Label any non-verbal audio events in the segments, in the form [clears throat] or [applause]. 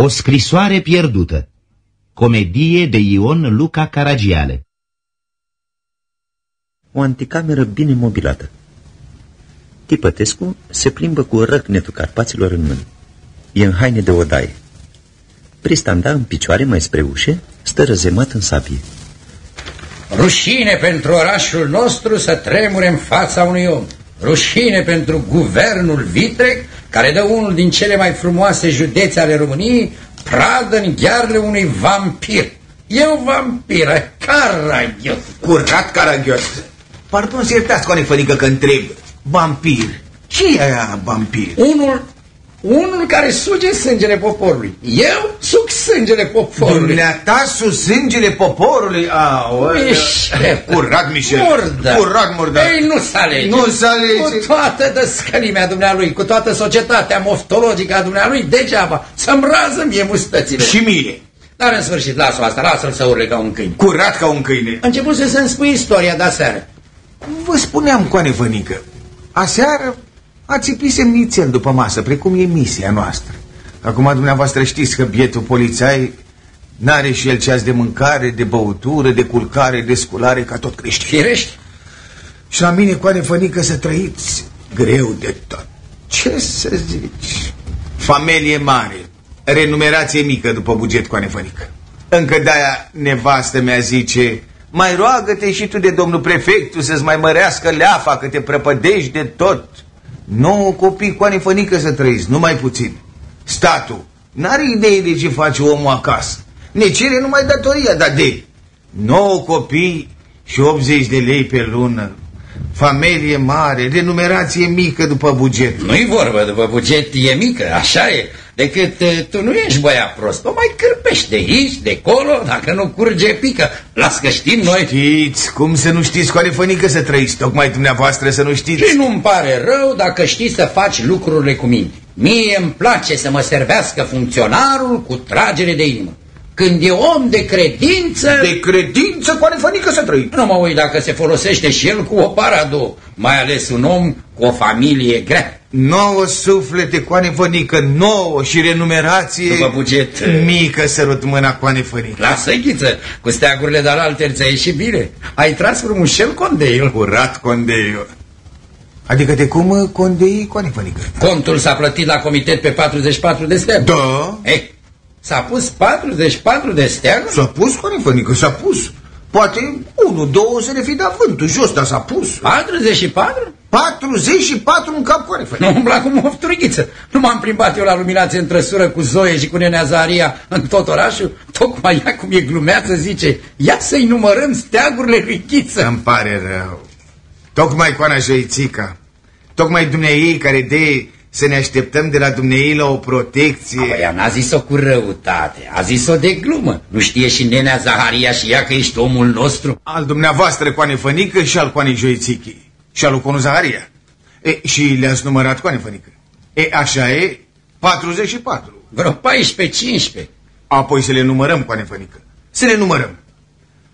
O scrisoare pierdută Comedie de Ion Luca Caragiale O anticameră bine mobilată Tipătescu se plimbă cu răcnetul Carpaților în mână. E în haine de odaie. Pristanda în picioare mai spre ușe stă răzemat în sabie. Rușine pentru orașul nostru să tremure în fața unui om. Rușine pentru guvernul Vitrec, care dă unul din cele mai frumoase județe ale României, pradă în ghearele unui vampir. Eu vampiră, caragios. Curat caragios. Pardon să iertați, Coane Fănică, că întreb. Vampir. Ce e aia vampir? Unul unul care suge sângele poporului. Eu suc sângele poporului. Dumneata suc sângele poporului? Mișel. [laughs] Curat, Mișel. Murdă. Curat, murdă. Ei, nu se alege. Nu se alege. Cu toată dăscălimea dumnealui, cu toată societatea moftologică a dumnealui, degeaba. Să-mi rază mie mustățile. Și mie. Dar în sfârșit, lasă asta, lasă-l să urle ca un câine. Curat ca un câine. A început să-mi spui istoria de aseară. Vă spuneam, Coane Vănică, aseară a țipit semnițel după masă, precum e misia noastră. Acum dumneavoastră știți că bietul polițai n-are și el ceas de mâncare, de băutură, de culcare, de sculare, ca tot creștin. Firești? Și la mine, coane fănică, să trăiți greu de tot. Ce să zici? Familie mare, renumerație mică după buget, coane fănică. Încă de-aia nevastă mea zice, mai roagă-te și tu de domnul prefectul să-ți mai mărească leafa, că te prăpădești de tot. Nouă copii cu anifănică să trăiți, numai puțin. Statul n-are idee de ce face omul acasă. Ne cere numai datoria, dar de 9 copii și 80 de lei pe lună. Familie mare, renumerație mică după buget. Nu-i vorba după buget, e mică, așa e. Decât tu nu ești băiat prost, o mai cârpești de aici, de acolo, dacă nu curge pică. Las că știm noi. Știți, cum să nu știți cu alefănică să trăiți, tocmai dumneavoastră să nu știți. Și nu-mi pare rău dacă știi să faci lucrurile cu minte. Mie îmi place să mă servească funcționarul cu tragere de inimă. Când e om de credință... De credință cu alefănică să trăiți. Nu mă uit dacă se folosește și el cu o parado, mai ales un om cu o familie grea. Nouă suflete, coane fănică, nouă și renumerație. După buget. Mică sărut mâna coane fănică Lasă ghiță, cu steagurile de la alter ți-a ieșit bine. Ai tras frumușel condeiul Curat condeiul Adică de cum condei coane fănică? Contul s-a plătit la comitet pe 44 de steaguri. Da. Ei, s-a pus 44 de steaguri? S-a pus coane fănică, s-a pus. Poate unul, două să le fi dat vântul jos, dar s-a pus. 44? 44 în cap coare, Nu umbla cu mofturiță. Nu m-am plimbat eu la luminație în trăsură cu Zoe și cu nenea Zaria în tot orașul. Tocmai ea cum e glumeață zice, ia să-i numărăm steagurile lui Ghiță. Îmi pare rău. Tocmai Coana Joițica, tocmai dumneei care de să ne așteptăm de la dumneei la o protecție. Păi ea n-a zis-o cu răutate, a zis-o de glumă. Nu știe și nenea Zaharia și ea că ești omul nostru? Al dumneavoastră, Coane Fănică, și al Coanei Joițichii și al lui Conu Zaharia. E, și le-ați numărat cu Fănică. E, așa e, 44. Vreo 14-15. Apoi să le numărăm cu Fănică. Să le numărăm.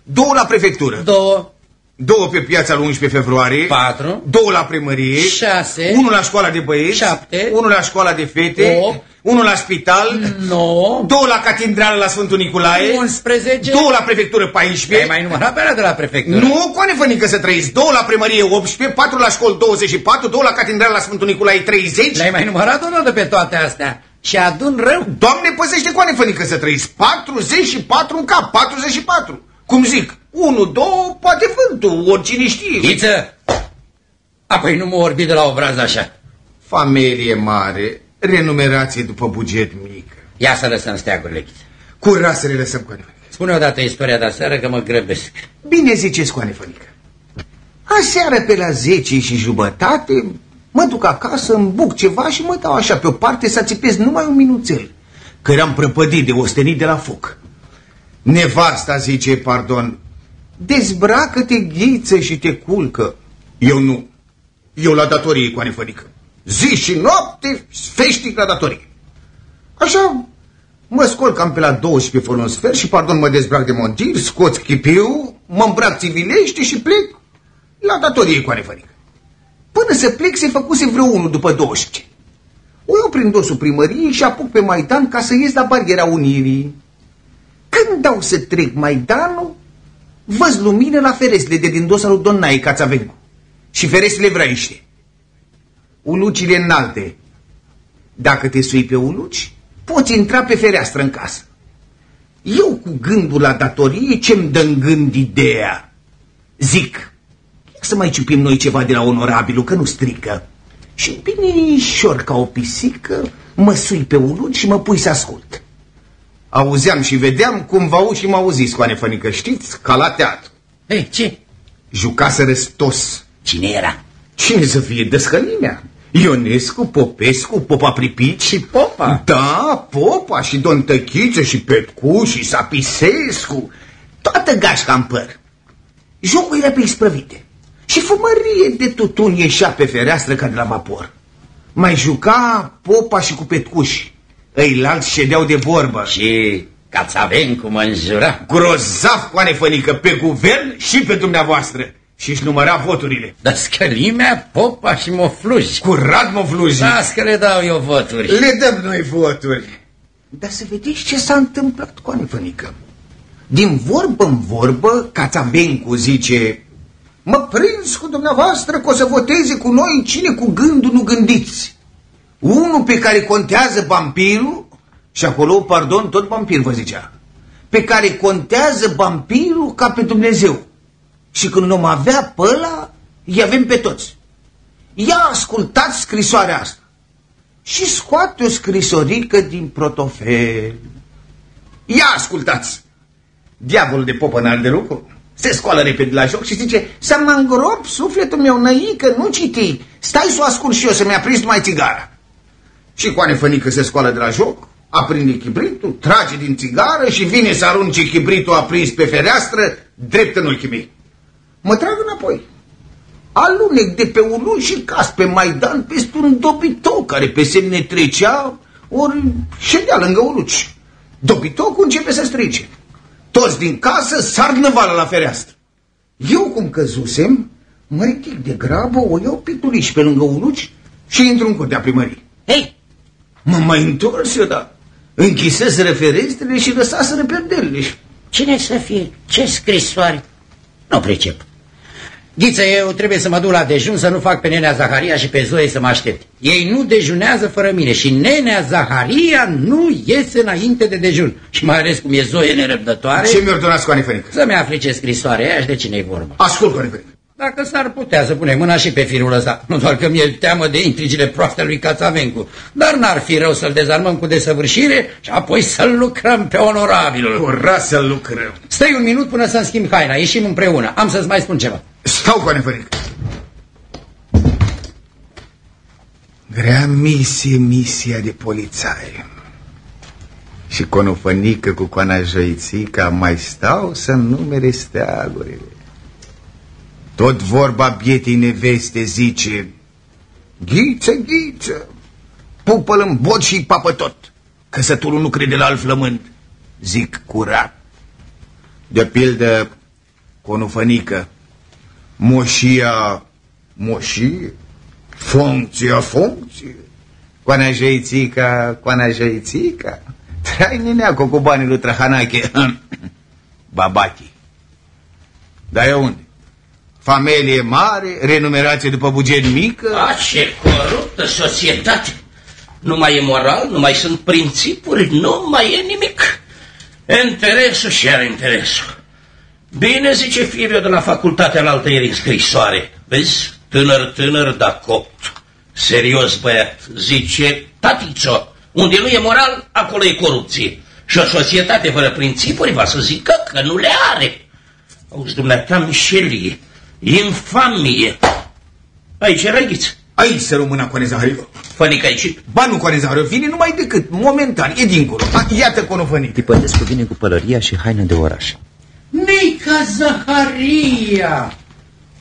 Două la prefectură. Două. Două pe piața lui 11 februarie. Patru. Două la primărie. Șase. Unul la școala de băieți. Șapte. Unul la școala de fete. Opt. Unul la spital. 9. Două la catedrală la Sfântul Nicolae. 11. Două la prefectură 14. Ai mai numărat pe alea de la prefectură? Nu, coane fănică să trăiți. Două la primărie 18, patru la școli 24, două la catedrală la Sfântul Nicolae 30. Le-ai mai numărat o de pe toate astea? Și adun rău. Doamne, păzește coane fănică să trăiți. 44 în cap, 44. Cum zic, 1, 2, poate vântul, oricine știe. Ghiță! Apoi nu mă orbi de la obraz așa. Familie mare, renumerație după buget mic. Ia să lăsăm steagurile, Ghiță. Cura să le lăsăm cu Fănică. Spune odată istoria de aseară că mă grăbesc. Bine ziceți cu Fănică. Aseară pe la 10 și jumătate mă duc acasă, îmi buc ceva și mă dau așa pe o parte să țipesc numai un minuțel. Că eram prăpădit de ostenit de la foc. Nevasta zice, pardon, dezbracă-te ghiță și te culcă. Eu nu. Eu la datorie cu Fănică. Zi și noapte, feștic la datorie. Așa, mă scol cam pe la 12 fără un sfert și, pardon, mă dezbrac de montir, scot chipiu, mă îmbrac civilește și plec la datorie cu Fănică. Până să plec se făcuse vreo unul după 12. o iau prin dosul primăriei și apuc pe Maidan ca să ies la bariera Unirii. Când dau să trec Maidanul, văz lumină la ferestrele de din dosa lui Don Nae Cațavencu și ferestrele vraiște. Ulucile înalte. Dacă te sui pe uluci, poți intra pe fereastră în casă. Eu cu gândul la datorie ce-mi dă în gând ideea. Zic, să mai ciupim noi ceva de la onorabilul, că nu strică. Și binișor ca o pisică, mă sui pe uluci și mă pui să ascult. Auzeam și vedeam cum v-au și mă auziți, coane fănică, știți? Ca la teatru. Ei, ce? Jucase răstos. Cine era? Cine să fie dăscălimea? Ionescu, Popescu, Popa Pripici Și Popa? Da, Popa și Don Tăchiță și Petcu și Sapisescu Toată gașca în păr Jocul era pe isprăvite Și fumărie de tutun ieșea pe fereastră ca de la vapor Mai juca Popa și cu Petcuși Îilalți ședeau de vorbă Și Cațavencu mă înjura. Grozav, coane fănică, pe guvern și pe dumneavoastră Și își număra voturile Dar scălimea, popa și mofluji. Curat, mă fluji Las că le dau eu voturi. Le dăm noi voturi. Dar să vedeți ce s-a întâmplat cu Anefănică. Din vorbă în vorbă, Cațavencu zice, mă prins cu dumneavoastră că o să voteze cu noi cine cu gândul nu gândiți. Unul pe care contează vampirul, și acolo, pardon, tot vampir vă zicea, pe care contează vampirul ca pe Dumnezeu. Și când nu avea pe ăla, îi avem pe toți. Ia ascultați scrisoarea asta și scoate o scrisorică din protofel. Ia ascultați! Diavolul de popă n de lucru. Se scoală repede la joc și zice Să mă îngrop sufletul meu năică, nu citi. Stai să o ascult și eu să-mi aprins numai țigara. Și coane fănică se scoală de la joc, aprinde chibritul, trage din țigară și vine să arunce chibritul aprins pe fereastră, drept în ochii mei. Mă trag înapoi alunec de pe ulu și cas pe Maidan peste un dobitou care pe semne trecea, ori ședea lângă uluci. Dobitocul începe să strice. Toți din casă sar năvală la fereastră. Eu, cum căzusem, mă ridic de grabă, o iau pituliș pe lângă uluci și intru în curtea primării. Hei, Mă mai întors eu, da. Închiseseră ferestrele și lăsaseră perdelele. cine să fie? Ce scrisoare? Nu pricep. Ghiță, eu trebuie să mă duc la dejun să nu fac pe nenea Zaharia și pe Zoe să mă aștept. Ei nu dejunează fără mine și nenea Zaharia nu iese înainte de dejun. Și mai ales cum e Zoe nerăbdătoare, Ce mi ordonați cu Anefănică? să-mi afli ce scrisoare e și de cine e vorba. Ascult cu Anefănică. Dacă s-ar putea să punem mâna și pe firul ăsta, [laughs] nu doar că mi-e teamă de intrigile proaste lui Cațavencu, dar n-ar fi rău să-l dezarmăm cu desăvârșire și apoi să-l lucrăm pe onorabilul. Ura să lucrăm. Stai un minut până să-mi schimb haina, ieșim împreună. Am să-ți mai spun ceva. Stau cu Anefănică. Grea misie, misia de polițaie. Și conofănică cu coana jăițica mai stau să numere steagurile. Tot vorba bietei neveste zice, Ghiță, ghiță, pupă-l în bot și papă tot. Căsătorul nu crede la alt flământ. Zic curat. De pildă, conufănică, moșia, moșie, funcția, funcție. Coana jăițica, coana jăițica, trai neneacu cu banii lui Trahanache, [clears throat] babachi. Dar eu unde? Familie mare, renumerație după buget mică? A, ce coruptă societate! Nu mai e moral, nu mai sunt principuri, nu mai e nimic. Interesul și are interesul. Bine zice fiul de la facultatea la altă ieri în scrisoare. Vezi? Tânăr, tânăr, dar copt. Serios băiat. Zice, tatițo, unde nu e moral, acolo e corupție. Și o societate fără principuri va să zică că nu le are. Auzi, dumneata, mișelie, infamie. Aici era ghiță. Aici se rămână cu Nezahariu. Fănică aici. Ba nu cu Nezahariu, vine numai decât, momentan, e dincolo. A, iată conofănic. Tipătescu vine cu pălăria și haină de oraș. Mica Zaharia!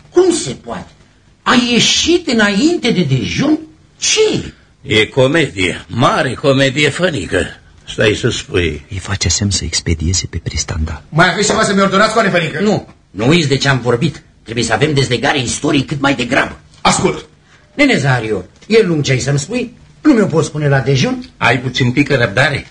Cum se poate? A ieșit înainte de dejun? Ce? E comedie, mare comedie fănică. Stai să spui. Îi face semn să expedieze pe Pristanda. Mai aveți ceva să mi ordonați cu Anefănică? Nu, nu uiți de ce am vorbit. Trebuie să avem dezlegare istoriei cât mai degrabă. Ascult. Nene Zahario, e lung ce ai să-mi spui? Nu mi-o pot spune la dejun? Ai puțin pică răbdare.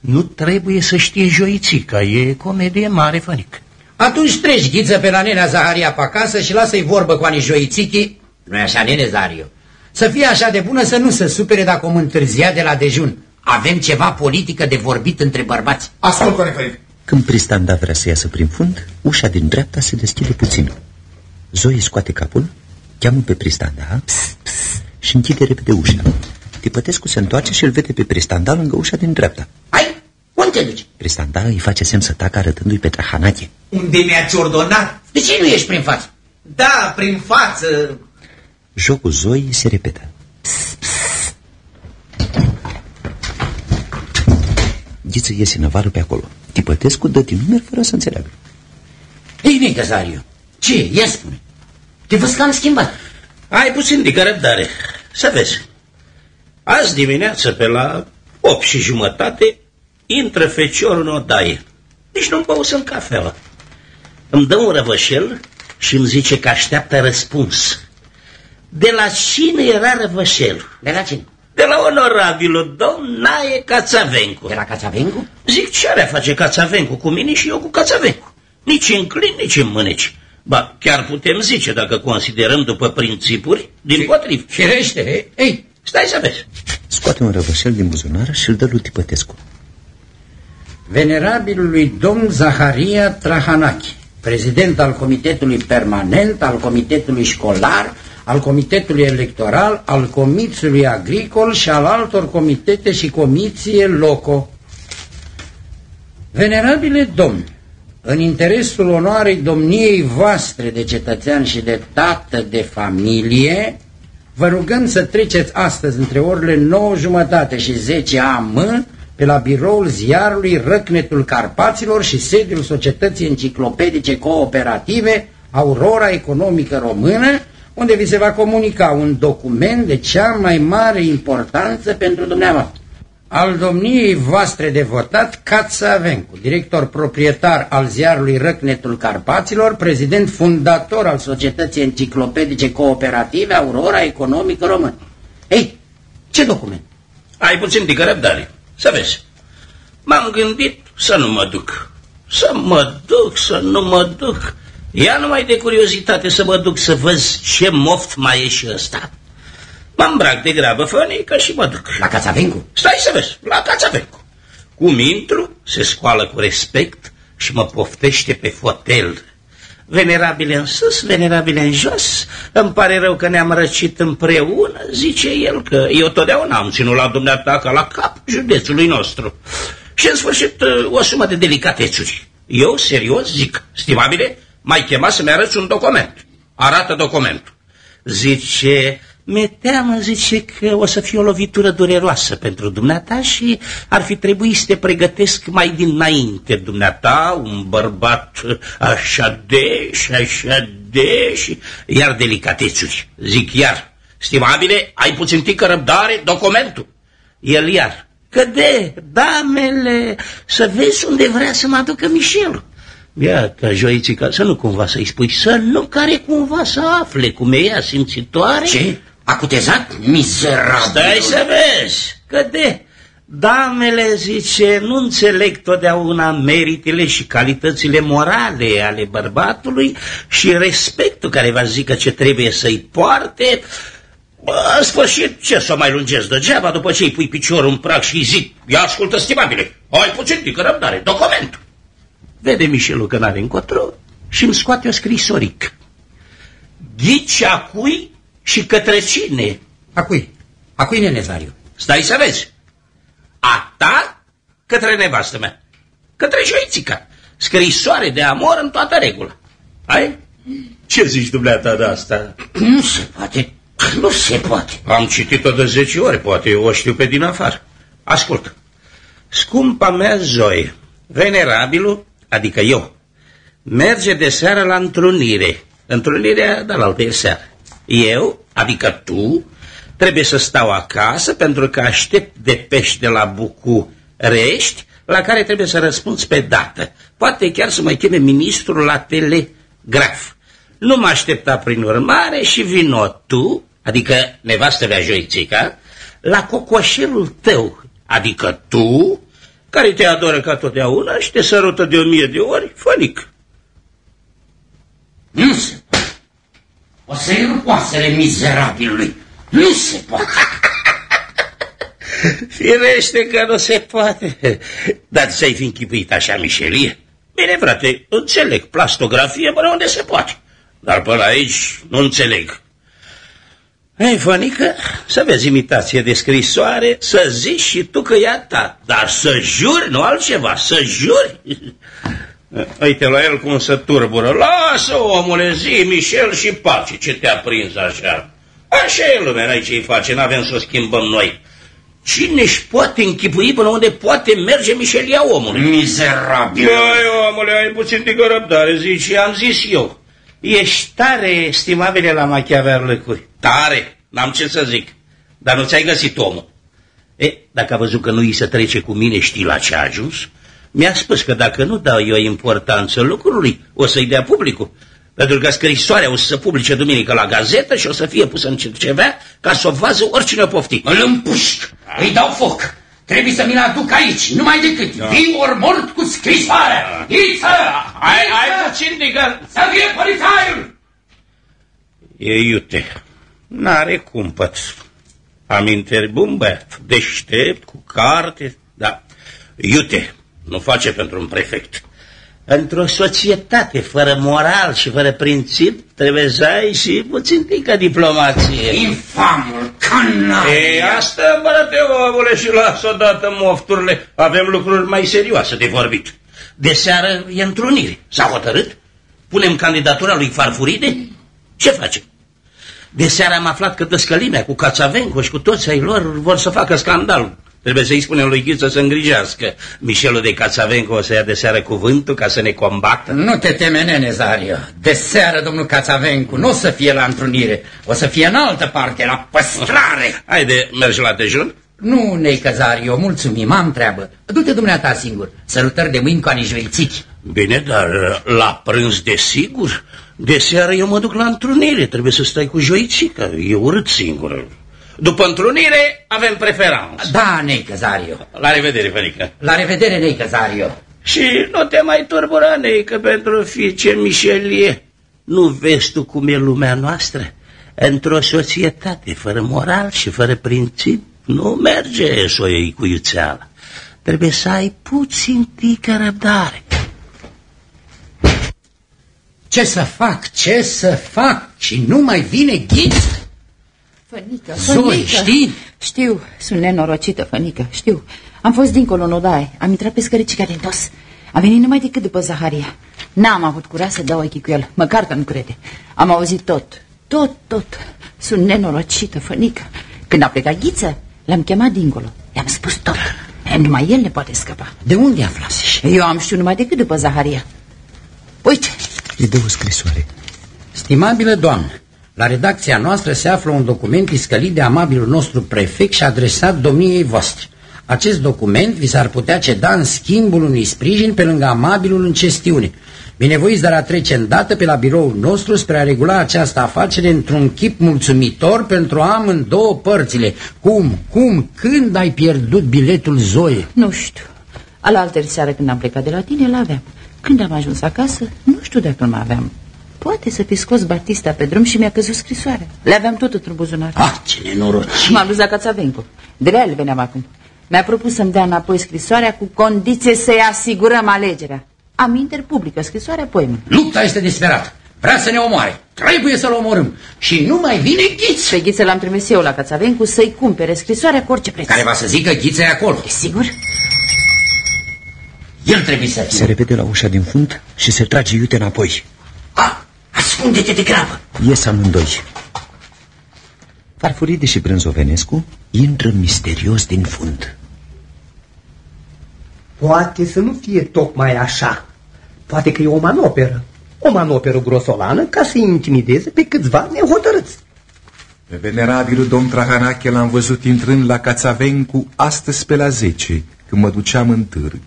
Nu trebuie să știe joițica, e comedie mare, fănic. Atunci treci ghiță pe la nenea Zaharia pe acasă și lasă-i vorbă cu ani joițichii, nu așa, nene Zariu? Să fie așa de bună să nu se supere dacă om întârzia de la dejun. Avem ceva politică de vorbit între bărbați. Ascult, Conefăric. Când Pristanda vrea să iasă prin fund, ușa din dreapta se deschide puțin. Zoe scoate capul, cheamă pe Pristanda pss, pss, și închide repede ușa. Tipătescu se întoarce și îl vede pe Pristanda lângă ușa din dreapta. Hai, unde te duci? Pristanda îi face semn să tacă arătându-i pe Trahanache. Unde mi-ați ordonat? De ce nu ești prin față? Da, prin față. Jocul Zoe se repetă. Ghiță iese în avară pe acolo. Tipătescu dă din numeri fără să înțeleagă. Ei, nene Zariu, ce? Ia spune. Te văd că am schimbat. Ai puțin de răbdare. Să vezi. Azi dimineață, pe la 8 și jumătate, intră feciorul în odaie. Nici nu-mi băusem cafeaua. Îmi dă un răvășel și îmi zice că așteaptă răspuns. De la cine era răvășelul? De la cine? De la onorabilul domn Nae Cațavencu. De la Cațavencu? Zic, ce are a face Cațavencu cu mine și eu cu Cațavencu? Nici în clin, nici în mâneci. Ba, chiar putem zice, dacă considerăm după principuri, din potriv. Firește, ei, Stai să vezi. Scoate un răvășel din buzunar și îl dă lui Tipătescu. venerabilului domn Zaharia Trahanachi, prezident al Comitetului Permanent, al Comitetului Școlar, al Comitetului Electoral, al Comitetului Agricol și al altor comitete și comisie loco. Venerabile domn, în interesul onoarei domniei voastre de cetățean și de tată de familie, vă rugăm să treceți astăzi între orele 9 jumătate și 10 am pe la biroul ziarului Răcnetul Carpaților și sediul Societății Enciclopedice Cooperative Aurora Economică Română, unde vi se va comunica un document de cea mai mare importanță pentru dumneavoastră. Al domniei voastre de votat, Cața Avencu, director proprietar al ziarului Răcnetul Carpaților, prezident fundator al Societății Enciclopedice Cooperative Aurora Economică Română. Ei, ce document? Ai puțin de răbdare. Să vezi. M-am gândit să nu mă duc. Să mă duc, să nu mă duc. Ia numai de curiozitate să mă duc să văd ce moft mai e și ăsta. Mă îmbrac de grabă fănică și mă duc. La Cațavencu? Stai să vezi, la Cațavencu. Cum intru, se scoală cu respect și mă poftește pe fotel. Venerabile în sus, venerabile în jos, îmi pare rău că ne-am răcit împreună, zice el că eu totdeauna am ținut la dumneata ca la cap județului nostru. Și în sfârșit o sumă de delicatețuri. Eu, serios, zic, stimabile, mai chema să-mi arăți un document. Arată documentul. Zice, mi-e teamă, zice, că o să fie o lovitură dureroasă pentru dumneata și ar fi trebuit să te pregătesc mai dinainte, dumneata, un bărbat așa de și așa de și iar delicatețuri. Zic iar, stimabile, ai puțin tică răbdare, documentul. El iar, că de, damele, să vezi unde vrea să mă aducă Mișelul. Iată, joițica, să nu cumva să-i spui, să nu care cumva să afle cum e ea simțitoare. Ce? Acutezat? Mizerabil! Stai să vezi, că de... Damele, zice, nu înțeleg totdeauna meritele și calitățile morale ale bărbatului și respectul care va zică ce trebuie să-i poarte. Bă, în sfârșit, ce să mai lungesc degeaba după ce îi pui piciorul în prag și îi zic, ia ascultă, stimabile, ai puțin de răbdare, documentul. Vede Mișelul că n-are încotro și îmi scoate o scrisoric. Ghici a cui și către cine? A cui? A cui, nene Zariu? Stai să vezi. A ta către nevastă mea. Către joițica. Scrisoare de amor în toată regula. Ai? Ce zici dumneata de asta? Nu se poate. Nu se poate. Am citit-o de zece ori, poate eu o știu pe din afară. Ascultă. Scumpa mea Zoe, venerabilul, adică eu, merge de seară la întrunire. Întrunirea de la altă seară. Eu, adică tu, trebuie să stau acasă pentru că aștept de pești de la București la care trebuie să răspunzi pe dată. Poate chiar să mă cheme ministrul la telegraf. Nu mă aștepta prin urmare și vino tu, adică nevastă mea joițica, la cocoșelul tău, adică tu, care te adoră ca totdeauna și te sărută de o mie de ori, fănic. Nu se poate. O să-i rup oasele mizerabilului. Nu se poate. [laughs] Firește că nu se poate. Dar ți-ai fi închipuit așa, Mișelie? Bine, frate, înțeleg plastografie până unde se poate. Dar până aici nu înțeleg. Ei, Fănică, să vezi imitație de scrisoare, să zici și tu că e a ta, dar să juri, nu altceva, să juri. Uite la el cum se turbură. Lasă, omule, zi, Michel, și pace, ce te-a prins așa. Așa e lumea, n-ai ce-i face, n-avem să o schimbăm noi. Cine își poate închipui până unde poate merge Mișelia omului? Mizerabil. Băi, omule, ai puțin de răbdare, zici, am zis eu. Ești tare estimabile la machiaverlăcuri. Tare, n-am ce să zic. Dar nu ți-ai găsit omul. E, dacă a văzut că nu îi se trece cu mine, știi la ce a ajuns? Mi-a spus că dacă nu dau eu importanță lucrului, o să-i dea publicul. Pentru că scrisoarea o să se publice duminică la gazetă și o să fie pusă în ceva ca să o vază oricine o pofti. Îl împușc, îi dau foc. Trebuie să mi-l aduc aici, numai decât. Da. Vii ori mort cu scrisoarea. Da. Ghiță! Ai, ai puțin de gând. Să fie polițaiul! E iute. N-are cumpăt. Aminteri bun băiat, deștept, cu carte, da. Iute, nu face pentru un prefect. Într-o societate fără moral și fără princip trebuie să ai și puțin tică diplomație. Infamul, canalia! E, asta, bărate, omule, și lasă odată mofturile. Avem lucruri mai serioase de vorbit. De seară e întrunire. S-a hotărât? Punem candidatura lui Farfuride? Ce facem? De seară am aflat că Dăscălimea cu Cațavenco și cu toți ai lor vor să facă scandal. Trebuie să-i spunem lui Ghiță să îngrijească. Mișelul de Cațavenco o să ia de seară cuvântul ca să ne combată. Nu te temene, Nezario. De seară, domnul Cațavencu, nu o să fie la întrunire. O să fie în altă parte, la păstrare. [laughs] Haide, mergi la dejun? Nu, Neicăzario, mulțumim, am treabă. Du-te dumneata singur. Sărutări de mâini cu anijuițici. Bine, dar la prânz de sigur? De seară eu mă duc la întrunire, trebuie să stai cu joițica, e urât singură. După întrunire avem preferanță. Da, Neicăzario. La revedere, Fănică. La revedere, Neicăzario. Și nu te mai turbura, Neică, pentru fiice Mișelie. Nu vezi tu cum e lumea noastră? Într-o societate fără moral și fără princip nu merge să o iei cu iuțeală. Trebuie să ai puțin tică răbdare. Ce să fac, ce să fac? Și nu mai vine ghiț? Fănică, Zoe, fănică. știi? Știu, sunt nenorocită, fănică, știu. Am fost dincolo în odaie, am intrat pe scăricica din dos. Am venit numai decât după Zaharia. N-am avut curaj să dau ochii cu el, măcar că nu crede. Am auzit tot, tot, tot. Sunt nenorocită, fănică. Când a plecat Ghiță, l-am chemat dincolo. I-am spus tot. E, numai el ne poate scăpa. De unde aflase? Eu am știut numai decât după Zaharia. Uite, Îi dă o scrisoare. Stimabilă doamnă, la redacția noastră se află un document iscălit de amabilul nostru prefect și adresat domniei voastre. Acest document vi s-ar putea ceda în schimbul unui sprijin pe lângă amabilul în chestiune. Binevoiți dar a trece îndată pe la biroul nostru spre a regula această afacere într-un chip mulțumitor pentru amândouă părțile. Cum, cum, când ai pierdut biletul Zoe? nu știu. Alaltă seară când am plecat de la tine, l-aveam. Când am ajuns acasă, nu știu dacă îl mai aveam. Poate să fi scos Batista pe drum și mi-a căzut scrisoare. Le aveam tot într-un buzunar. Ah, ce nenorocire! M-am dus la Cațavencu. De la el veneam acum. Mi-a propus să-mi dea înapoi scrisoarea cu condiție să-i asigurăm alegerea. Am interpublică scrisoarea poemă. Lupta este disperată. Vrea să ne omoare. Trebuie să-l omorâm. Și nu mai vine Ghiț. Pe Ghiță l-am trimis eu la Cațavencu să-i cumpere scrisoarea cu orice preț. Care va să zică Ghiță e acolo. E sigur? El trebuie să Se fie. repede la ușa din fund și se trage iute înapoi. Ah, ascunde-te de grabă. Ies amândoi. Farfuride și Brânzovenescu intră misterios din fund. Poate să nu fie tocmai așa. Poate că e o manoperă. O manoperă grosolană ca să intimideze pe câțiva nehotărâți. Pe venerabilul domn Trahanache l-am văzut intrând la Cațavencu astăzi pe la 10, când mă duceam în târg.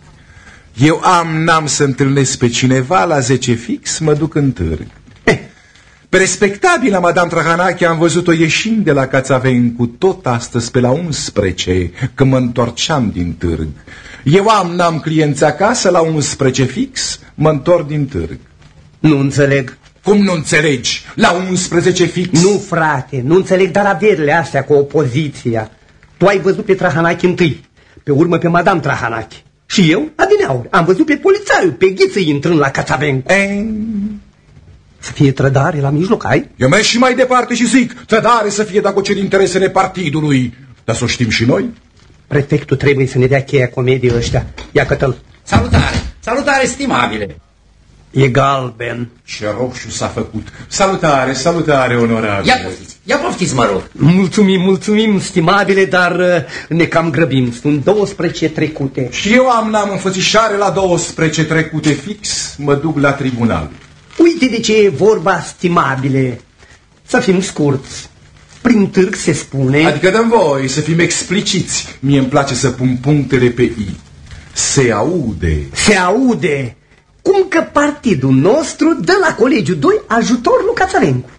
Eu am, n-am să întâlnesc pe cineva la 10 fix, mă duc în târg. Eh, Pe respectabila Madame Trahanache am văzut-o ieșind de la Cațavencu tot astăzi pe la 11, când mă întorceam din târg. Eu am, n-am clienți acasă, la 11 fix, mă întorc din târg. Nu înțeleg. Cum nu înțelegi? La 11 fix? Nu, frate, nu înțeleg, dar averile astea cu opoziția. Tu ai văzut pe Trahanache întâi, pe urmă pe Madame Trahanache. Și eu, adineauri, am văzut pe polițaiul, pe ghiță intrând la Cațavencu. Să fie trădare la mijloc, ai? Eu merg și mai departe și zic, trădare să fie dacă cer interesele partidului. Dar să o știm și noi. Prefectul trebuie să ne dea cheia comediei ăștia. Ia cătăl. Salutare, salutare, stimabile. E galben. Ce roșu s-a făcut. Salutare, salutare, onorabil. Ia poftiți, ia poftiți, mă rog. Mulțumim, mulțumim, stimabile, dar uh, ne cam grăbim. Sunt 12 trecute. Și eu am n-am înfățișare la 12 trecute fix, mă duc la tribunal. Uite de ce e vorba, stimabile. Să fim scurți. Prin târg se spune... Adică dăm voi să fim expliciți. Mie îmi place să pun punctele pe I. Se aude. Se aude cum că partidul nostru dă la colegiul 2 ajutor lui Cațavencu.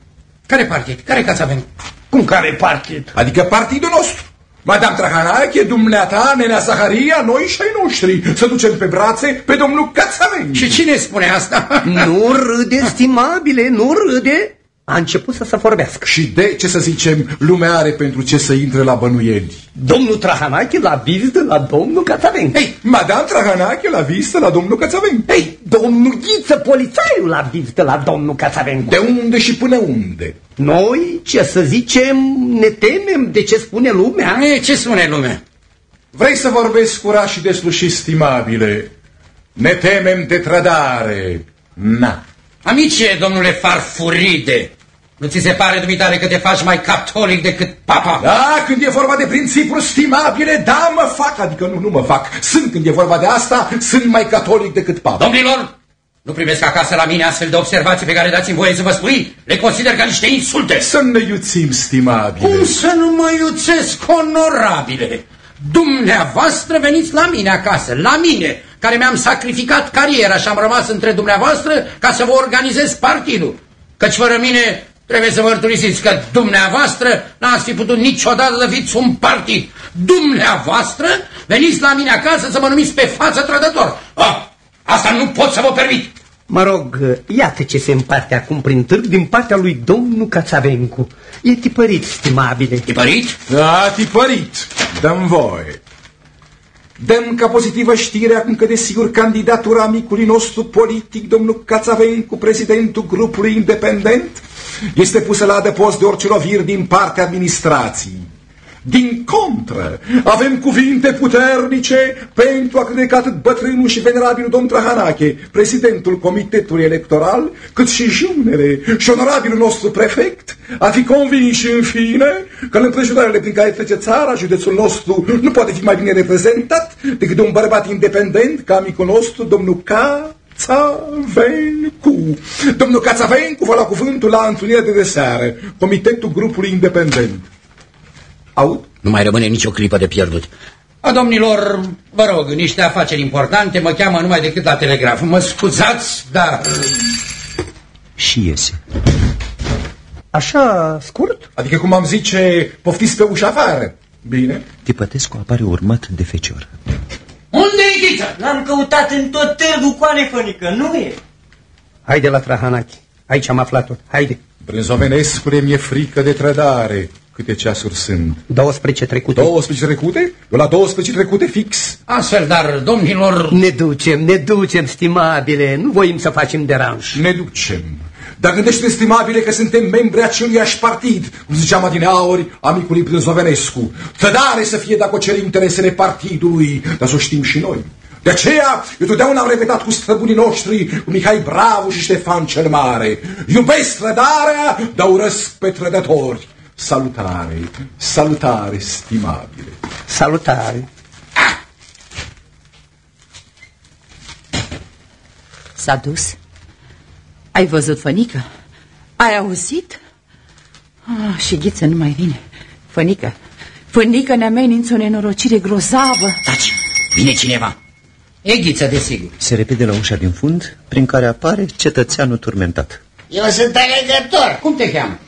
Care partid? Care Cațavencu? Cum care partid? Adică partidul nostru. Madame Trahanache, dumneata, nenea Zaharia, noi și ai noștri, să ducem pe brațe pe domnul Cațavencu. Și cine spune asta? nu râde, stimabile, nu râde. A început să se vorbească. Și de ce să zicem, lumea are pentru ce să intre la bănuieli? Domnul Trahanache la vizită la domnul Cațavencu. Ei, Madame Trahanache la vizită la domnul Cațavencu. Ei, domnul Ghiță, polițaiul la vizită la domnul Cațavencu. De unde și până unde? Noi, ce să zicem, ne temem de ce spune lumea. E, ce spune lumea? Vrei să vorbesc curaj și deslușit, stimabile? Ne temem de trădare. Na. Amice, domnule Farfuride, nu ți se pare, dumitare, că te faci mai catolic decât papa? Da, când e vorba de principiuri stimabile, da, mă fac, adică nu, nu mă fac. Sunt, când e vorba de asta, sunt mai catolic decât papa. Domnilor, nu primesc acasă la mine astfel de observații pe care dați-mi voie să vă spui? Le consider ca niște insulte. Să ne iuțim, stimabile. Cum să nu mă iuțesc, onorabile? Dumneavoastră veniți la mine acasă, la mine, care mi-am sacrificat cariera și am rămas între dumneavoastră ca să vă organizez partidul. Căci fără mine trebuie să mărturisiți că dumneavoastră n-ați fi putut niciodată să fiți un partid. Dumneavoastră veniți la mine acasă să mă numiți pe față trădător. Ah, asta nu pot să vă permit. Mă rog, iată ce se împarte acum prin târg din partea lui domnul Cațavencu. E tipărit, stimabile. Tipărit? Da, tipărit. Dăm voie. Dăm ca pozitivă știre acum că desigur candidatura amicului nostru politic, domnul Cațavencu, prezidentul grupului independent, este pusă la adăpost de orice loviri din partea administrației. Din contră, avem cuvinte puternice pentru a crede că atât bătrânul și venerabilul domn Trahanache, prezidentul Comitetului Electoral, cât și junele și onorabilul nostru prefect, a fi convinși în fine că în împrejurările prin care trece țara, județul nostru nu poate fi mai bine reprezentat decât de un bărbat independent ca amicul nostru, domnul K. Cațavencu. Domnul Cațavencu vă la cuvântul la întâlnirea de deseară, Comitetul Grupului Independent. Aud? Nu mai rămâne nicio clipă de pierdut. A, domnilor, vă rog, niște afaceri importante, mă cheamă numai decât la telegraf. Mă scuzați, dar... Și iese. Așa scurt? Adică cum am zice, poftiți pe ușa afară. Bine? Tipătescu apare urmat de fecior. Unde e Ghiță? L-am căutat în tot târgul cu anefănică, nu e? Haide la Trahanachi. Aici am aflat-o. Haide. Brânzovenescule, mi-e frică de trădare. Câte ceasuri sunt? 12 trecute. 12 trecute? Eu la 12 trecute fix. Astfel, dar, domnilor... Ne ducem, ne ducem, stimabile. Nu voim să facem deranj. Ne ducem. Dar gândește estimabile că suntem membri aceluiași partid, cum ziceam adineauri amicului Brânzovenescu. Trădare să fie dacă o cer interesele partidului, dar să o știm și noi. De aceea, eu totdeauna am repetat cu străbunii noștri, cu Mihai Bravu și Ștefan cel Mare. Iubesc trădarea, dar urăsc pe trădători. Salutare, salutare, stimabile. Salutare. S-a dus? Ai văzut, Fănică? Ai auzit? Ah, și Ghiță nu mai vine. Fănică, Fănică ne amenință o nenorocire grozavă. Taci, vine cineva. E Ghiță, desigur. Se repede la ușa din fund, prin care apare cetățeanul turmentat. Eu sunt alegător. Cum te cheamă?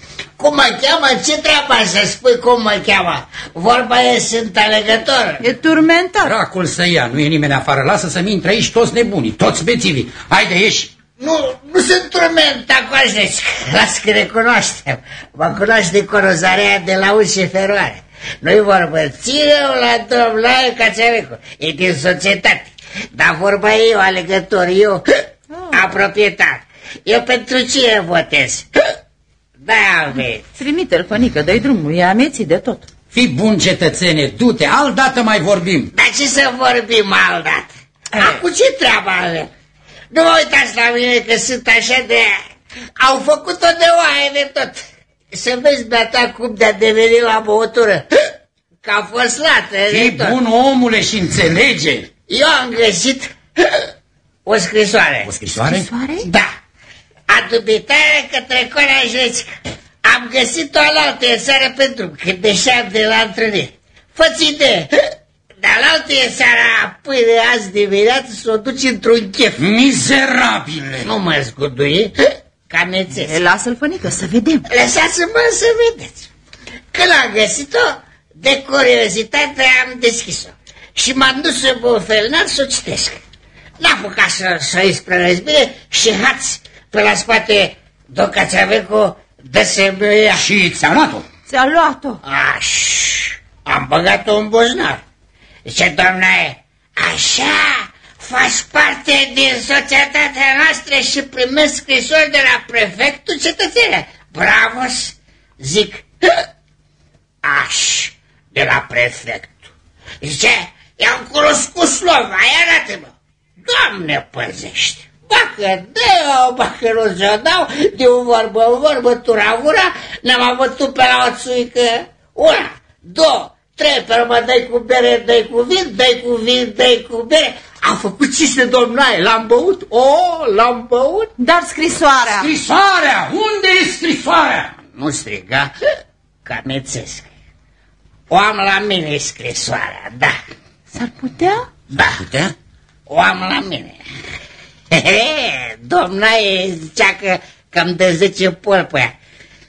Cum mă cheamă? Ce treaba să spui cum mă cheamă? Vorba e, sunt alegător. E turmentat. Dracul să ia, nu e nimeni afară. Lasă să-mi intre aici toți nebunii, toți bețivii. Haide, ieși. Nu, nu sunt turmenta coașneți. [laughs] Las că ne cunoaștem. Mă cunoaște conozarea de la ușe feroare. Nu-i vorbă, ține-o la domnule Cațavecu. E din societate. Dar vorba e eu alegător, eu a [laughs] proprietar. Eu pentru cine votez? [laughs] Da, aveți. Trimite-l, Fănică, dă-i drumul, e ameții de tot. Fii bun cetățene, du-te, aldată mai vorbim. Dar ce să vorbim aldat? Acum ce treaba avem? Nu mă uitați la mine că sunt așa de... Au făcut-o de oaie de tot. Să vezi beata cum de-a devenit la băutură. Că a fost lată Fii de tot. bun, omule, și înțelege. Eu am găsit o scrisoare. O scrisoare? Soare? Da. Adubitare către Corea Jecică. Am găsit-o alaltă seară pentru că deșeam de la întâlnire. Fă-ți idee. Dar alaltă seara, pâine azi dimineață, s-o duci într-un chef. Mizerabile! Nu mă zgudui, ca nețes. E, Lasă-l, Fănică, să vedem. Lăsați-mă să vedeți. Când am găsit-o, de curiozitate am deschis-o. Și m-am dus în bufelnar să o citesc. N-a apucat să, să-i spre bine și hați pe la spate Docațavecu de semnul Și ți-a luat-o? Ți-a luat-o. Aș, am băgat-o în buzunar. Zice, doamne, așa faci parte din societatea noastră și primesc scrisori de la prefectul cetățenă. Bravo, zic, aș, de la prefectul. Zice, i-am cunoscut slova, ai arată-mă. Doamne, păzește. Dacă dă, dacă nu ți-o dau, de o vorbă în vorbă, turavura, ne-am avut pe la o țuică. Una, două, trei, pe urmă dai cu bere, dai cu vin, dai cu vin, dai cu bere. Am făcut cinste domnaie, l-am băut, o, l-am băut. Dar scrisoarea... Scrisoarea! Unde e scrisoarea? Nu striga, că amețesc. O am la mine scrisoarea, da. S-ar putea? Da. Putea? O am la mine. He, domna e zicea că cam de 10 pol pe ea.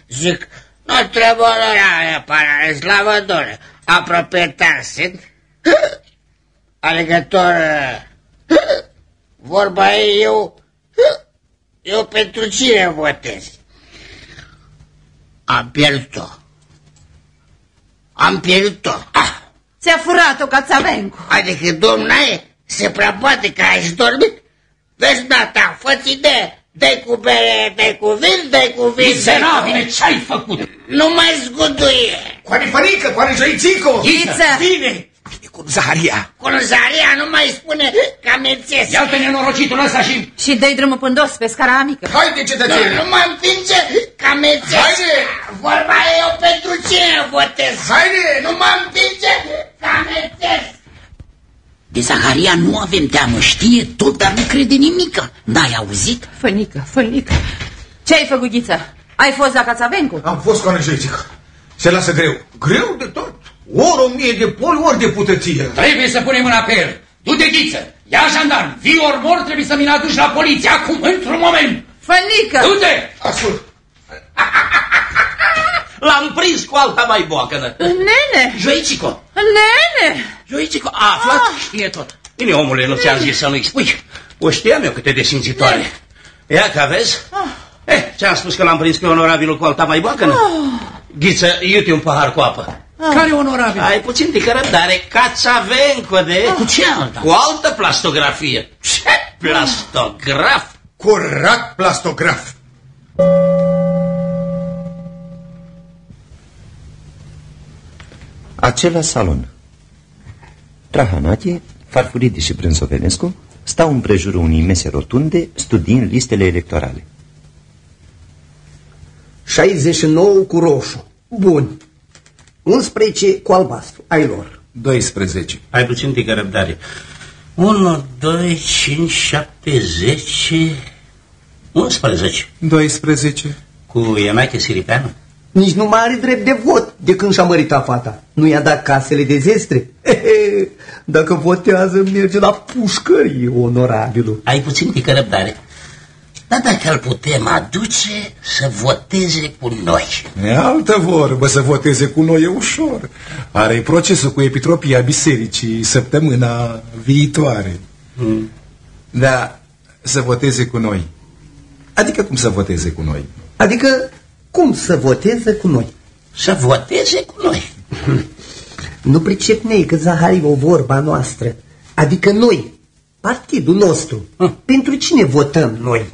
Zic, nu trebuie onorare, parare, slavă Domnule. Aproprietar sunt. Alegător. Vorba e eu. Eu pentru cine votez? Am pierdut-o. Am pierdut-o. Ah, Ți-a furat-o Cațavencu. adică domna e, se prea poate că ai dormit? Vezi, data, fă-ți idee. Dai cu bere, dai cu vin, dai cu vin. Mizerabile, ce-ai făcut? Nu mai zguduie. Coane Fănică, Coane Joițico! Ghiță! Bine! Bine cu Zaharia! Conzaria nu mai spune că amețesc. Ia-l pe nenorocitul ăsta și... Și dă-i drumul pândos pe scara mică. Haide, Nu, cetățene! nu mă împinge că amețesc. Haide! Vorba e eu pentru cine votez. Haide! Nu mă împinge că amețesc. De Zaharia nu avem teamă, știe tot, dar nu crede nimică. N-ai auzit? Fănică, Fănică. Ce ai făcut, Ghiță? Ai fost la Cațavencu? Am fost Coane Joițico. Se lasă greu. Greu de tot. Ori o mie de poli, ori de putăție. Trebuie să punem mâna pe el. Du de ghiță, ia jandarm, fii ori mor, trebuie să mi-l aduci la poliție, acum, într-un moment. Fănică! Du-te! Ascult. [laughs] L-am prins cu alta mai boacănă. Nene! Joicico, Nene! Joicico, a aflat? Știe tot. Bine, omule, nu ți-am zis să nu-i spui. O știam eu câte de simțitoare. Ia că vezi? Eh, ți-am spus că l-am prins pe onorabilul cu alta mai boacănă? Ghiță, iute un pahar cu apă. Care onorabil? Ai puțin de răbdare, Cațavenco de... Cu ce alta? Cu altă plastografie. Ce plastograf? Curat plastograf. Acela salon. Trahanache, Farfuridi și Brânzovenescu stau împrejurul unei mese rotunde studiind listele electorale. 69 cu roșu. Bun. 11 cu albastru. Ai lor. 12. Ai puțin de răbdare. 1, 2, 5, 7, 10, 11. 12. Cu Ionache Siripeanu? Nici nu mai are drept de vot de când și-a măritat fata. Nu i-a dat casele de zestre? [laughs] Dacă votează, merge la pușcărie, onorabilul. Ai puțin de răbdare. Dar dacă îl putem aduce să voteze cu noi. E altă vorbă, să voteze cu noi e ușor. Are procesul cu epitropia bisericii săptămâna viitoare. Hmm. Da, să voteze cu noi. Adică cum să voteze cu noi? Adică cum să voteze cu noi? Să voteze cu noi. Nu pricep nei că Zahari o vorba noastră. Adică noi, partidul nostru. Pentru cine votăm noi?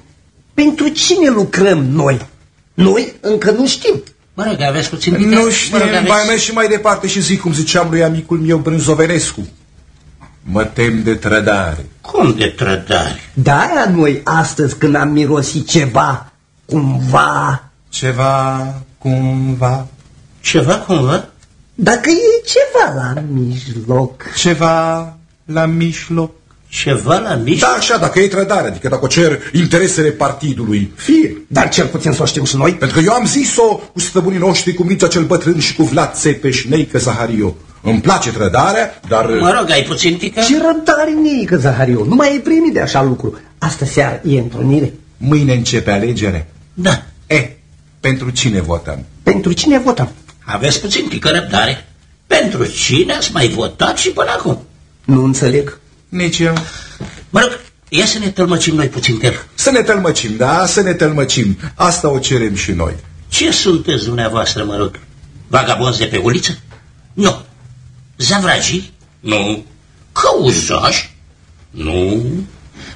Pentru cine lucrăm noi? Noi încă nu știm. Mă rog, aveți puțin Nu Mă rog, știu, aveți- mai merg și mai departe și zic cum ziceam lui amicul meu Brânzovenescu. Mă tem de trădare. Cum de trădare? De-aia noi astăzi când am mirosit ceva, cumva, Ceva, cumva, Ceva cumva? dacă e ceva la mijloc. ceva la mijloc. Ceva la mijloc? Da, așa, dacă e trădare, adică dacă o cer interesele partidului, fie. Dar cel puțin să o știm și noi. Pentru că eu am zis-o cu stăbunii noștri, cu Mircea cel Bătrân și cu Vlad Țepeș, Neică Zahario. Îmi place trădarea, dar... Mă rog, ai puțin tică? Ce răbdare neică, Zahariu, nu mai e primit de așa lucru. Asta seară e întrunire. Mâine începe alegere. Da. E, pentru cine votăm? Pentru cine votăm? Aveți puțin tică răbdare. Pentru cine ați mai votat și până acum? Nu înțeleg. Nici eu. Mă rog, ia să ne tălmăcim noi puțin el. Să ne tălmăcim, da, să ne tălmăcim. Asta o cerem și noi. Ce sunteți dumneavoastră, mă rog? Vagabonzi de pe uliță? Nu. Zavragii? Nu. Căuzași? Nu.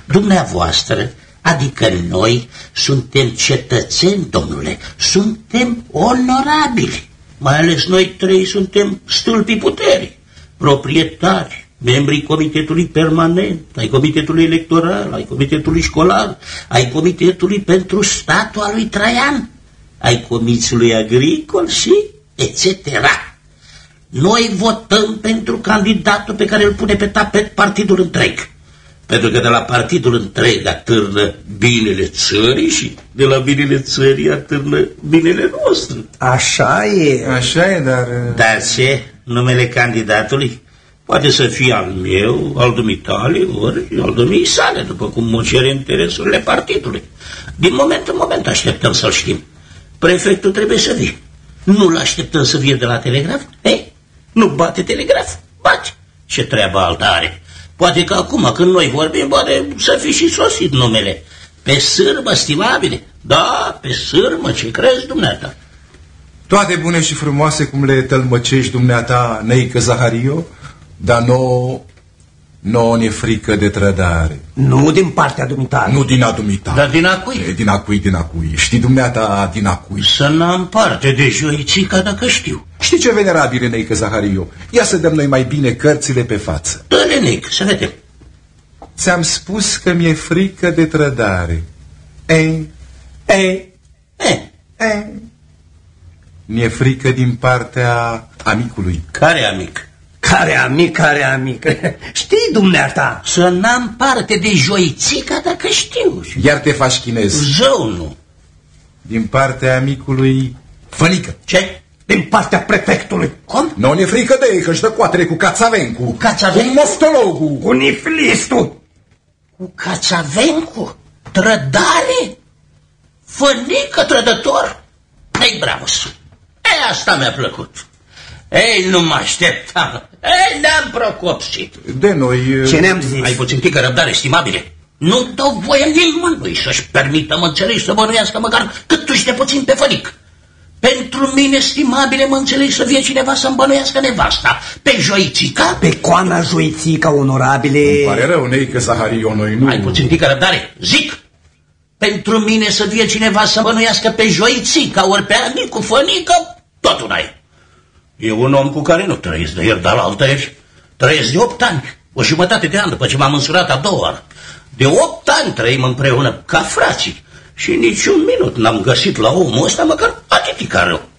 Dumneavoastră, adică noi, suntem cetățeni, domnule, suntem onorabili. Mai ales noi trei suntem stâlpii puterii, proprietari, membrii comitetului permanent, ai comitetului electoral, ai comitetului școlar, ai comitetului pentru statul al lui Traian, ai comitetului agricol și etc. Noi votăm pentru candidatul pe care îl pune pe tapet partidul întreg. Pentru că de la partidul întreg atârnă binele țării și de la binele țării atârnă binele nostru. Așa e. Așa e, dar... Dar ce? Numele candidatului? Poate să fie al meu, al dumitale, ori al dumii sale, după cum mă cere interesurile partidului. Din moment în moment așteptăm să-l știm. Prefectul trebuie să vie. Nu-l așteptăm să vie de la telegraf? Ei, nu bate telegraf? Bate. Ce treabă altă are? Poate că acum, când noi vorbim, poate să fi și sosit numele. Pe sârmă, stimabile. Da, pe sârmă, ce crezi dumneata? Toate bune și frumoase cum le tălmăcești dumneata, Neică Zahario, dar nouă, nouă ne frică de trădare. Nu din partea dumitare. Nu din adumita. Dar din a cui? E, din a cui, din a cui. Știi dumneata din a cui. Să n-am parte de joițica dacă știu. Știi ce venerabile, Neică Zahario? Ia să dăm noi mai bine cărțile pe față. Dă-le, Nic, să vedem. Ți-am spus că mi-e frică de trădare. Ei, ei, E, ei. Mi-e frică din partea amicului. care amic? Care amic, care amic. [laughs] Știi dumneata? Să n-am parte de joițica dacă știu. Iar te faci chinez. Zău nu. Din partea amicului Fănică. Ce? Din partea prefectului. Cum? Nu ne frică de ei, că își dă coatere cu Cațavencu. Cu Cațavencu? Cu moftologul. Cu niflistul. Cu Cațavencu? Trădare? Fănică trădător? Ei, bravo. Ei, asta mi-a plăcut. Ei, nu mă așteptam. Ei, ne-am procopsit. De noi... Ce ne-am zis? Ai puțin tică răbdare, estimabile. Nu dau voie nimănui să-și permită, mă înțelegi, să bănuiască măcar cât tu de puțin pe fănic. Pentru mine, estimabile, mă înțelegi, să vie cineva să-mi bănuiască nevasta. Pe joițica? Pe coana joițica, onorabile. Îmi pare rău, Neică Zahario, noi nu... Ai puțin tică răbdare. Zic! Pentru mine să vie cineva să bănuiască pe joițica, ori pe amicu, fănică, tot una e. E un om cu care nu trăiesc de el, dar la altă ieri. Trăiesc de opt ani, o jumătate de an după ce m-am însurat a doua oară. De opt ani trăim împreună ca frații și niciun minut n-am găsit la omul ăsta măcar atitica rău.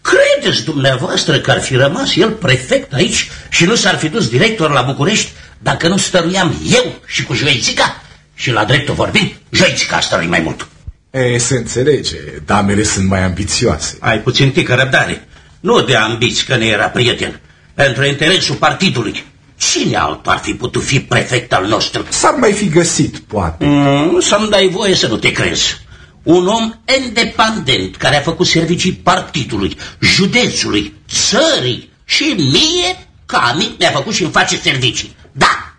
Credeți dumneavoastră că ar fi rămas el prefect aici și nu s-ar fi dus director la București dacă nu stăruiam eu și cu Joițica? Și la dreptul vorbind, Joițica a stărui mai mult. E, se înțelege, damele sunt mai ambițioase. Ai puțin tică răbdare. Nu de ambiți că ne era prieten. Pentru interesul partidului. Cine altul ar fi putut fi prefect al nostru? S-ar mai fi găsit, poate. Mm, să-mi dai voie să nu te crezi. Un om independent care a făcut servicii partidului, județului, țării și mie, ca amic, mi-a făcut și îmi face servicii. Da!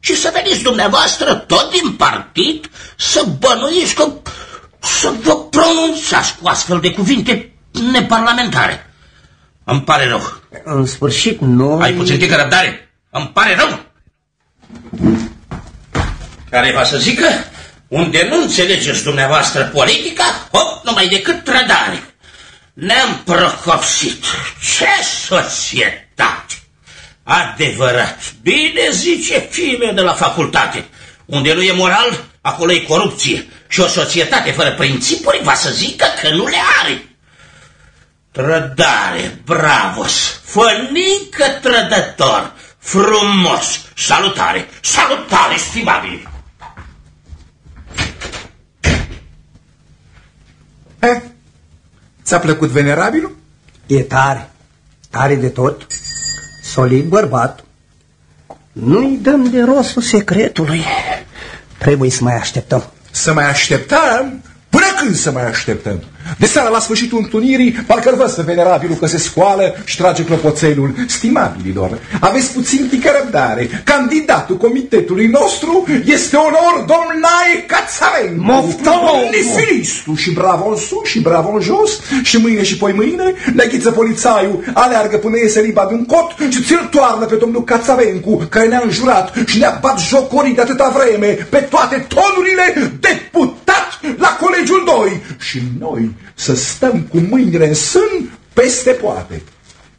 Și să veniți dumneavoastră, tot din partid, să bănuiți că să vă pronunțați cu astfel de cuvinte neparlamentare. Îmi pare rău. În sfârșit, noi... Ai puțin tică răbdare. Îmi pare rău. Care va să zică, unde nu înțelegeți dumneavoastră politica, hop, numai decât trădare. Ne-am procopsit. Ce societate! Adevărat, bine zice fime de la facultate. Unde nu e moral, acolo e corupție. Și o societate fără principuri va să zică că nu le are. Trădare, bravos, fănică trădător, frumos, salutare, salutare, stimabili. Eh, ți-a plăcut venerabilul? E tare, tare de tot, solid bărbat. Nu-i dăm de rostul secretului. Trebuie să mai așteptăm. Să mai așteptăm? Până când să mai așteptăm? De seara la sfârșitul întâlnirii, parcă-l văd pe venerabilul că se scoală și trage clopoțelul. Stimabililor, aveți puțin tică răbdare. Candidatul comitetului nostru este onor domnae Cațarencu. Moftă! Nefilistu și bravo în sus și bravo în jos și mâine și poi mâine neghiță polițaiul, aleargă până iese limba de un cot și ți-l toarnă pe domnul Cațavencu, care ne-a înjurat și ne-a bat jocorii de atâta vreme pe toate tonurile deputat la colegiul 2. Și noi să stăm cu mâinile în sân peste poate.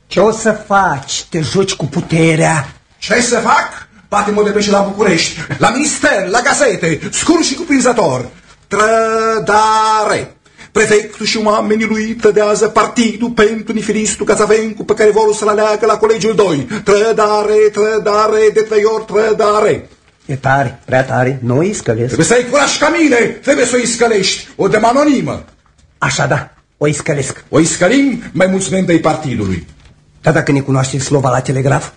Ce o să faci? Te joci cu puterea? Ce să fac? Poate mă depește la București, la minister, la gazete, scurt și cuprinzător. Trădare. Prefectul și oamenii lui trădează partidul pentru nifilistul Cațavencu pe care vor să-l aleagă la colegiul 2. Trădare, trădare, de trei ori trădare. E tare, prea tare, noi scălesc. Trebuie să ai curaj ca mine, trebuie să o iscălești, o dăm anonimă. Așa da, o iscălesc. O iscălim mai mulți membri ai partidului. Dar dacă ne cunoaște slova la telegraf?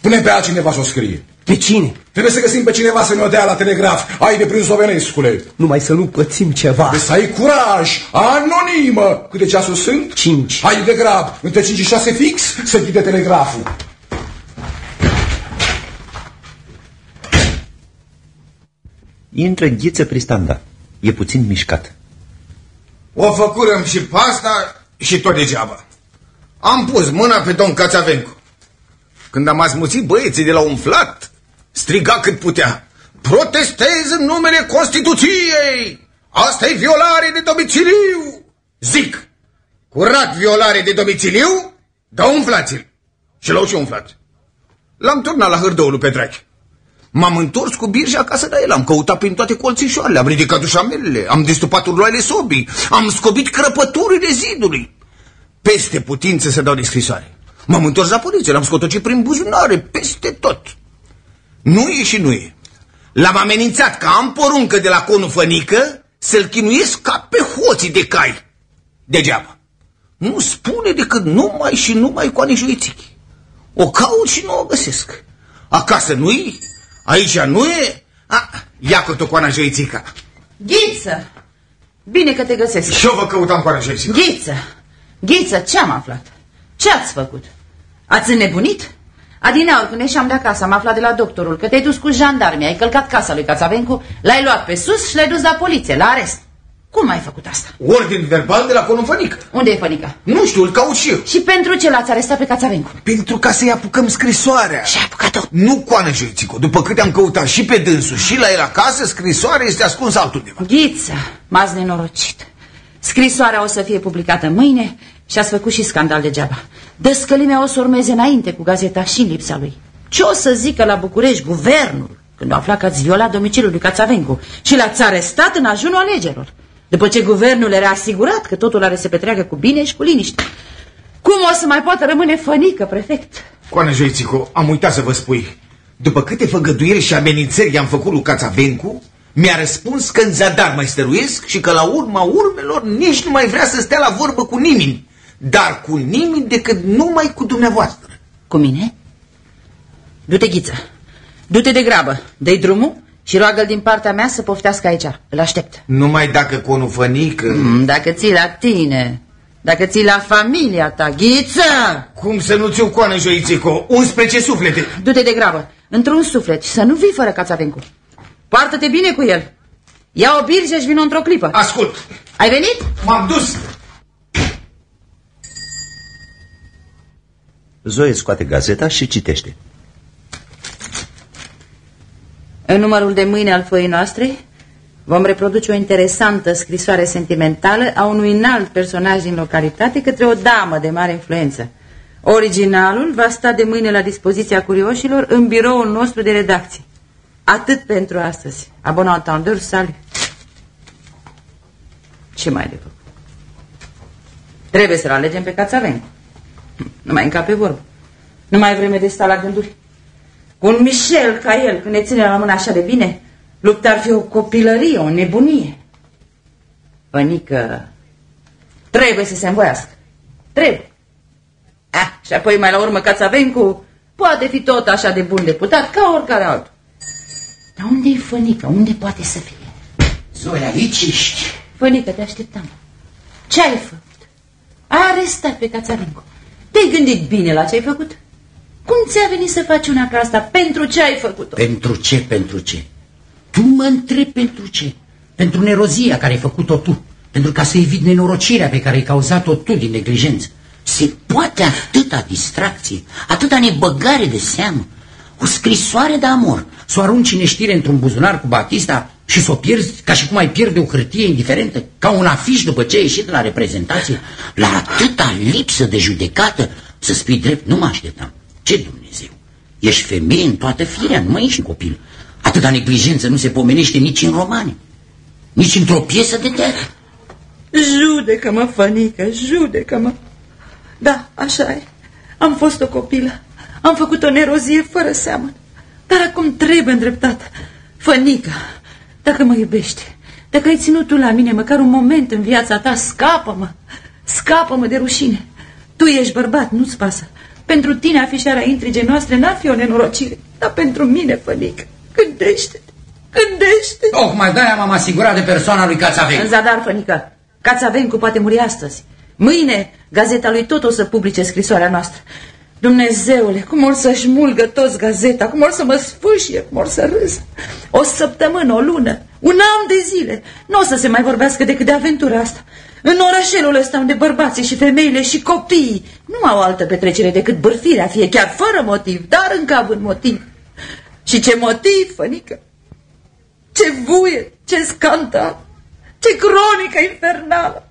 Punem pe altcineva să o scrie. Pe cine? Trebuie să găsim pe cineva să ne-o dea la telegraf. Ai de prins Ovenescule. Numai să nu pățim ceva. Trebuie să ai curaj, anonimă. Câte ceasuri sunt? Cinci. Hai de grab, între 5 și 6 fix, să închide telegraful. Intră Ghiță Pristanda. E puțin mișcat. O făcurăm și pe asta și tot degeaba. Am pus mâna pe domn Cațavencu. Când am asmuțit băieții de la umflat, striga cât putea. Protestez în numele Constituției! asta e violare de domiciliu! Zic, curat violare de domiciliu, dă umflați-l. Și l-au și umflat. L-am turnat la hârdăul lui Petrache. M-am întors cu birja acasă la el, am căutat prin toate colțișoarele, am ridicat ușamelele, am destupat urloaiele sobii, am scobit crăpăturile zidului. Peste putință să dau de scrisoare. M-am întors la poliție, l-am scotocit prin buzunare, peste tot. Nu e și nu e. L-am amenințat că am poruncă de la conul fănică să-l chinuiesc ca pe hoții de cai. Degeaba. Nu spune decât numai și numai cu anijuițichi. O caut și nu o găsesc. Acasă nu-i, aici nu e. A, ia cu tu cu anijuițica. Ghiță! Bine că te găsesc. Și eu vă căutam cu anijuițica. Ghiță! Ghiță, ce-am aflat? Ce ați făcut? Ați înnebunit? Adineaur, când ieșeam de acasă, am aflat de la doctorul că te-ai dus cu jandarmii, ai călcat casa lui Cațavencu, l-ai luat pe sus și l-ai dus la poliție, la arest. Cum ai făcut asta? Ordin verbal de la conul Fănică. Unde e Fănica? Nu știu, îl caut și eu. Și pentru ce l-ați arestat pe Cațavencu? Pentru ca să-i apucăm scrisoarea. Și ai apucat-o? Nu coană Joițico. După câte am căutat și pe dânsul și la el acasă, scrisoarea este ascunsă altundeva. Ghiță, m-ați nenorocit. Scrisoarea o să fie publicată mâine și ați făcut și scandal degeaba. Dăscălimea o să urmeze înainte cu gazeta și în lipsa lui. Ce o să zică la București guvernul când a aflat că ați violat domiciliul lui Cațavencu și l-ați arestat în ajunul alegerilor? După ce guvernul era asigurat că totul are să se petreacă cu bine și cu liniște. Cum o să mai poată rămâne fănică, prefect? Coane Joițico, am uitat să vă spui. După câte făgăduiri și amenințări i-am făcut lui Cațavencu, mi-a răspuns că în zadar mai stăruiesc și că la urma urmelor nici nu mai vrea să stea la vorbă cu nimeni. Dar cu nimeni decât numai cu dumneavoastră. Cu mine? Du-te, Ghiță. Du-te de grabă. Dă-i drumul și roagă-l din partea mea să poftească aici. Îl aștept. Numai dacă conul fănică... Mm, dacă ții la tine, dacă ții la familia ta, Ghiță! Cum să nu ți-o coană, Joițico? 11 suflete! Du-te de grabă, într-un suflet și să nu vii fără Cațavencu. Poartă-te bine cu el. Ia o birge și vină într-o clipă. Ascult! Ai venit? M-am dus! Zoe scoate gazeta și citește. În numărul de mâine al foii noastre vom reproduce o interesantă scrisoare sentimentală a unui înalt personaj din localitate către o damă de mare influență. Originalul va sta de mâine la dispoziția curioșilor în biroul nostru de redacție. Atât pentru astăzi. Abon entendeur, salut. Ce mai de făcut? Trebuie să-l alegem pe Cațavencu. Nu mai încape vorbă. Nu mai ai vreme de sta la gânduri. Cu un Michel ca el, când ne ține la mână așa de bine, lupta ar fi o copilărie, o nebunie. Pănică, trebuie să se învoiască. Trebuie. Ah, și apoi mai la urmă Cațavencu poate fi tot așa de bun deputat ca oricare altul. Dar unde e Fănică? Unde poate să fie? Zoe, aici ești. Fănică, te așteptam. Ce ai făcut? Ai arestat pe Cațavencu. Te-ai gândit bine la ce ai făcut? Cum ți-a venit să faci una ca asta? Pentru ce ai făcut-o? Pentru ce, pentru ce? Tu mă întrebi pentru ce? Pentru nerozia care ai făcut-o tu. Pentru ca să evit nenorocirea pe care ai cauzat-o tu din neglijență. Se poate atâta distracție, atâta nebăgare de seamă. O scrisoare de amor, să o arunci în știre într-un buzunar cu Batista și să o pierzi ca și cum ai pierde o hârtie indiferentă, ca un afiș după ce ai ieșit de la reprezentație, la atâta lipsă de judecată, să spui drept, nu mă așteptam. Ce Dumnezeu? Ești femeie în toată firea, nu mai ești copil. Atâta neglijență nu se pomenește nici în romane, nici într-o piesă de teatru. Judecă-mă, Fănică, judecă-mă. Da, așa e. Am fost o copilă. Am făcut o nerozie fără seamă. Dar acum trebuie îndreptată. Fănică, dacă mă iubești, dacă ai ținut tu la mine măcar un moment în viața ta, scapă-mă. Scapă-mă de rușine. Tu ești bărbat, nu-ți pasă. Pentru tine afișarea intrige noastre n-ar fi o nenorocire, dar pentru mine, Fănică, gândește-te, gândește-te. Tocmai de-aia m-am asigurat de persoana lui Cațavencu. În zadar, Fănică, Cațavencu poate muri astăzi. Mâine, gazeta lui tot o să publice scrisoarea noastră. Dumnezeule, cum or să-și mulgă toți gazeta, cum or să mă sfâșie, cum or să râză. O săptămână, o lună, un an de zile. Nu o să se mai vorbească decât de aventura asta. În orașelul ăsta unde bărbații și femeile și copiii nu au altă petrecere decât bârfirea, fie chiar fără motiv, dar încă un motiv. Și ce motiv, fănică? Ce vuie, ce scandal, ce cronică infernală.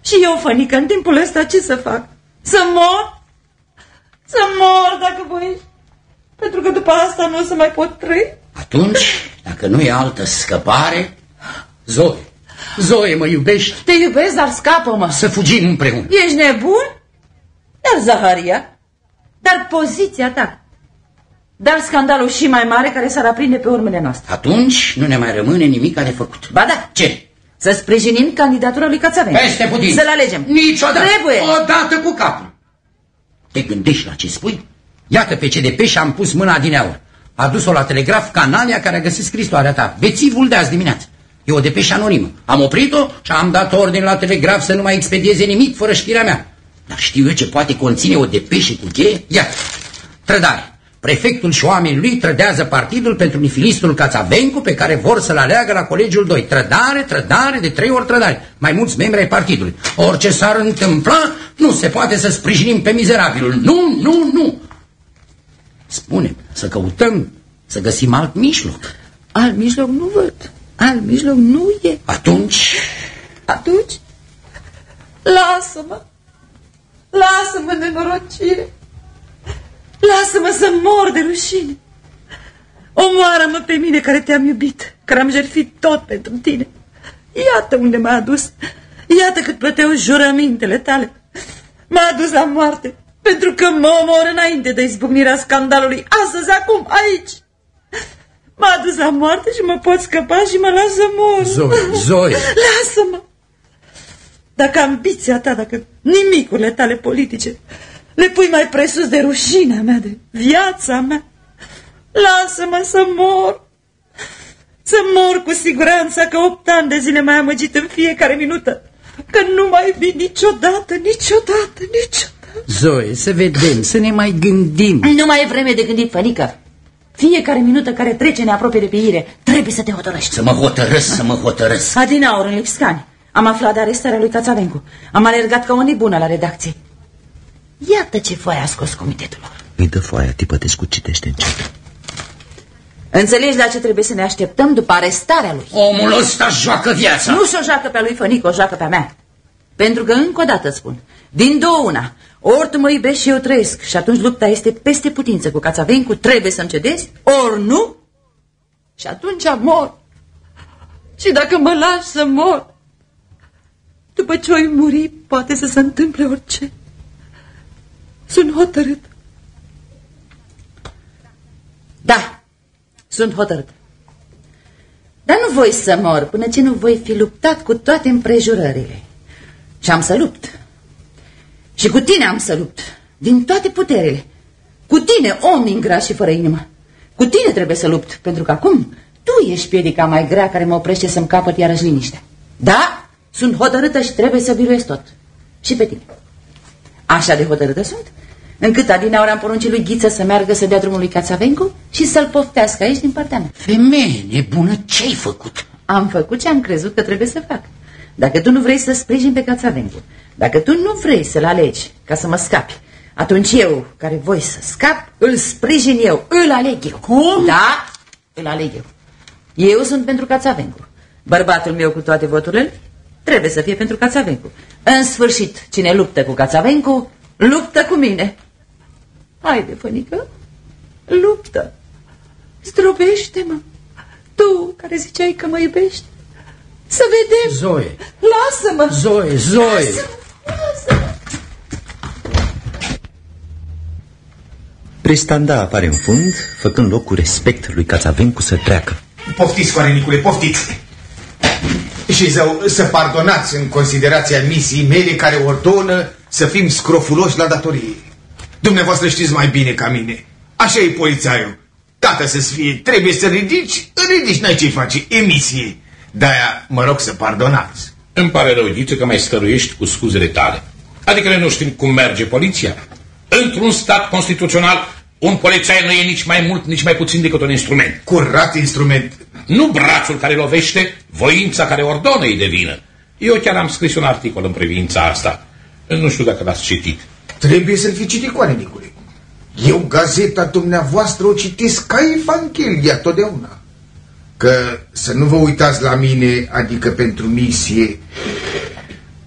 Și eu, fănică, în timpul ăsta ce să fac? Să mor? Să mor dacă voiești? Pentru că după asta nu o să mai pot trăi? Atunci, dacă nu e altă scăpare, Zoe, Zoe, mă iubești? Te iubesc, dar scapă-mă. Să fugim împreună. Ești nebun? Dar Zaharia? Dar poziția ta? Dar scandalul și mai mare care s-ar aprinde pe urmele noastre. Atunci nu ne mai rămâne nimic de făcut. Ba da. Ce? Să sprijinim candidatura lui Cațavencu. Peste putin. Să-l alegem. Niciodată. Trebuie. Odată cu capul. Te gândești la ce spui? Iată pe CDP și am pus mâna din aur. A dus-o la telegraf Canalia care a găsit scrisoarea ta. Bețivul de azi dimineață. E o depeșă anonimă. Am oprit-o și am dat ordine la telegraf să nu mai expedieze nimic fără știrea mea. Dar știu eu ce poate conține o depeșă cu cheie? Iată, trădare. Prefectul și oamenii lui trădează partidul pentru nifilistul Cațavencu pe care vor să-l aleagă la colegiul 2. Trădare, trădare, de trei ori trădare. Mai mulți membri ai partidului. Orice s-ar întâmpla, nu se poate să sprijinim pe mizerabilul. Nu, nu, nu. Spune, să căutăm, să găsim alt mijloc. Alt mijloc nu văd. Alt mijloc nu e. Atunci? Atunci? Lasă-mă. Lasă-mă, nenorocire. Lasă-mă să mor de rușine. Omoară-mă pe mine care te-am iubit, care am jertfit tot pentru tine. Iată unde m-a adus. Iată cât plăteau jurămintele tale. M-a adus la moarte, pentru că mă omor înainte de izbucnirea scandalului. Astăzi, acum, aici. M-a adus la moarte și mă pot scăpa și mă lasă mor. Zoe, Zoe. [laughs] Lasă-mă. Dacă ambiția ta, dacă nimicurile tale politice le pui mai presus de rușinea mea, de viața mea, Lasă-mă să mor. Să mor cu siguranță că opt ani de zile mai amăgit în fiecare minută. Că nu mai vin niciodată, niciodată, niciodată. Zoe, să vedem, să ne mai gândim. Nu mai e vreme de gândit, Fănică. Fiecare minută care trece ne apropie de peire. Trebuie să te hotărăști. Să mă hotărăsc, să mă hotărăsc. Adinaur în Lipscani. Am aflat de arestarea lui Cațavencu. Am alergat ca o nebună la redacție. Iată ce foaie a scos comitetul lor. Îi dă foaia, Tipătescu citește încet. Înțelegi la ce trebuie să ne așteptăm după arestarea lui? Omul ăsta joacă viața. Nu și-o joacă pe lui Fănică, o joacă pe-a mea. Pentru că, încă o dată spun, din două una, ori tu mă iubești și eu trăiesc și atunci lupta este peste putință cu Cațavencu, trebuie să-mi cedezi, ori nu, și atunci mor. Și dacă mă lași să mor, după ce oi muri, poate să se întâmple orice. Sunt hotărât. Da, sunt hotărât. Dar nu voi să mor până ce nu voi fi luptat cu toate împrejurările. Și am să lupt. Și cu tine am să lupt. Din toate puterile. Cu tine, om ingrat și fără inimă. Cu tine trebuie să lupt, pentru că acum tu ești piedica mai grea care mă oprește să-mi capăt iarăși liniștea. Da, sunt hotărâtă și trebuie să biruiesc tot. Și pe tine. Așa de hotărâtă sunt, încât Adina ori am poruncit lui Ghiță să meargă să dea drumul lui Cațavencu și să-l poftească aici din partea mea. Femeie nebună, ce-ai făcut? Am făcut ce am crezut că trebuie să fac. Dacă tu nu vrei să sprijin pe Cațavencu, dacă tu nu vrei să-l alegi ca să mă scapi, atunci eu, care voi să scap, îl sprijin eu, îl aleg eu. Cum? Da, îl aleg eu. Eu sunt pentru Cațavencu. Bărbatul meu cu toate voturile trebuie să fie pentru Cațavencu. În sfârșit, cine luptă cu Cațavencu, luptă cu mine. Haide, fănică, luptă. Zdrobește-mă. Tu, care ziceai că mă iubești. Să vedem. Zoe. Lasă-mă. Zoe, Zoe. Lasă-mă. Prestanda apare în fund, făcând loc cu respect lui Cațavencu să treacă. Poftiți, Coane Nicule, poftiți! Și zău, să pardonați în considerația misiei mele care ordonă să fim scrofuloși la datorie. Dumneavoastră știți mai bine ca mine. Așa e polițaiul. Tată să fie, trebuie să ridici, ridici, n-ai ce face, emisie. De-aia mă rog să pardonați. Îmi pare rău, Ghiță, că mai stăruiești cu scuzele tale. Adică noi nu știm cum merge poliția. Într-un stat constituțional, un polițai nu e nici mai mult, nici mai puțin decât un instrument. Curat instrument. Nu brațul care lovește, voința care ordonă îi devină. Eu chiar am scris un articol în privința asta. Nu știu dacă l-ați citit. Trebuie să-l fi citit, Coane Nicule. Eu gazeta dumneavoastră o citesc ca Evanghelia totdeauna. Că să nu vă uitați la mine, adică pentru misie,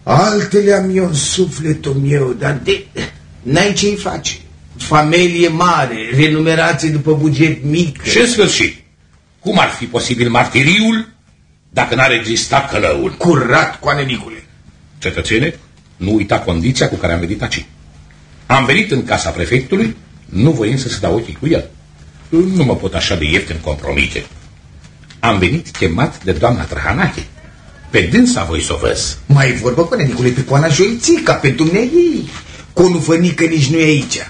altele am eu în sufletul meu, dar de... n-ai ce-i face. Familie mare, renumerație după buget mic. Și în sfârșit, cum ar fi posibil martiriul dacă n-ar exista călăul? Curat, Coane Nicule. Cetățene, nu uita condiția cu care am venit aici. Am venit în casa prefectului, nu voind să se dau ochii cu el. Nu mă pot așa de ieftin compromite. Am venit chemat de doamna Trahanache. Pe dânsa voi să o văz. Mai vorbă, Coane Nicule, pe coana Joițica, pe dumneai. Conul fănică nici nu e aici.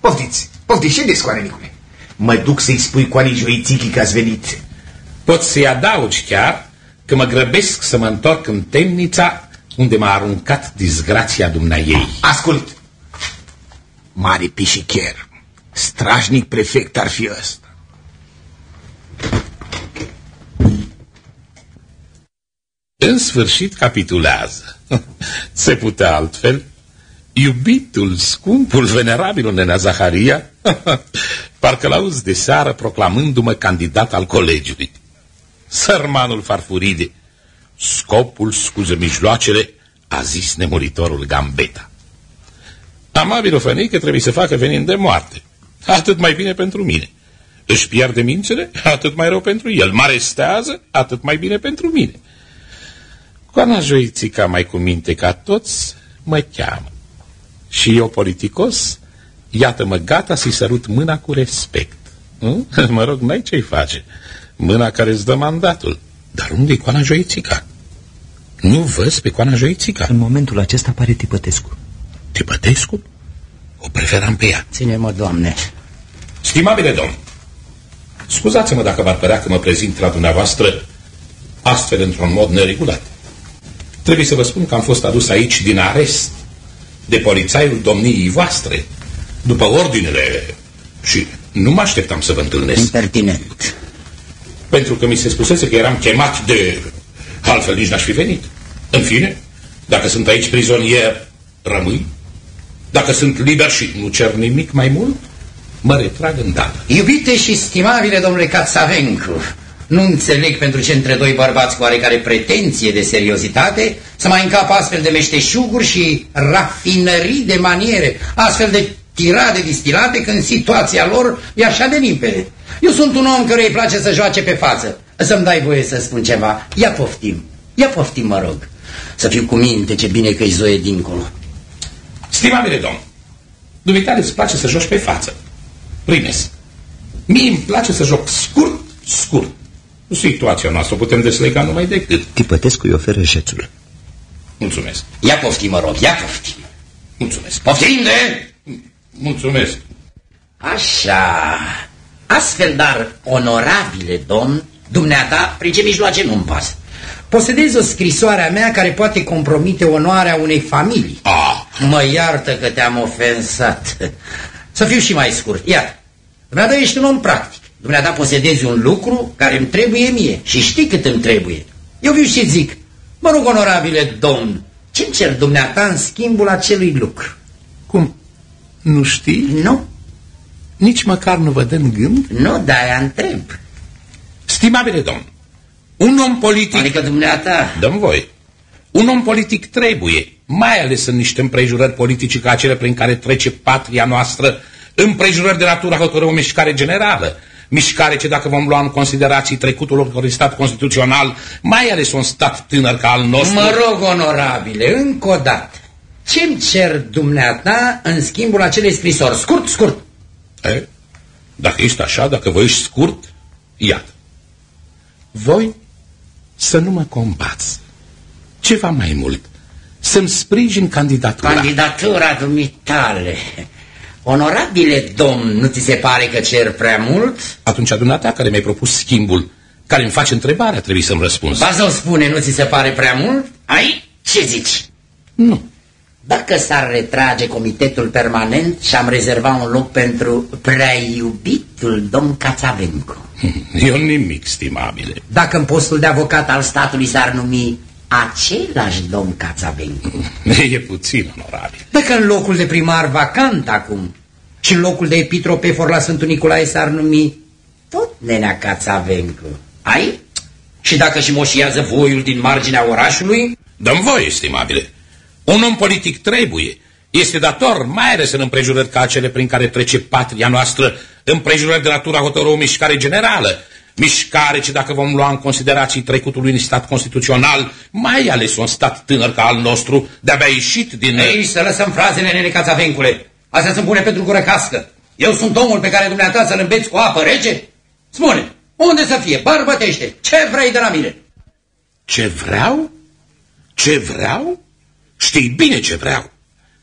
Poftiți, poftiți, ședeți, Coane Nicule. Mă duc să-i spui Coanei Joițichii că ați venit. Pot să-i adaugi chiar că mă grăbesc să mă întorc în temnița unde m-a aruncat disgrația dumneai. Ascult. Mare pișicher. Strașnic prefect ar fi ăsta. În sfârșit capitulează. [laughs] Se putea altfel. Iubitul, scumpul, venerabilul nenea Zaharia, [laughs] parcă l-auzi de seară proclamându-mă candidat al colegiului. Sărmanul Farfuride, scopul scuză mijloacele, a zis nemuritorul Gambeta. Amabilul fănică trebuie să facă venind de moarte. Atât mai bine pentru mine. Își pierde mințele, atât mai rău pentru el. Mă arestează, atât mai bine pentru mine. Coana Joițica, mai cu minte ca toți, mă cheamă. Și eu, politicos, iată-mă gata să-i sărut mâna cu respect. Nu? [laughs] Mă rog, n-ai ce-i face. Mâna care îți dă mandatul. Dar unde e Coana Joițica? Nu văz pe Coana Joițica. În momentul acesta apare Tipătescu. Tipătescu? O preferam pe ea. Ține-mă, doamne. Stimabile domn, Scuzați-mă dacă v-ar părea că mă prezint la dumneavoastră astfel într-un mod neregulat. Trebuie să vă spun că am fost adus aici din arest de polițaiul domniei voastre, după ordinele și nu mă așteptam să vă întâlnesc. Impertinent. Pentru că mi se spusese că eram chemat de... Altfel nici n-aș fi venit. În fine, dacă sunt aici prizonier, rămâi. Dacă sunt liber și nu cer nimic mai mult, mă retrag îndată. Iubite și stimabile domnule Katsavencu, nu înțeleg pentru ce între doi bărbați cu oarecare pretenție de seriozitate să mai încapă astfel de meșteșuguri și rafinării de maniere, astfel de tirade distilate când situația lor e așa de limpede. Eu sunt un om care îi place să joace pe față. Să-mi dai voie să spun ceva. Ia poftim. Ia poftim, mă rog. Să fiu cu minte, ce bine că-i zoie dincolo. Stimabile domn, dumitale îți place să joci pe față. Primesc. Mie îmi place să joc scurt, scurt. Situația noastră o putem deslega numai decât. Tipătescu îi oferă jețul. Mulțumesc. Ia poftim, mă rog, ia poftim. Mulțumesc. Poftim de... Mulțumesc. Așa. Astfel, dar, onorabile domn, dumneata, prin ce mijloace nu-mi pasă. Posedez o scrisoare a mea care poate compromite onoarea unei familii. Ah. Mă iartă că te-am ofensat. Să fiu și mai scurt. Iată, dumneata ești un om practic. Dumneata posedezi un lucru care îmi trebuie mie și știi cât îmi trebuie. Eu viu și zic, mă rog, onorabile domn, ce-mi cer dumneata în schimbul acelui lucru? Cum? Nu știi? Nu. Nici măcar nu vă dă în gând? Nu, de-aia întreb. Stimabile domn, un om politic... Adică dumneata... Dăm voi. Un om politic trebuie, mai ales în niște împrejurări politice ca cele prin care trece patria noastră, împrejurări de natură hotără o mișcare generală, mișcare ce dacă vom lua în considerații trecutul unui stat constituțional, mai ales un stat tânăr ca al nostru... Mă rog, onorabile, încă o dată, ce-mi cer dumneata în schimbul acelei scrisori? Scurt, scurt. E? Dacă ești așa, dacă vă ești scurt, iată. Voi să nu mă combați. Ceva mai mult, să-mi sprijin candidatura. Candidatura dumitale. Onorabile domn, nu ți se pare că cer prea mult? Atunci dumneata care mi-ai propus schimbul, care îmi face întrebarea, trebuie să-mi răspunzi. Ba să spune, nu ți se pare prea mult? Ai? Ce zici? Nu. Dacă s-ar retrage comitetul permanent și am rezervat un loc pentru prea iubitul domn Cațavencu. [laughs] Eu nimic, stimabile. Dacă în postul de avocat al statului s-ar numi același domn Cațavencu. [laughs] E puțin onorabil. Dacă în locul de primar vacant acum și în locul de epitropefor la Sfântul Nicolae s-ar numi tot nenea Cațavencu. Ai? Și dacă și moșiază voiul din marginea orașului? Dăm voie, estimabile. Un om politic trebuie. Este dator, mai ales în împrejurări ca cele prin care trece patria noastră, împrejurări de natura hotără o mișcare generală, mișcare ce dacă vom lua în considerații trecutul unui stat constituțional, mai ales un stat tânăr ca al nostru, de-abia ieșit din... Ei, să lăsăm frazele, nene Cațavencule. Astea sunt bune pentru gură cască. Eu sunt omul pe care dumneata să-l îmbeți cu apă rece? Spune, unde să fie? Bărbătește, ce vrei de la mine? Ce vreau? Ce vreau? Știi bine ce vreau.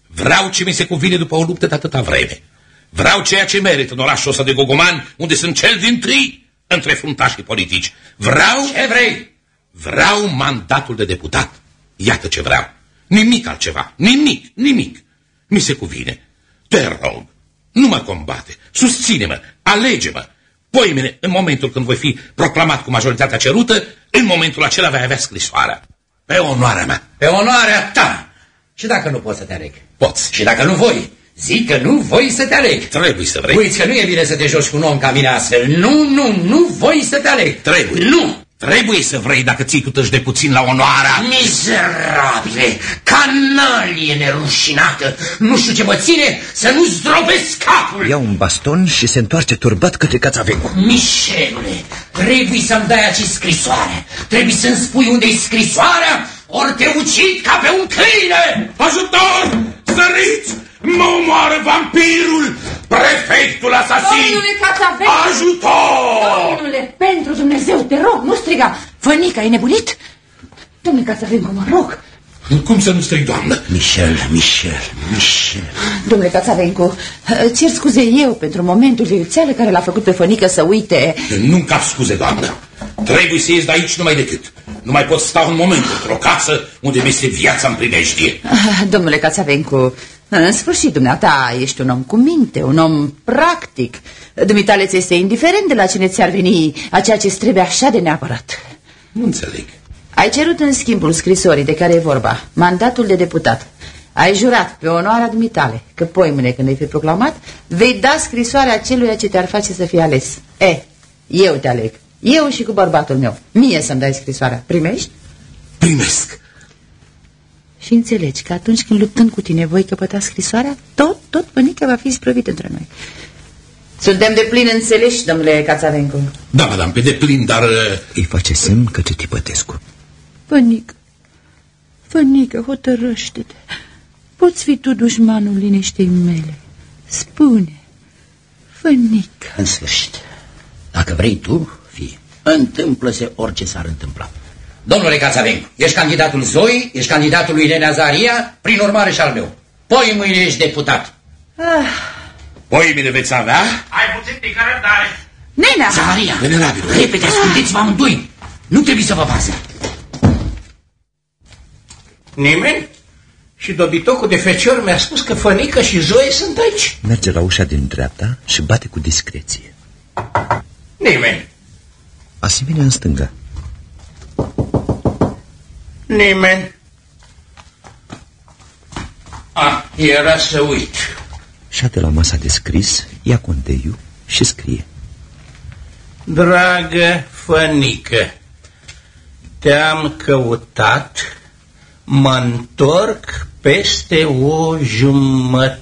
Vreau ce mi se cuvine după o luptă de atâta vreme. Vreau ceea ce merit în orașul ăsta de Gogoman, unde sunt cel din tâi între fruntașii politici. Vreau... Ce vrei? Vreau mandatul de deputat. Iată ce vreau. Nimic altceva. Nimic, nimic. Mi se cuvine. Te rog, nu mă combate. Susține-mă, alege-mă. Poimene, în momentul când voi fi proclamat cu majoritatea cerută, în momentul acela vei avea scrisoarea. Pe onoarea mea. Pe onoarea ta. Și dacă nu poți să te aleg? Poți. Și dacă nu voi? Zic că nu voi să te aleg. Trebuie să vrei. Uiți că nu e bine să te joci cu un om ca mine astfel. Nu, nu, nu voi să te aleg. Trebuie. Nu. Trebuie să vrei dacă ții tu de puțin la onoarea... Mizerabile, canalie nerușinată, nu știu ce mă ține să nu zdrobesc capul. Ia un baston și se întoarce turbat către Cațavencu. Mișelule, trebuie să-mi dai aici scrisoare. Trebuie să-mi spui unde-i scrisoarea, ori te ucid ca pe un câine. Ajutor! Săriți! Mă omoară vampirul! Prefectul asasin! Domnule Cațavencu! Ajutor! Domnule, pentru Dumnezeu, te rog, nu striga! Fănica, ai nebunit? Domnule Cațavencu, mă rog, Cum să nu strâng, doamnă? Michel, Michel, Michel. Domnule Cațavencu, cer scuze eu pentru momentul de iuțeală care l-a făcut pe fănică să uite... Nu-mi cap scuze, doamnă. Trebuie să ies de aici numai decât. Nu mai pot sta un moment într-o casă unde mi este viața în primejdie. Ah, Domnule Cațavencu, în sfârșit, dumneata, ești un om cu minte, un om practic. Dumitale ți este indiferent de la cine ți-ar veni a ceea ce trebuie așa de neapărat. Nu înțeleg. Ai cerut în schimbul scrisorii de care e vorba, mandatul de deputat. Ai jurat pe onoarea dumitale că poimâne când ai fi proclamat, vei da scrisoarea celuia ce te-ar face să fii ales. E, eu te aleg. Eu și cu bărbatul meu. Mie să-mi dai scrisoarea. Primești? Primesc. Și înțelegi că atunci când luptând cu tine voi căpăta scrisoarea, tot, tot pănică va fi sprăvit între noi. Suntem de plin înțeleși, domnule Cațavencu. Da, madame, pe deplin, dar... uh, Îi face semn către Tipătescu. Fănică, Fănică, hotărăște-te. Poți fi tu dușmanul liniștei mele. Spune, Fănică. În sfârșit, dacă vrei tu, fie, întâmplă-se orice s-ar întâmpla. Domnule Cațavencu, ești candidatul Zoi, ești candidatul lui Nenea Zaria, prin urmare și al meu. Poi mâine ești deputat. Ah, Poi mine veți avea? Ai puțin de răbdare. Nenea! Zaharia, Venerabilul. repede, ascultați-vă amândoi. Nu trebuie să vă bază. Nimeni? Și dobitocul de fecior mi-a spus că Fănică și Zoe sunt aici. Merge la ușa din dreapta și bate cu discreție. Nimeni. Asemenea în stânga. Nimeni. Ah, era să uit. Și de la masa de scris, ia conteiul și scrie. Dragă Fănică, te-am căutat, mă întorc peste o jumătate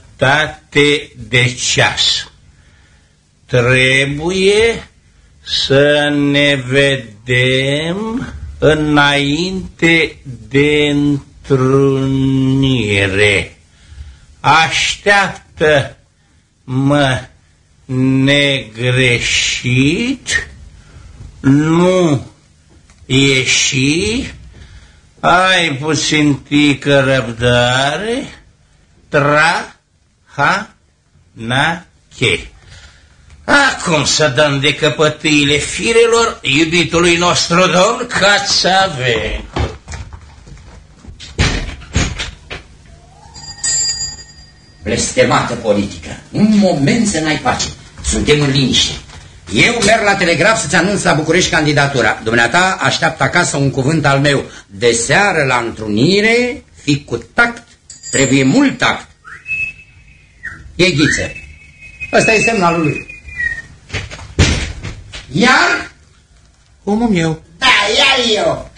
de ceas. Trebuie să ne vedem înainte de întrunire. Așteaptă-mă negreșit, nu ieși, ai puțin tică răbdare, tra, ha, na, che. Acum să dăm de căpătâile firelor iubitului nostru domn Cațavencu. Blestemată politică. Un moment să n-ai pace. Suntem în liniște. Eu merg la telegraf să-ți anunț la București candidatura. Dumneata așteaptă acasă un cuvânt al meu. De seară la întrunire, fi cu tact. Trebuie mult tact. E ghiță. Ăsta e semnalul lui. Iar? Omul meu. Da, iar eu.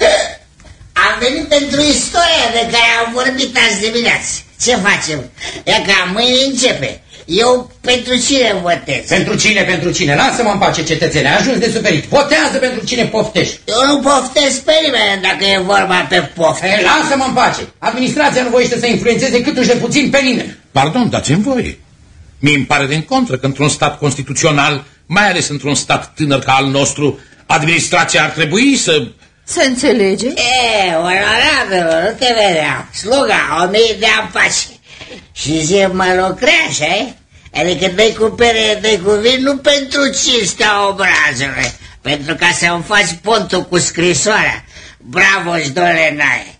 [laughs] Am venit pentru istoria de care am vorbit azi dimineață. Ce facem? E ca mâine începe. Eu pentru cine votez? Pentru cine, pentru cine? Lasă-mă în pace, cetățene. Ai ajuns de suferit. Votează pentru cine poftești. Eu nu poftez pe nimeni dacă e vorba pe poft. Ei, lasă-mă în pace. Administrația nu voiește să influențeze cât uși de puțin pe nimeni. Pardon, dați-mi voie. Mie îmi pare din contră că într-un stat constituțional, mai ales într-un stat tânăr ca al nostru, administrația ar trebui să... Să înțelege? E, onorabilul, nu te vedeam. Sluga, o mie de pace. Și zi mă lucrează, e? Adică dai cu pere, dai cu vin, nu pentru cinstea obrazului, pentru ca să-mi faci pontul cu scrisoarea. Bravo, domnule Nae.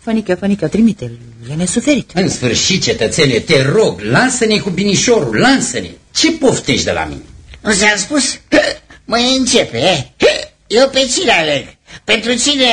Fănică, Fănică, trimite-l. E nesuferit. În sfârșit, cetățene, te rog, lasă-ne cu binișorul, lasă-ne. Ce poftești de la mine? Nu ți-am spus? [coughs] Mâine începe, e? [coughs] Eu pe cine aleg? Pentru cine?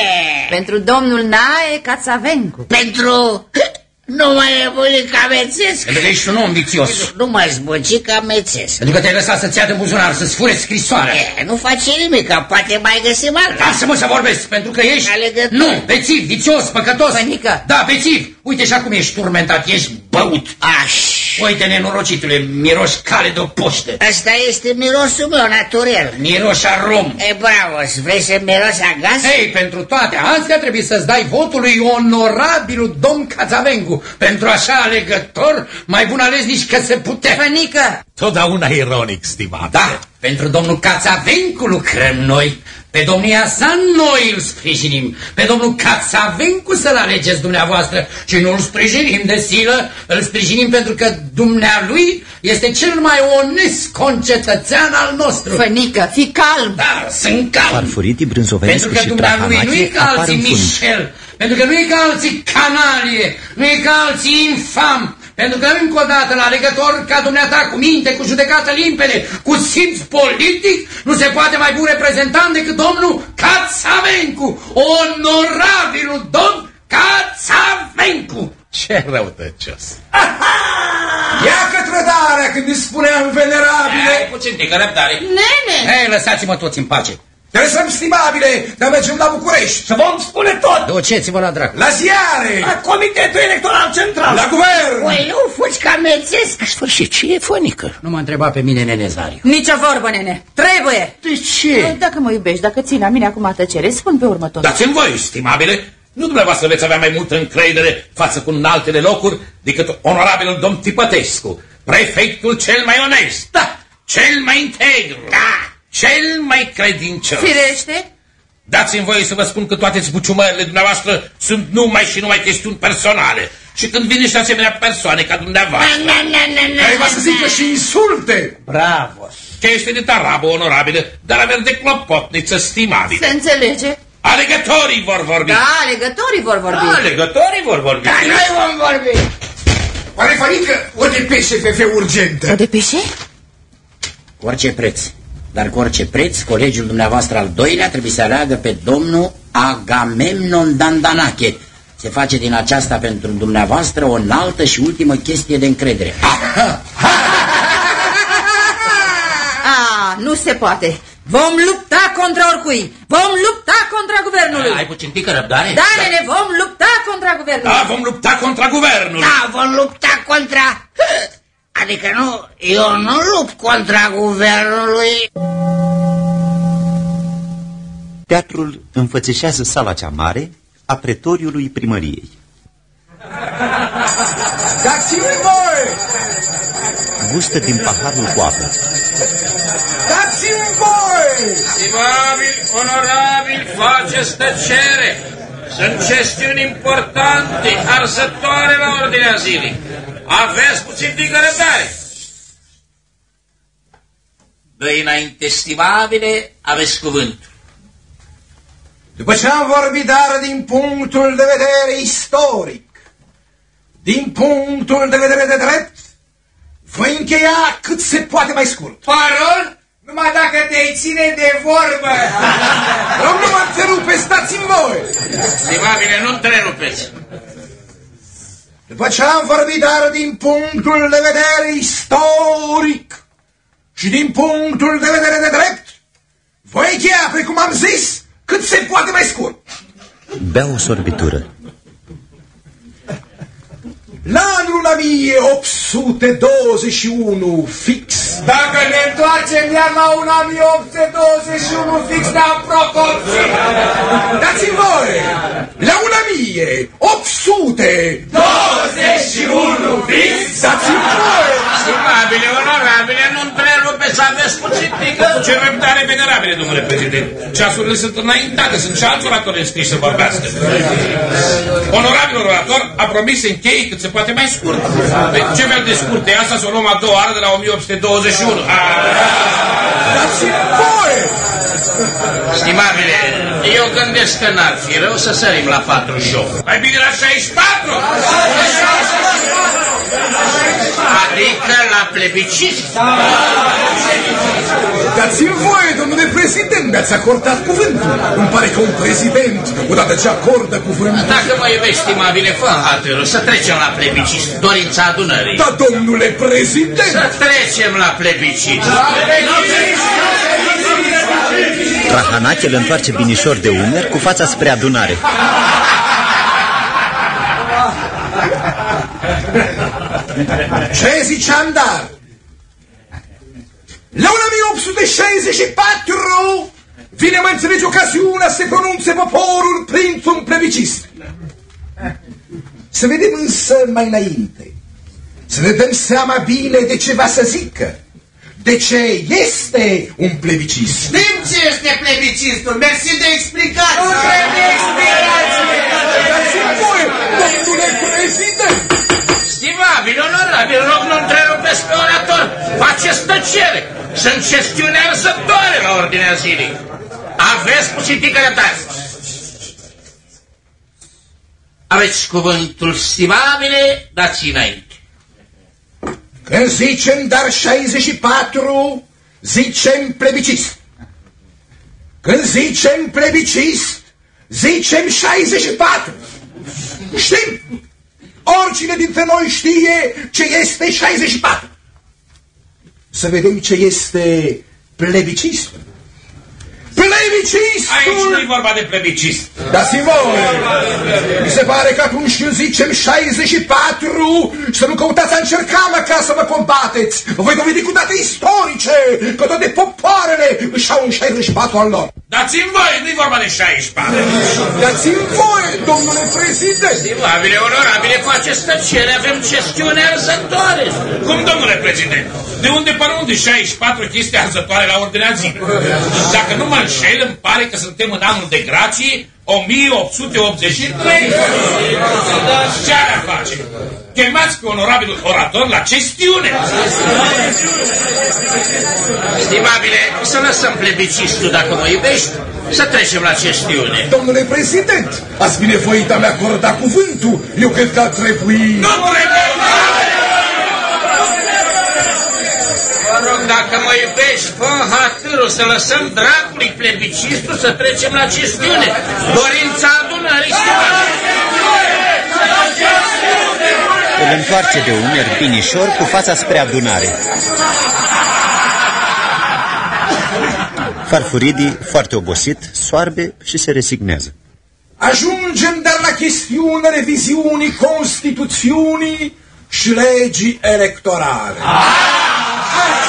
Pentru domnul Nae Cațavencu. Pentru... [coughs] Nu mai e bunica mețesc. Pentru că ești un om victios. Nu mă zbuci ca mețesc. Pentru că te-ai lăsat să-ți ia de buzunar, să-ți fure scrisoarea. E, nu face nimic, că poate mai găsim alta. Lasă-mă să vorbesc, pentru că ești... Alegător. Nu, bețiv, vițios, păcătos. Fănică. Da, bețiv. Uite și acum ești turmentat, ești băut. Aș. Uite, nenorocitule, miroși cale de o poștă. Asta este mirosul meu, naturel. Miroși a rom. E, bravo, vrei să miros a gaz? Ei, pentru toate astea trebuie să-ți dai votul lui onorabilul domn Cazavencu. Pentru așa alegător, mai bun ales nici că se putea. Fănică! Totdeauna ironic, stimat. Da, pentru domnul Cațavencu lucrăm noi. Pe domnia sa noi îl sprijinim. Pe domnul Cațavencu să-l alegeți dumneavoastră și nu îl sprijinim de silă, îl sprijinim pentru că dumnealui este cel mai onest concetățean al nostru. Fănică, fi calm! Da, sunt calm. Farfuritii Brânzovenescu Pentru că și dumnealui nu e Trahanache ca apar alții în fund. Michel, pentru că nu e ca alții canalie, nu e ca alții infam, pentru că încă o dată la legător ca dumneata cu minte, cu judecată limpede, cu simț politic, nu se poate mai bun reprezentant decât domnul Cațavencu, onorabilul domn Cațavencu. Ce răutăcios! Ia că trădarea când îți spuneam venerabile. Hai puțin de răbdare. Nene! Ei, lăsați-mă toți în pace. Trebuie să-mi stimabile, dar mergem la București. Să vom spune tot! Duceți-vă la dracu. La ziare, La Comitetul Electoral Central! la guvern. Păi nu fugi ca mețesc. În sfârșit, ce e fănică? Nu m-a întrebat pe mine Nenezariu. Nici o vorbă, nene! Trebuie! De ce? Dacă mă iubești, dacă ții la mine acum tăcere, spun pe urmă tot. Dați-mi voi, stimabile, nu dumneavoastră veți avea mai multă încredere față cu în altele locuri decât onorabilul domn Tipătescu, prefectul cel mai onest, da, cel mai integru, da, cel mai credincios. Firește? Dați-mi voie să vă spun că toate zbuciumările dumneavoastră sunt numai și numai chestiuni personale. Și când vine și asemenea persoane ca dumneavoastră, Na, na, na, na, Care va să na, zică na. și insulte. Bravo! că este de tarabă onorabilă, dar avem de clopotniță stimabilă. Se înțelege? Alegătorii vor vorbi. Da, alegătorii vor vorbi. Alegătorii vor vorbi. Dar noi vom vorbi. Oare farică o de PSFF urgentă? O de peșe? Cu orice preț. Dar cu orice preț, colegiul dumneavoastră al doilea trebuie să aleagă pe domnul Agamemnon Dandanache. Se face din aceasta pentru dumneavoastră o înaltă și ultimă chestie de încredere. [laughs] A, nu se poate. Vom lupta contra oricui. Vom lupta contra guvernului. Ai puțin tică răbdare? Da, nene, vom lupta contra guvernului. Da, vom lupta contra guvernului. Da, vom lupta contra... Adică nu, eu nu lupt contra guvernului. Teatrul înfățeșează sala cea mare a pretoriului primăriei. Dați-mi voi! Gustă din paharul cu apă. Dați-mi voi! Stimabil, onorabil, faceți tăcere. Sunt chestiuni importante, arsătoare la ordinea zilei. Aveți puțin de răbdare. Dă-i înainte, stimabile, aveți cuvântul. După ce am vorbit, dar din punctul de vedere istoric, din punctul de vedere de drept, voi încheia cât se poate mai scurt. Parol? Numai dacă te ține de vorbă. Rog, nu mă întrerupe, stați-mi voi! Stimabile, nu întrerupeți. După ce am vorbit, dar din punctul de vedere istoric și din punctul de vedere de drept, voi încheia, precum am zis, cât se poate mai scurt. Bea o sorbitură. La anul 1821 fix, Dacă ne întoarcem iar la un 1821 fix de-am proporții. dați-mi voi, la un 1821 fix. dați-mi voi, Stimabile, onorabile, nu întrerupeți, aveți puțin tică. Ce răbdare venerabile, domnule prezident. Ceasurile sunt înaintate, sunt și alți oratori înscriși să vorbească. Onorabil orator a promis să încheie cât se poate mai scurt. Păi, ce fel de scurt e asta să o luăm a doua oară de la 1821? A, dați-mi voi. Stimabile, eu gândesc că n-ar fi rău să sărim la 48. Mai bine la 64! Adică la plebiscit. Dați-mi voie, domnule prezident, mi-ați acordat cuvântul. Îmi pare că un prezident, odată ce acordă cuvântul... Dacă mă iubești, stimabile, fă hatărul să trecem la plebiscit, dorința adunării. Da, domnule prezident! Să trecem la plebiscit. Trahanache îl întoarce binișor de umeri cu fața spre adunare. [laughs] [laughs] Ce ziceam, dar? La 1864 vine mai înțelege ocasiunea să se pronunțe poporul printr-un plebiscit. Să vedem însă mai înainte. Să ne dăm seama bine de ce va să zică. de ce este un plebicist. Știm ce este plebiscitul, mersi de explicație. Nu trebuie explicație! Dați-mi voie, domnule prezident! Stimabil, onorabil, rog nu întrerupeți pe orator. Faceți tăcere. Sunt chestiuni arzătoare la ordinea zilei. Aveți puțin răbdare. Aveți cuvântul, stimabile, dați înainte. Când zicem dar 64, zicem plebicist. Când zicem plebicist, zicem 64. Știm! Oricine dintre noi știe ce este 64. Să vedem ce este plebicist. Plebicistul! Aici nu-i vorba de plebicist. Dați-mi voi! Mi se pare că atunci când zicem 64, să nu căutați a încerca măcar să vă combateți. Vă voi dovedi cu date istorice că toate popoarele își au un 64 al lor. Dați-mi voie, nu-i vorba de 64. Dați-mi voie, domnule prezident! Stimabile, onorabile, faceți tăcere, avem chestiuni arzătoare. Cum, domnule prezident? De unde până unde 64 chestii arzătoare la ordinea zi? Dacă nu mă înșel, îmi pare că suntem în anul de grație 1883. Ce are a face? Chemați pe onorabilul orator la chestiune. Stimabile, să lăsăm plebicistul dacă mă iubești, să trecem la chestiune. Domnule prezident, ați binevoit a-mi acorda cuvântul. Eu cred că ar trebui... Nu trebuie! Vă rog, dacă mă iubești, fă hatârul să lăsăm dracului plebicistul să trecem la chestiune. Dorința adunării, stimabile. Îl întoarce de umeri binișor cu fața spre adunare. Farfuridi, foarte obosit, soarbe și se resignează. Ajungem dar la chestiunea reviziunii Constituțiunii și legii electorale. E,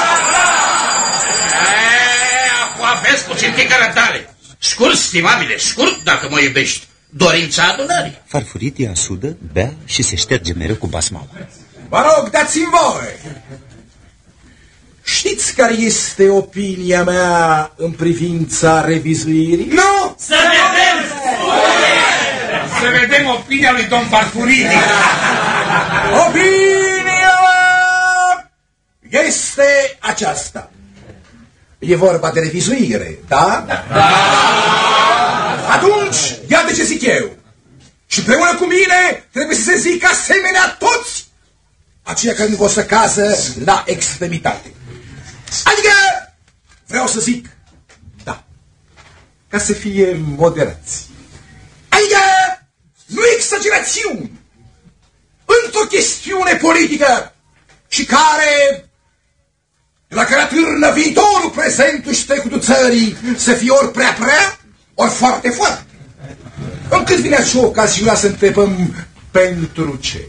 Acum aveți puțin pică răbdare. Scurt, stimabile, scurt dacă mă iubești. Dorința adunării. Farfuridi asudă, bea și se șterge mereu cu basmaua. Vă rog, dați-mi voie. Știți care este opinia mea în privința revizuirii? Nu! Să vedem! Să vedem opinia lui domn Farfuridi. Opinia mea este aceasta. E vorba de revizuire, da? Da! Atunci, iată ce zic eu. Și împreună cu mine trebuie să se zică asemenea toți aceia care nu vor să cază la extremitate. Adică, vreau să zic, da, ca să fie moderați. Adică, nu exagerațiuni într-o chestiune politică și care, la care atârnă viitorul, prezentul și trecutul țării să fie ori prea prea, ori foarte foarte. Încât vine și ocazia să întrebăm pentru ce.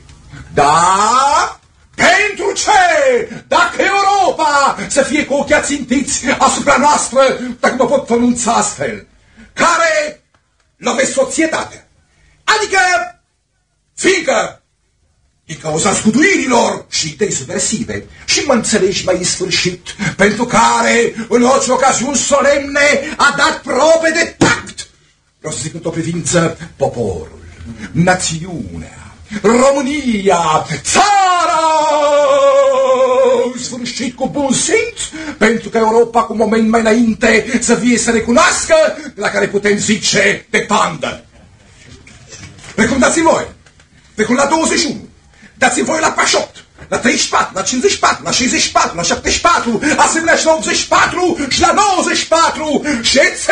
Da? Pentru ce? Dacă Europa să fie cu ochii țintiți asupra noastră, dacă mă pot pronunța astfel, care lovesc societatea. Adică, fiindcă din cauza scuduirilor și idei subversive. Și mă înțelegi mai în sfârșit, pentru care, în orice ocaziuni solemne, a dat probe de tact. Vreau să zic într-o privință poporul, națiunea, România, țara, în sfârșit cu bun simț, pentru că Europa cu un moment mai înainte să fie să recunoască, la care putem zice de pandă. Precum dați voi, precum la 21, dați voi la 48, la 34, la 54, la 64, la 74, asemenea și la 84 și la 94 și etc.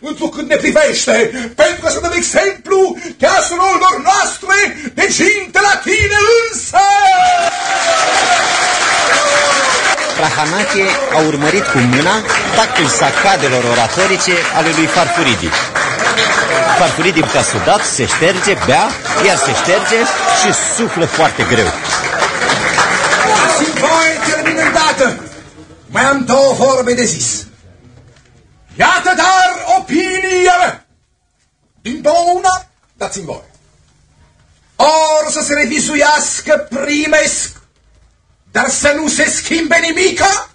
întrucât ne privește, pentru că să dăm exemplu chiar surorilor noastre de ginte latine însă! Prahanache a urmărit cu mâna tactul sacadelor oratorice ale lui Farfuridi. Farfuridi ca sudat, se șterge, bea, iar se șterge și suflă foarte greu. Dați-mi voi, termin îndată! Mai am două vorbe de zis. Iată dar opinia mea! Din două una, dați-mi voi. Ori să se revizuiască primesc, dar să nu se schimbe nimica,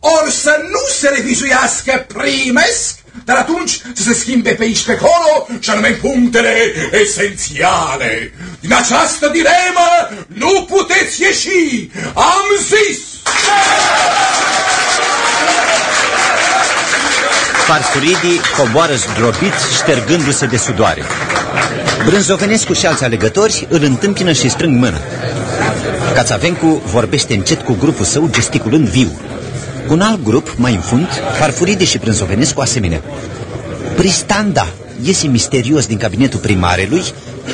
ori să nu se revizuiască primesc, dar atunci să se schimbe pe aici pe acolo și anume punctele esențiale. Din această dilemă nu puteți ieși, am zis! Farfuridii coboară zdrobit, ștergându-se de sudoare. Brânzovenescu și alți alegători îl întâmpină și strâng mână. Cațavencu vorbește încet cu grupul său, gesticulând viu. Cu un alt grup, mai în fund, Farfuridi și Brânzovenescu asemenea. Pristanda iese misterios din cabinetul primarelui,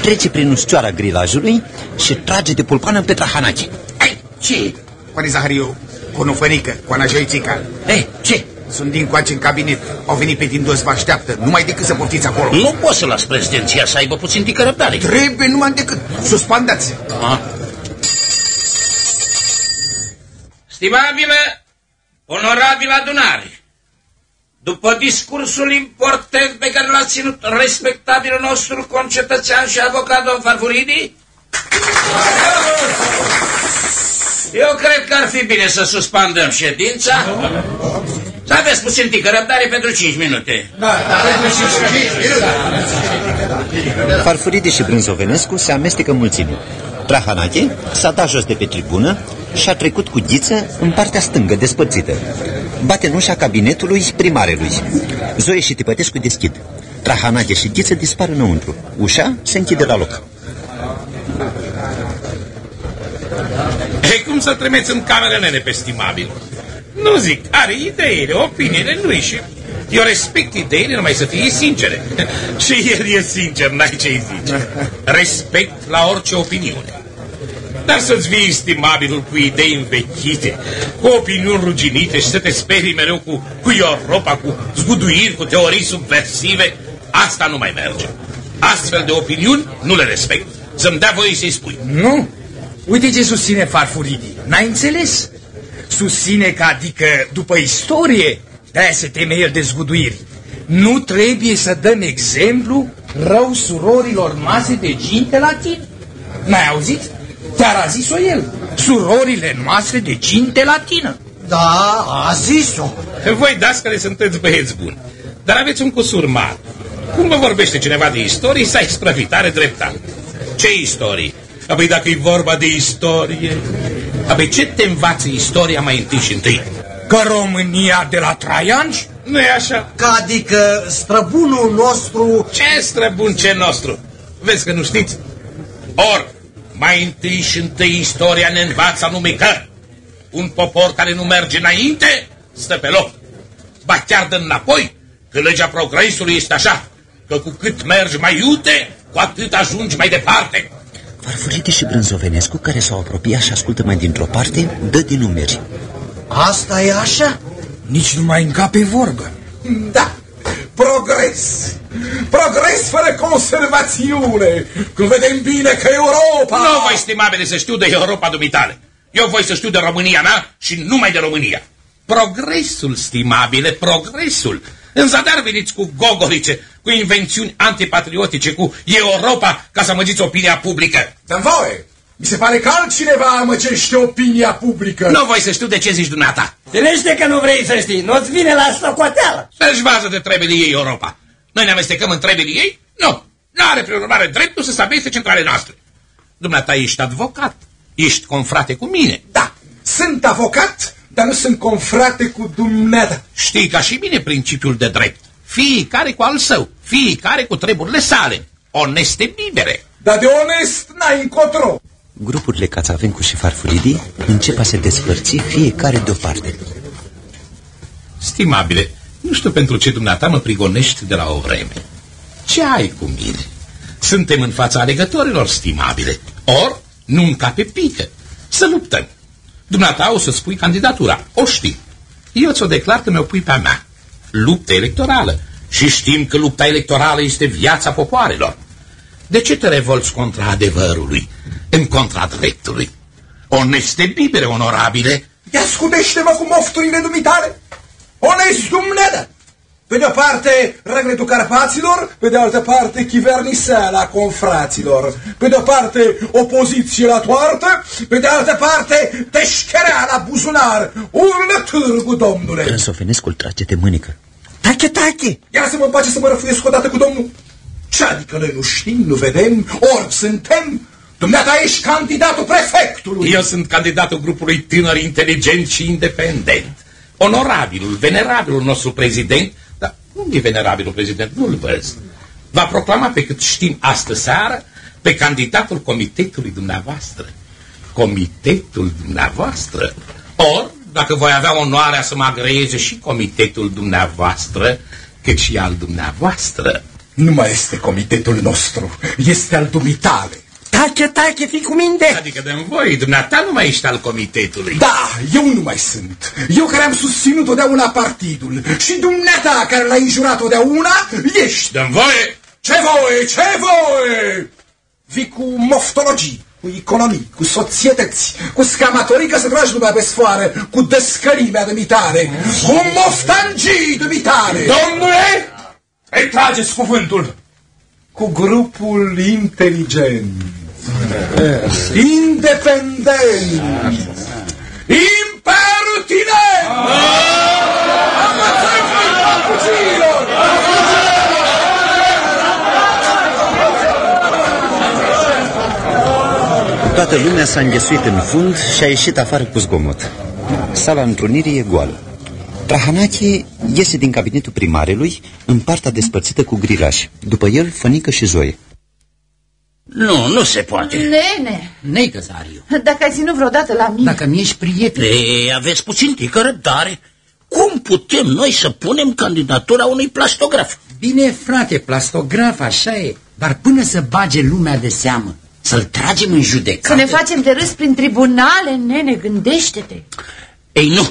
trece prin ușcioara grilajului și trage de pulpană pe Trahanache. Ei, ce? Coane Zahariu, cu nufănică, cu Ana Joițica. Ei, ce? Sunt din coace în cabinet. Au venit pe din dos, vă așteaptă. Numai decât să poftiți acolo. Nu poți să las prezidenția să aibă puțin tică răbdare. Trebuie numai decât. Suspandați. Ah. Stimabilă, onorabilă adunare, după discursul important pe care l-a ținut respectabilul nostru concetățean și avocat domn Farfuridi, eu cred că ar fi bine să suspandăm ședința. Să aveți puțin tică răbdare pentru 5 minute. Farfuridi și Brânzovenescu se amestecă în mulțime. Trahanache s-a dat jos de pe tribună și a trecut cu ghiță în partea stângă, despărțită. Bate în ușa cabinetului primarelui. Zoe și Tipătescu deschid. Trahanache și ghiță dispar înăuntru. Ușa se închide la loc. E cum să tremeți în cameră nene pe estimabil? Nu zic, are ideile, opiniile lui și eu respect ideile, numai să fie sincere. [laughs] și el e sincer, n-ai ce-i zice. Respect la orice opiniune. Dar să-ți vii estimabilul cu idei învechite, cu opiniuni ruginite și să te sperii mereu cu, cu Europa, cu zguduiri, cu teorii subversive, asta nu mai merge. Astfel de opiniuni nu le respect. Să-mi dea voie să-i spui. Nu? Uite ce susține Farfuridi. N-ai înțeles? Susține că, adică, după istorie, de-aia se teme el de zguduiri. Nu trebuie să dăm exemplu rău surorilor noastre de ginte latin. N-ai auzit? Chiar a zis-o el. Surorile noastre de ginte latină. Da, a zis-o. Voi, dascăle, sunteți băieți buni, dar aveți un cusur mare. Cum vă vorbește cineva de istorie, s-a isprăvit, are dreptate. Ce istorie? Apoi dacă e vorba de istorie... Apoi ce te învață istoria mai întâi și întâi? Că România de la Traian nu e așa? Că adică străbunul nostru... Ce străbun ce nostru? Vezi că nu știți? Or, mai întâi și întâi istoria ne învață anume că un popor care nu merge înainte stă pe loc. Ba chiar dă înapoi, că legea progresului este așa, că cu cât mergi mai iute, cu atât ajungi mai departe. Farfurite și Brânzovenescu, care s-au apropiat și ascultă mai dintr-o parte, dă din numeri. Asta e așa? Nici nu mai încape vorbă. Da, progres. Progres fără conservațiune. Când vedem bine că Europa... Nu voi, stimabile, să știu de Europa dumitale. Eu voi să știu de România mea și numai de România. Progresul, stimabile, progresul. În zadar veniți cu gogorice, cu invențiuni antipatriotice, cu Europa ca să amăgiți opinia publică. Dar voie, mi se pare că altcineva amăgește opinia publică. Nu voi să știu de ce zici dumneata. Firește că nu vrei să știi, nu-ți vine la socoteală. Să-și vază de trebele ei Europa. Noi ne amestecăm în trebele ei? Nu. Nu are prin urmare dreptul să se amestece între ale noastre. Dumneata ești advocat. Ești confrate cu mine. Da, sunt avocat, dar nu sunt confrate cu dumneata. Știi ca și mine principiul de drept. Fiecare cu al său, fiecare cu treburile sale. Oneste libere. Dar de onest n-ai încotro. Grupurile Cațavencu și Farfuridi încep a se despărți fiecare de o parte. Stimabile, nu știu pentru ce dumneata mă prigonești de la o vreme. Ce ai cu mine? Suntem în fața alegătorilor, stimabile. Or, nu încape pică. Să luptăm. Dumneata o să spui candidatura. O știi. Eu ți-o declar că mi-o pui pe-a mea. Luptă electorală. Și știm că lupta electorală este viața popoarelor. De ce te revolți contra adevărului, în contra dreptului? Oneste libere, onorabile. Ia scudește-mă cu mofturile dumitale. Onest dumneata. Pe de o parte, regretul Carpaților, pe de altă parte, chiverniseala confraților. Pe de o parte, opoziție la toartă, pe de altă parte, teșcherea la buzunar. Urlă târgu, domnule! Răsofenescu îl trage de mânică. Tache, tache! Ia să mă împace să mă răfuiesc odată cu domnul. Ce adică noi nu știm, nu vedem, ori suntem? Dumneata ești candidatul prefectului. Eu sunt candidatul grupului tânăr, inteligent și independent. Onorabilul, venerabilul nostru prezident, dar unde e venerabilul prezident? Nu-l văd. Va proclama pe cât știm astă seară pe candidatul comitetului dumneavoastră. Comitetul dumneavoastră. Ori, dacă voi avea onoarea să mă agreeze și comitetul dumneavoastră, cât și al dumneavoastră. Nu mai este comitetul nostru, este al dumitale. Tache, tache, fi cu minte! Adică de voi, dumneata nu mai ești al comitetului. Da, eu nu mai sunt. Eu care am susținut totdeauna partidul și dumneata care l-ai înjurat totdeauna, ești. Dăm voie! Ce voie, ce voie? Vii cu moftologii, cu economii, cu societăți, cu scamatorii ca să tragi lumea pe sfoară, cu descărimea dumitare, cu moftangii dumitare. Domnule, îi trageți cuvântul. Cu grupul inteligent, independent, impertinent! Toată lumea s-a înghesuit în fund și a ieșit afară cu zgomot. Sala întrunirii e goală. Trahanache iese din cabinetul primarelui în partea despărțită cu grilaș. După el, Fănică și Zoe. Nu, nu se poate. Nene, Nei, Căzariu. dacă ai ținut vreodată la mine... Dacă mi-ești prieten. Ei, aveți puțin tică răbdare. Cum putem noi să punem candidatura unui plastograf? Bine, frate, plastograf, așa e. Dar până să bage lumea de seamă, să-l tragem în judecată... Să ne facem de râs prin tribunale, nene, gândește-te. Ei, nu.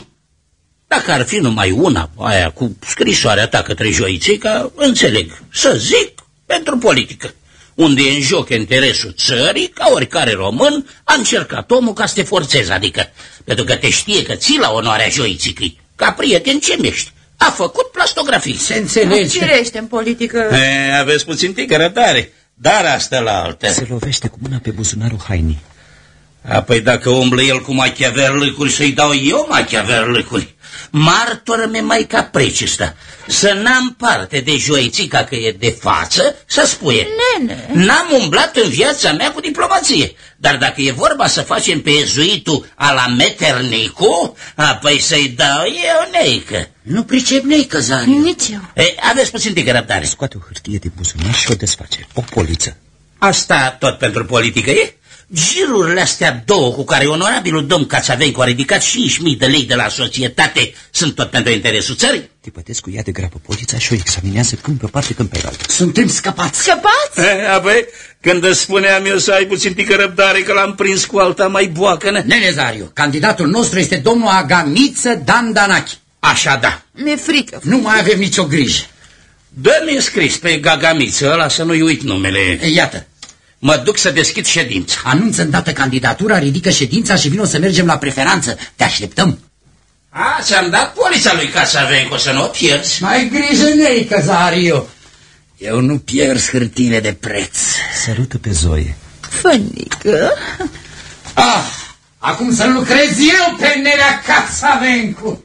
Dacă ar fi numai una, aia cu scrisoarea ta către Joițica, înțeleg. Să zic, pentru politică. Unde e în joc interesul țării, ca oricare român, a încercat omul ca să te forțezi, adică, pentru că te știe că ții la onoarea Joițicii. Ca prieten ce ești. A făcut plastografii. Se înțelege. Firește în politică. E, aveți puțin tică răbdare, dar asta la altă. Se lovește cu mâna pe buzunarul hainii. Apoi dacă umblă el cu machiaverlicuri, să-i dau eu machiaverlicuri. Martoră mi mai capricista. Să n-am parte de joițica că e de față, să spuie. Nene. N-am umblat în viața mea cu diplomație. Dar dacă e vorba să facem pe ezuitul a la Meternicu, apoi să-i dau eu neică. Nu pricep nei, Căzariu. Nici eu. E, aveți puțin de răbdare. Scoate o hârtie de buzunar și o desface. O poliță. Asta tot pentru politică e? Girurile astea două cu care onorabilul domn Cațavencu a ridicat 5.000 de lei de la societate sunt tot pentru interesul țării? Tipătescu ia de grabă polița și o examinează când pe o parte, când pe altă. Suntem scăpați. Scăpați? E, apoi, când îți spuneam eu să ai puțin pică răbdare că l-am prins cu alta mai boacă, ne? Nene Zariu, candidatul nostru este domnul Agamiță Dandanachi. Așa da. Mi-e frică. Nu mai avem nicio grijă. Dă-mi scris pe Gagamiță ăla să nu-i uit numele. E, Iată, Mă duc să deschid ședința. anunță îndată candidatura, ridică ședința și vină să mergem la preferanță. Te așteptăm. A, ți-am dat polița lui Casavencu să nu o pierzi. Mai grijă nei, Căzariu. Eu nu pierd hârtile de preț. Sărută pe Zoe. Fănică. Ah, acum să lucrez eu pe Nelea Casavencu.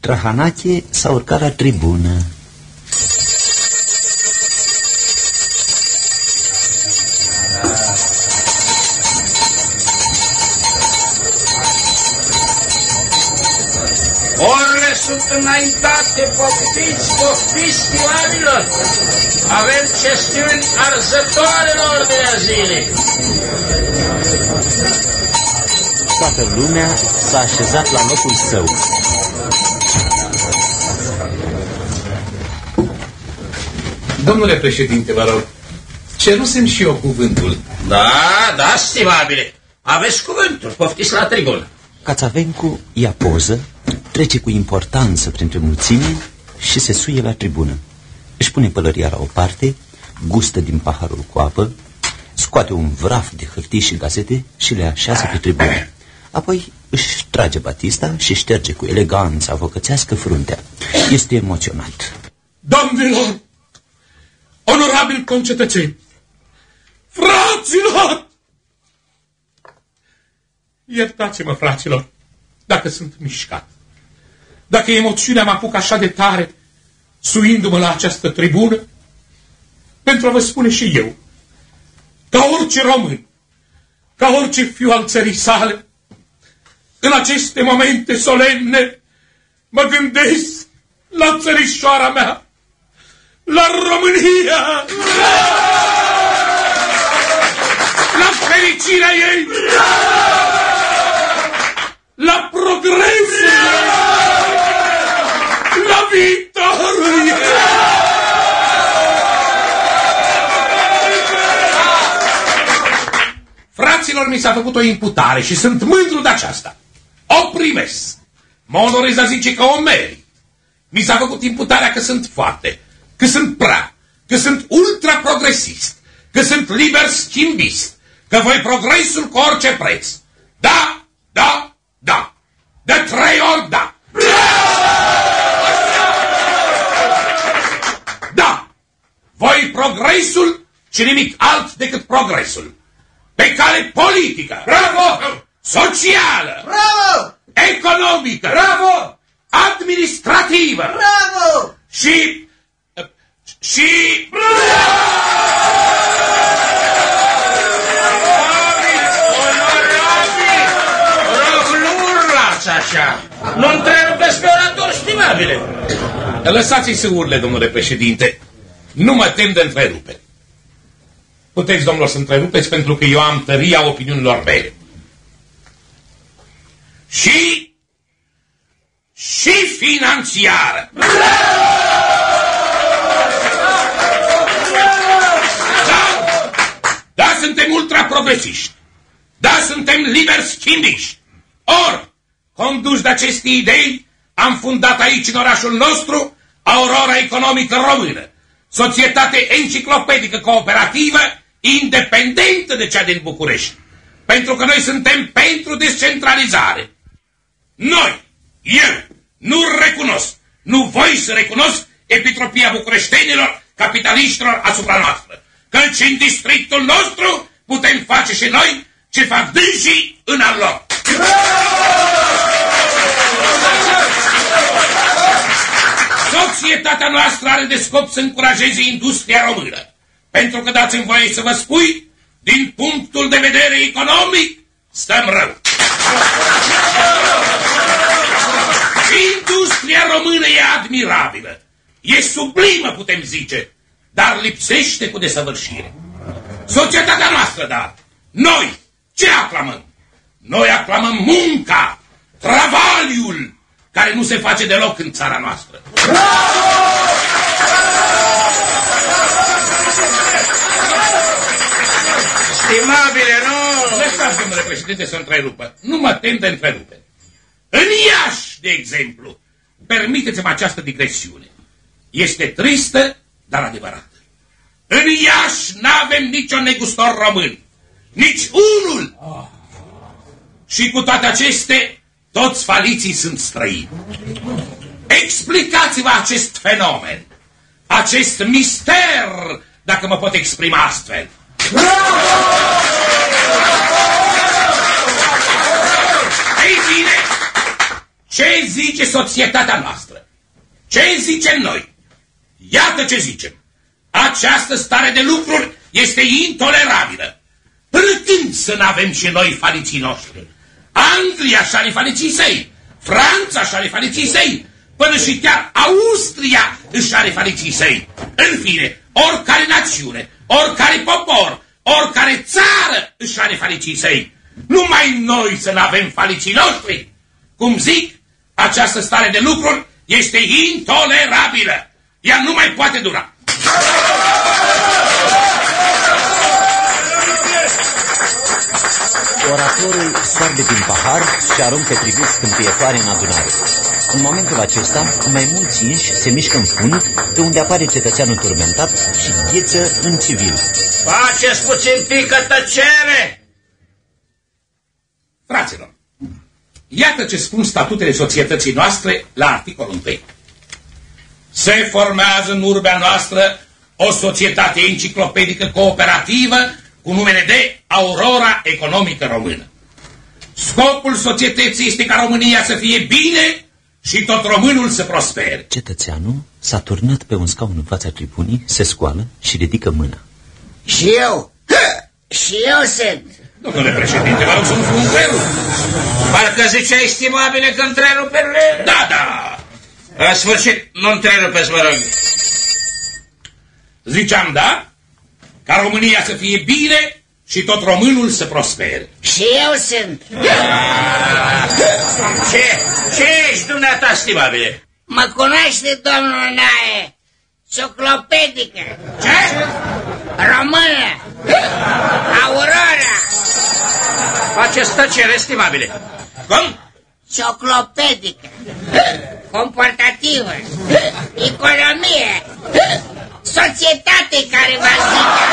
Trahanache s-a urcat la tribună. Orele sunt înaintate, poftiți, poftiți, stimabilor. Avem chestiuni arzătoare la ordinea zilei. Toată lumea s-a așezat la locul său. Domnule președinte, vă rog, cerusem și eu cuvântul. Da, da, stimabile. Aveți cuvântul, poftiți la tribună. Cațavencu ia poză, trece cu importanță printre mulțime și se suie la tribună. Își pune pălăria la o parte, gustă din paharul cu apă, scoate un vraf de hârtii și gazete și le așează pe tribună. Apoi Își trage batista și șterge cu eleganță avocățească fruntea. Este emoționat. Domnilor, onorabil concetățeni, fraților! Iertați-mă, fraților, dacă sunt mișcat. Dacă emoțiunea mă apucă așa de tare, suindu-mă la această tribună, pentru a vă spune și eu, ca orice român, ca orice fiu al țării sale, în aceste momente solemne, mă gândesc la țărișoara mea, la România, la fericirea ei, la progresul, la viitorul ei. Fraților, mi s-a făcut o imputare și sunt mândru de aceasta. O primesc. Mă onorez a zice că o meri. Mi s-a făcut imputarea că sunt foarte, că sunt prea, că sunt ultra-progresist, că sunt liber schimbist, că voi progresul cu orice preț. Da, da, da. De trei ori da. Da. Voi progresul și nimic alt decât progresul pe cale politică, Bravo! socială, Bravo! economică, Bravo! administrativă Bravo! și... și... Rog, așa. Nu întrerupeți pe orator, stimabile. Lăsați-i să urle, domnule președinte. Nu mă tem de întrerupere. Puteți, domnilor, să întrerupeți pentru că eu am tăria opiniunilor mele. Și și financiară. Da, da, suntem ultraprogresiști. Da, suntem liber schimbiști. Ori, conduși de aceste idei, am fundat aici, în orașul nostru, Aurora Economică Română, societate enciclopedică cooperativă, independentă de cea din București. Pentru că noi suntem pentru descentralizare. Noi, eu, nu recunosc, nu voi să recunosc epitropia bucureștenilor, capitaliștilor asupra noastră. Căci în districtul nostru putem face și noi ce fac dânsii în al lor. Societatea noastră are de scop să încurajeze industria română. Pentru că dați-mi voie să vă spui, din punctul de vedere economic, stăm rău. Industria română e admirabilă. E sublimă, putem zice, dar lipsește cu desăvârșire. Societatea noastră, dar, noi, ce aclamăm? Noi aclamăm munca, travaliul, care nu se face deloc în țara noastră. Stimabile, nu! Lăsați, domnule președinte, să întrerupă. Nu mă tem de întrerupere. În Iași, de exemplu, permiteți-mi această digresiune. Este tristă, dar adevărată. În Iași n-avem niciun negustor român. Nici unul. Și cu toate aceste, toți faliții sunt străini. Explicați-vă acest fenomen, acest mister, dacă mă pot exprima astfel. Ei bine, ce zice societatea noastră? Ce zicem noi? Iată ce zicem. Această stare de lucruri este intolerabilă. Până când să nu avem și noi faliții noștri? Anglia și are faliții săi, Franța și are faliții săi, până și chiar Austria își are faliții săi. În fine, oricare națiune, oricare popor, oricare țară își are falicii săi. Numai noi să nu avem falicii noștri. Cum zic, această stare de lucruri este intolerabilă. Ea nu mai poate dura. Oratorul soarbe din pahar și aruncă tribut scântâietoare în adunare. În momentul acesta, mai mulți inși se mișcă în fund, de unde apare cetățeanul turmentat și gheță în civil. Faceți puțin pică tăcere! Fraților, iată ce spun statutele societății noastre la articolul 1. Se formează în urbea noastră o societate enciclopedică cooperativă cu numele de Aurora Economică Română. Scopul societății este ca România să fie bine și tot românul să prospere. Cetățeanul s-a turnat pe un scaun în fața tribunii, se scoală și ridică mâna. Și eu, și eu sunt. Domnule președinte, vă rog să nu fiu întrerup. Parcă zicea estimabile că întreruperile... Da, da. În sfârșit, nu întrerupeți, vă rog. Ziceam, da? Ca România să fie bine și tot românul să prospere. Și eu sunt. [laughs] Ce? Ce ești dumneata, stimabile? Mă cunoaște, domnul Nae. Ciclopedică. Ce? Română. Aurora. Faceți tăcere, stimabile. Cum? Ciclopedică. Comportativă. Economie. Societate care va zice.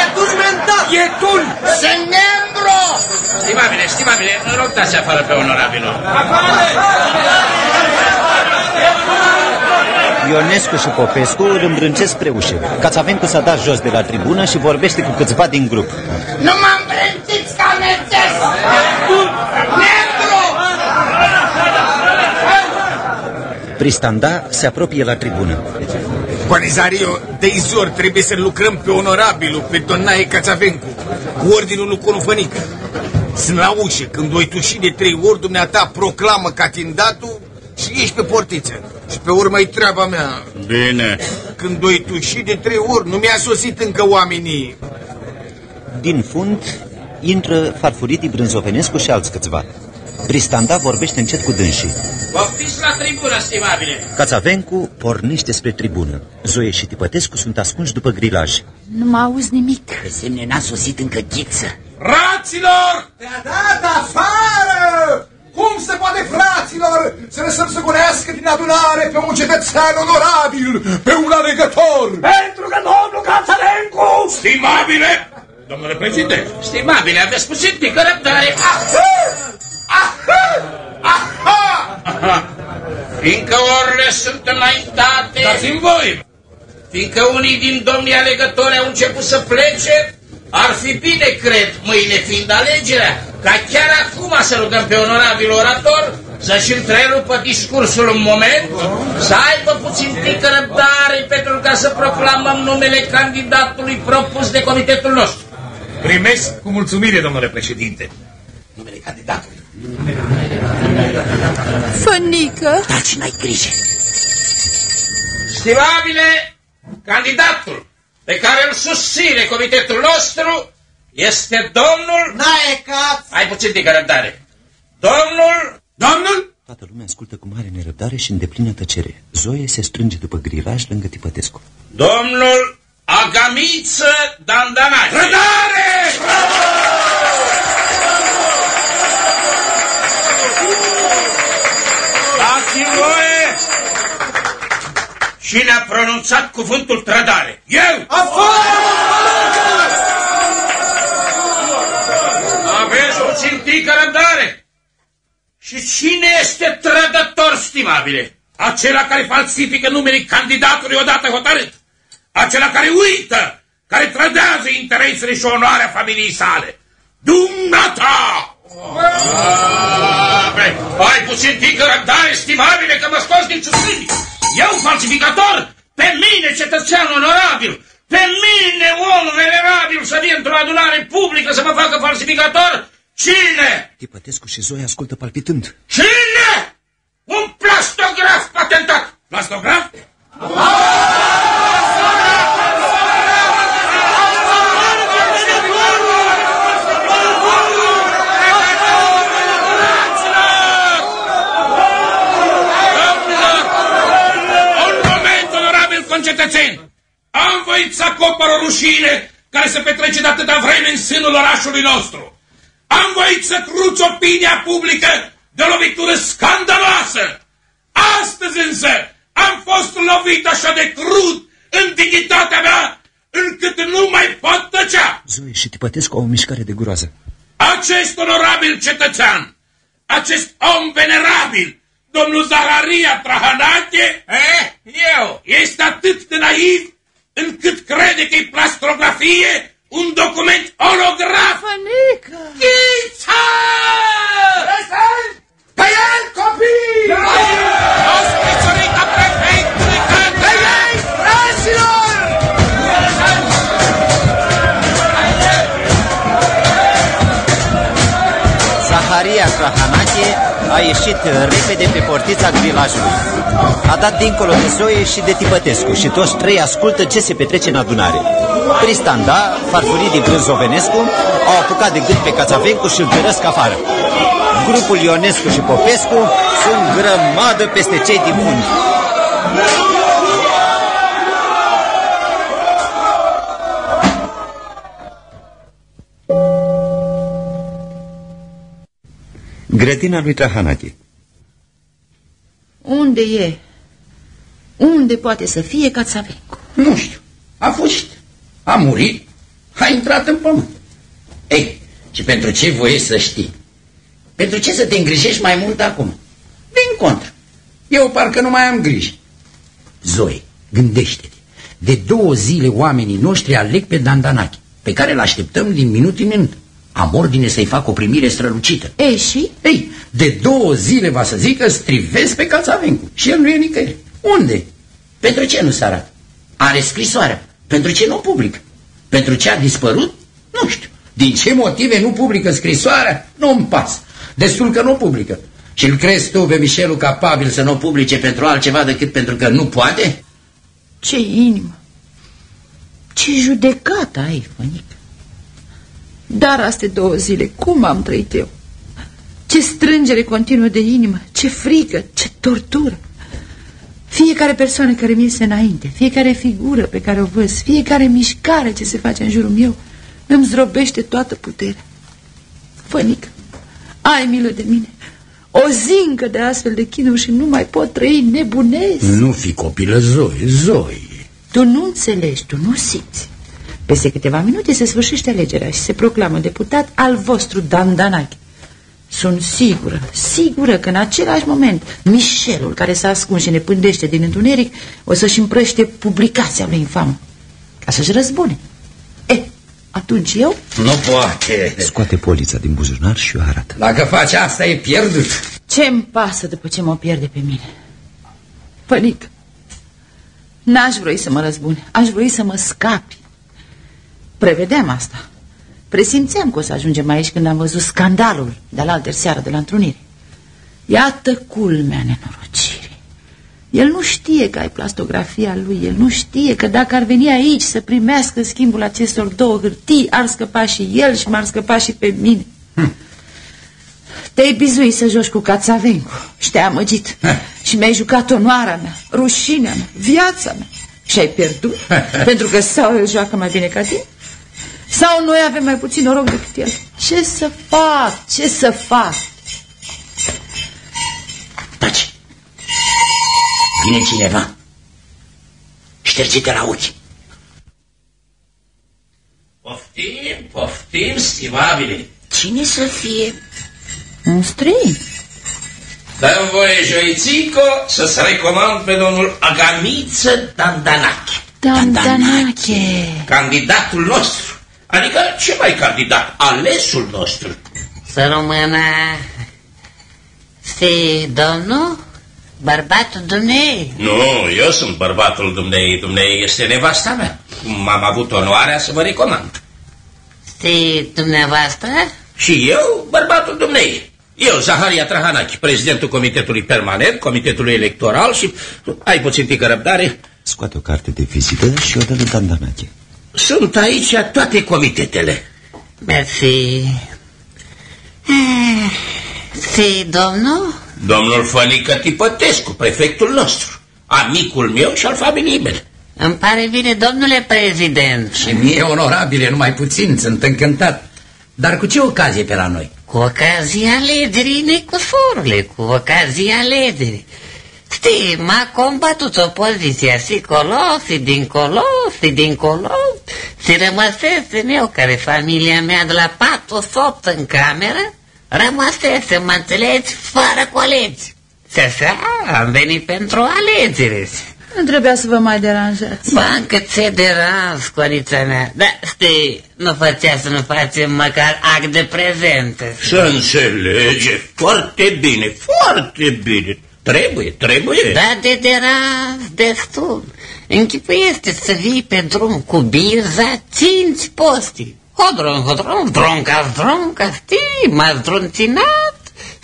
E turmentat! E tun! Sunt membru! Stimabile, stimabile, în rog dați afară pe onorabilul. Ionescu și Popescu îl îmbrâncesc spre ușă. Cațavencu s-a dat jos de la tribună și vorbește cu câțiva din grup. Nu mă îmbrântiți ca merțes! Pristanda se apropie la tribună. Coanizario, de izor trebuie să lucrăm pe onorabilul, pe Donae Cațavencu, cu ordinul lui Conufănică. Sunt la ușă, când o tuși de trei ori, dumneata proclamă candidatul și ieși pe portiță. Și pe urmă e treaba mea. Bine. Când o tuși de trei ori, nu mi-a sosit încă oamenii. Din fund intră Farfuridii Brânzovenescu și alți câțiva. Pristanda vorbește încet cu dânsii. Poftiți la tribună, stimabile. Cațavencu pornește spre tribună. Zoe și Tipătescu sunt ascunși după grilaj. Nu mă auzi nimic. Pe semne n-a sosit încă ghiță. Fraților! Te-a dat afară! Cum se poate, fraților, să lăsăm să gonească din adunare pe un cetățean onorabil, pe un alegător? Pentru că domnul Cațarencu... Stimabile! Domnule președinte, Stimabile, aveți puțin pică răbdare. Fiindcă orele sunt înaintate... dați-mi voi! Fiindcă unii din domnii alegători au început să plece, ar fi bine, cred, mâine fiind alegerea, ca chiar acum să rugăm pe onorabil orator să-și întrerupă discursul un moment, să aibă puțin pică răbdare pentru ca să proclamăm numele candidatului propus de comitetul nostru. Primesc cu mulțumire, domnule președinte. Numele candidatului. Fănică? Taci, n-ai grijă. Stimabile, candidatul pe care îl susține comitetul nostru este domnul... N-ai caț! Ai puțin de răbdare. Domnul... Domnul? Toată lumea ascultă cu mare nerăbdare și îndeplină tăcere. Zoe se strânge după grilaj lângă Tipătescu. Domnul Agamiță Dandanache. Rădare! Cine a pronunțat cuvântul trădare? Eu! Aveți puțin tică răbdare. Și cine este trădător, stimabile? Acela care falsifică numele candidatului odată hotărât. Acela care uită, care trădează interesele și onoarea familiei sale. Dumneata! Abre, ai puțin tică răbdare, stimabile, că mă scoți din ciucini. Eu, falsificator, pe mine, cetățean onorabil, pe mine, om venerabil, să vin într-o adunare publică să mă facă falsificator? Cine? Tipătescu și Zoe ascultă palpitând. Cine? Un plastograf patentat. Plastograf? Un moment, onorabil concetățeni! Am voit să acopăr o rușine care se petrece de atâta vreme în sânul orașului nostru. Am voit să cruț opinia publică de o lovitură scandaloasă. Astăzi însă am fost lovit așa de crud în dignitatea mea, încât nu mai pot tăcea. Zoe și Tipătescu au o mișcare de groază. Acest onorabil cetățean, acest om venerabil, domnul Zaharia Trahanache, Eh, eu! este atât de naiv încât crede că e plastrografie un document holograf. Fănică! Ghița! Pe el, copii! O scrisoриcă prefectului Pe ei, fraților! Zaharia Krahanache a ieșit repede pe portița grilajului. A dat dincolo de Zoe și de Tipătescu și toți trei ascultă ce se petrece în adunare. Cristanda, farfurii din Grânzovenescu, au apucat de gât pe Cațavencu și îl tărăsc afară. Grupul Ionescu și Popescu sunt grămadă peste cei din fund. Grădina lui Trahanache. Unde e? Unde poate să fie Cațavencu? Nu știu. A fost. A murit. A intrat în pământ. Ei, și pentru ce voie să știi? Pentru ce să te îngrijești mai mult acum? Din contră. Eu parcă nu mai am griji. Zoe, gândește-te. De două zile oamenii noștri aleg pe Dandanache, pe care îl așteptăm din minut în minut. Am ordine să-i fac o primire strălucită. Ei, și? Ei, de două zile va să zică strivesc pe Cațavencu și el nu e nicăieri. Unde? Pentru ce nu se arată? Are scrisoarea. Pentru ce nu o publică? Pentru ce a dispărut? Nu știu. Din ce motive nu publică scrisoarea? Nu-mi pas. Destul că nu o publică. Și îl crezi tu pe Mișelul capabil să nu o publice pentru altceva decât pentru că nu poate? Ce inimă! Ce judecată ai, Fănică! Dar astea două zile, cum am trăit eu? Ce strângere continuă de inimă, ce frică, ce tortură! Fiecare persoană care mi iese înainte, fiecare figură pe care o văd, fiecare mișcare ce se face în jurul meu, îmi zdrobește toată puterea. Fănică, ai milă de mine! O zi încă de astfel de chinuri și nu mai pot trăi, nebunesc. Nu fi copilă Zoe, Zoe. Tu nu înțelegi, tu nu simți. Peste câteva minute se sfârșește alegerea și se proclamă deputat al vostru Dandanache. Sunt sigură, sigură că în același moment Mișelul, care s-a ascuns și ne pândește din întuneric, o să-și împrăște publicația lui infamă, ca să-și răzbune. E, atunci eu? Nu poate. Scoate polița din buzunar și o arată. Dacă face asta, e pierdut. Ce-mi pasă după ce mă pierde pe mine? Pănic, n-aș vrei să mă răzbune, aș vrei să mă scapi. Prevedeam asta. Presimțeam că o să ajungem aici când am văzut scandalul de la altă seară de la întrunire. Iată culmea nenorocirii. El nu știe că ai plastografia lui, el nu știe că dacă ar veni aici să primească schimbul acestor două hârtii, ar scăpa și el și m-ar scăpa și pe mine. Hm. Te-ai bizuit să joci cu Cațavencu și te-ai amăgit. Și mi-ai jucat onoarea mea, rușinea mea, viața mea. Și ai pierdut? Pentru că sau el joacă mai bine ca tine? Sau noi avem mai puțin noroc decât el? Ce să fac? Ce să fac? Taci. Vine cineva. Șterge-te la ochi. Poftim, poftim, stimabile. Cine să fie? Un străin. Dăm voie, Joițico, să-ți recomand pe domnul Agamiță Dandanache. Dandanache. Candidatul nostru. Adică ce mai candidat? Alesul nostru. Să rămână... Fi domnul? Bărbatul dumnei? Nu, eu sunt bărbatul dumnei, dumnei este nevasta mea. Cum am avut onoarea să vă recomand. Fi dumneavoastră? Și eu, bărbatul dumnei. Eu, Zaharia Trahanachi, prezidentul Comitetului Permanent, Comitetului Electoral și... Ai puțin tică răbdare? Scoate o carte de vizită și o dă lui Dandanache. Sunt aici toate comitetele. Mersi. Fi domnul? Domnul Fănică Tipătescu, prefectul nostru, amicul meu și al familiei mele. Îmi pare bine, domnule prezident. Și mie onorabile, numai puțin, sunt încântat. Dar cu ce ocazie pe la noi? Cu ocazia alegerii, necuforule, cu ocazia alegerii. Știi, m-a combatut opoziția și colo, și dincolo, și dincolo, și Și rămăsesem eu, care familia mea de la patru sopt în cameră, rămăsesem, mă înțelegi, fără colegi. Și așa am venit pentru alegere. Nu trebuia să vă mai deranjați. Ba, încă ți deranj, corița mea. Da, știi, nu făcea să nu facem măcar act de prezență. Să înțelege. Foarte bine, foarte bine. Trebuie, trebuie. Da, de deranj, destul. Închipuiește să vii pe drum cu birza cinci posti. Hodron, hodron, dronca, dronca, știi, m-a zdrunținat.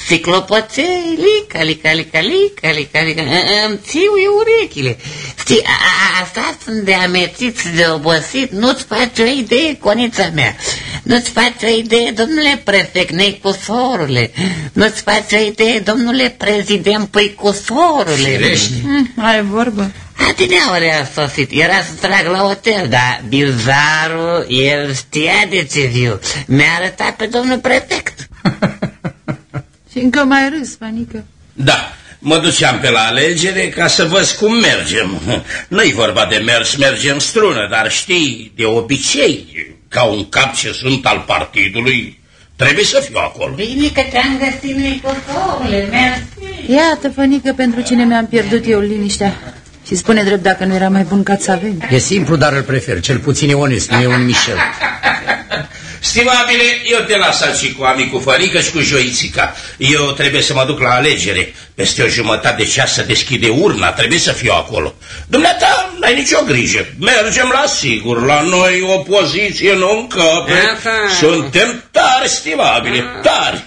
Se clopoței, lica, lica, lica, lica, lica, lica, îmi țiuie urechile. Știi, a, asta sunt de amețit și de obosit, nu-ți faci o idee, conița mea. Nu-ți faci o idee, domnule prefect, necusorule. Nu-ți faci o idee, domnule prezident, păicusorule. Firește. Hm, ai vorbă. Adineauri a sosit, era să trag la hotel, dar Bilzarul, el știa de ce viu. Mi-a arătat pe domnul prefect. [laughs] Și încă mai râs, panică. Da, mă duceam pe la alegere ca să văd cum mergem. [laughs] Nu-i vorba de mers, mergem strună, dar știi, de obicei, ca un cap ce sunt al partidului, trebuie să fiu acolo. Bine că te-am găsit, Nicosorule, mersi. Iată, fănică, pentru cine mi-am pierdut eu liniștea. Și spune drept dacă nu era mai bun ca să avem. E simplu, dar îl prefer. Cel puțin e onest, nu e un Michel. [laughs] Stimabile, eu te las aici cu amicul Fărică și cu Joițica. Eu trebuie să mă duc la alegere. Peste o jumătate de ceas să deschide urna, trebuie să fiu acolo. Dumneata, n-ai nicio grijă. Mergem la sigur. La noi opoziție nu încape. Aha. Suntem tari, stimabile, tari.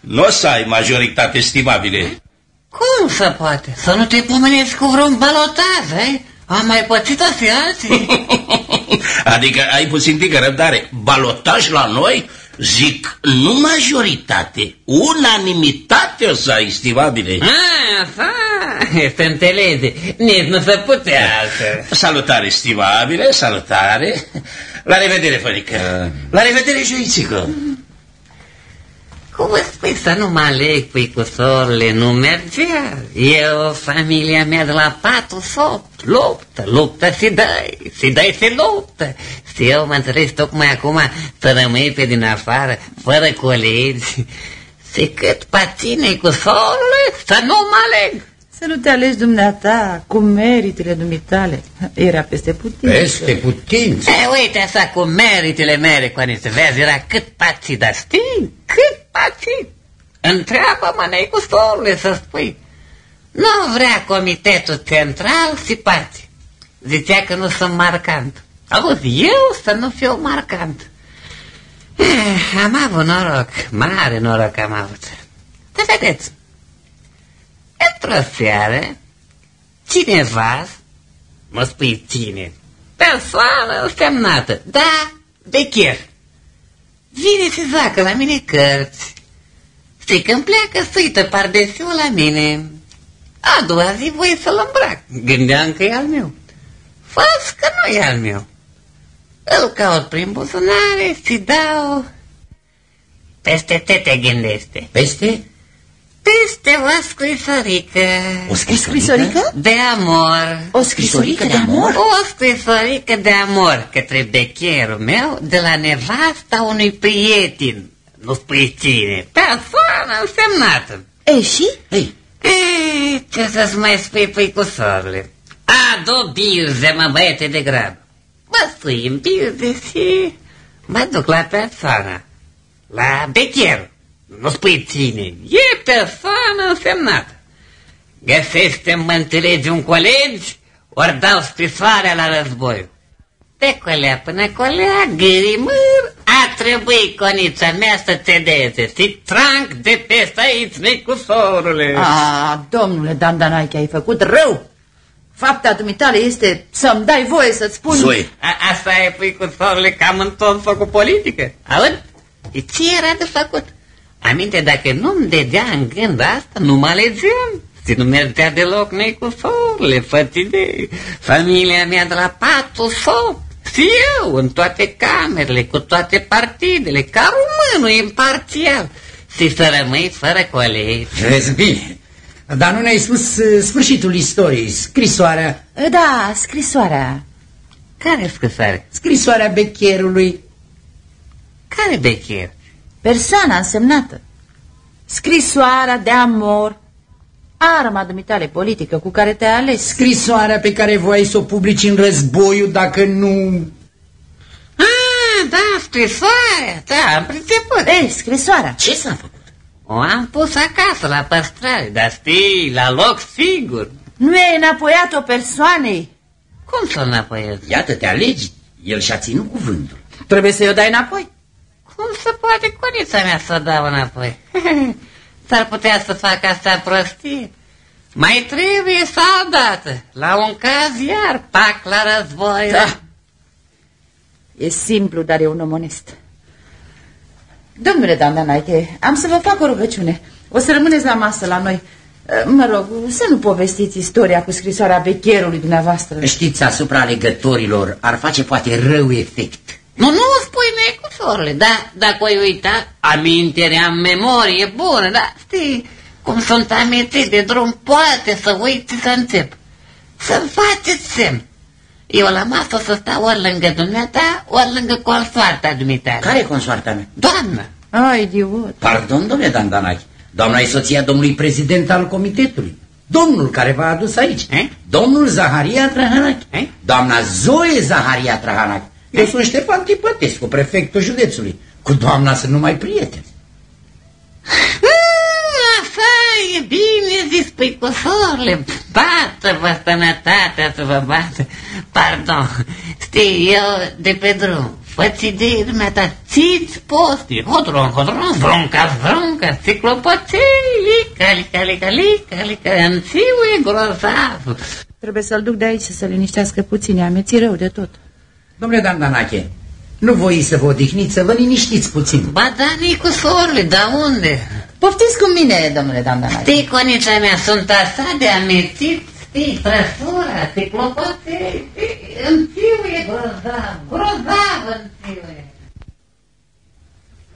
Nu o să ai majoritate, stimabile. Cum să poate? Să nu te pomenești cu vreun balotaj, ai? Am mai pățit și alții. [laughs] [laughs] Adică ai puțin tică răbdare. Balotaj la noi? Zic, nu majoritate, unanimitate o să ai, stimabile. Ah, așa, se înțelege. Nici nu se putea altfel. Salutare, stimabile, salutare. La revedere, Fărică. La revedere, Joițică. Cum îți spui să nu mă aleg, pui cu sorle, nu mergea. Eu, familia mea de la patru sopt, luptă, luptă și dai, și dai și luptă. Și eu mă înțelegi tocmai acum să rămâi pe din afară, fără colegi. Și cât paține cu sorle, să nu mă aleg. Să nu te alegi dumneata cu meritele dumitale. Era peste putin. Peste putință. E, uite așa cu meritele mele, cu să vezi, era cât pații, dar știi, cât pații. Întreabă-mă, nei cu sorle să spui. Nu vrea comitetul central și pații. Zicea că nu sunt marcant. Auzi, eu să nu fiu marcant. Eh, am avut noroc, mare noroc am avut. Să vedeți, într-o seară, cineva, mă spui cine, persoană însemnată, da, becher, vine să zacă la mine cărți. Știi că îmi pleacă suită pardesiul la mine. A doua zi voi să-l îmbrac. Gândeam că e al meu. Fas că nu e al meu. Îl caut prin buzunare și dau... Peste te te gândește. Peste? Peste o scrisorică. O Scrisorică? De amor. O scrisorică de amor? O scrisorică de amor către becherul meu de la nevasta unui prieten. Nu spui cine. Persoană însemnată. E, și? Ei, E, ce să-ți mai spui, păicusorule? Adu birze, mă, băiete de grab. Mă sui în birze și mă duc la persoană. La becher. Nu spui cine. E persoană însemnată. Găsește mă înțelegi un colegi, ori dau scrisoarea la război. De colea până colea, gârimâr, a trebuit conița mea să cedeze. Și tranc de peste aici, necusorule. A, domnule Dandanaiche, ai făcut rău. Fapta dumitale este să-mi dai voie să-ți spun... Zoe, A, asta e, pui cu sorle, că am întors cu politică. Aud? E ce era de făcut? Aminte, dacă nu-mi dedea în gând asta, nu mă alegeam. Și nu mergea deloc nei cu sorle, de Familia mea de la patru sop. Și eu, în toate camerele, cu toate partidele, ca românul imparțial. Și să rămâi fără colegi. vezi bine. Dar nu ne-ai spus uh, sfârșitul istoriei, scrisoarea. Da, scrisoarea. Care scrisoare? Scrisoarea becherului. Care becher? Persoana însemnată. Scrisoarea de amor. Arma dumitale politică cu care te-ai ales. Scrisoarea pe care voiai să o publici în războiul dacă nu... Ah, da, scrisoarea, da, am priceput. Ei, scrisoarea. Ce s-a făcut? O am pus acasă la păstrare, dar știi, la loc sigur. Nu e înapoiat-o persoanei. Cum să înapoiez? Iată, te alegi. El și-a ținut cuvântul. Trebuie să-i o dai înapoi. Cum se poate conița mea să o dau înapoi? [laughs] S-ar putea să fac asta prostie. Mai trebuie să dată. La un caz iar, pac la război. Da. E simplu, dar e un om onest. Domnule Dandanache, am să vă fac o rugăciune. O să rămâneți la masă la noi. Mă rog, să nu povestiți istoria cu scrisoarea becherului dumneavoastră. Știți, asupra legătorilor ar face poate rău efect. Nu, nu spui necusorile, dar dacă o uita, amintirea în memorie bună, dar știi, cum sunt amintit de drum, poate să uiți să încep. Să faceți semn. Eu la masă o să stau ori lângă dumneata, ori lângă consoarta dumneata. Care e consoarta mea? Doamnă! Ai, idiot! Pardon, domnule Dandanachi. Doamna e soția domnului prezident al comitetului. Domnul care v-a adus aici. Eh? Domnul Zaharia Trahanachi. Eh? Doamna Zoe Zaharia Trahanachi. Eu sunt Ștefan Tipătescu, prefectul județului. Cu doamna sunt numai prieteni. Așa e bine zis, păi cu sorile, bată-vă sănătatea să vă bată. Pardon, știi, eu de pe drum, fă-ți idei dumneata, țiți posti, hodron, hodron, vrunca, vrunca, ciclopoței, lica, lica, lica, lica, lica, înțiu e grozav. Trebuie să-l duc de aici să se liniștească puțin, i-am e rău de tot. Domnule Dandanache, nu voi să vă odihniți, să vă liniștiți puțin. Ba da, Nicu sorile, dar unde? Poftiți cu mine, domnule Dandanache. Știi, conica mea, sunt așa de amețit, știi, trăsura, ciclopoței, știi, înțiu e grozav, grozav înțiu e.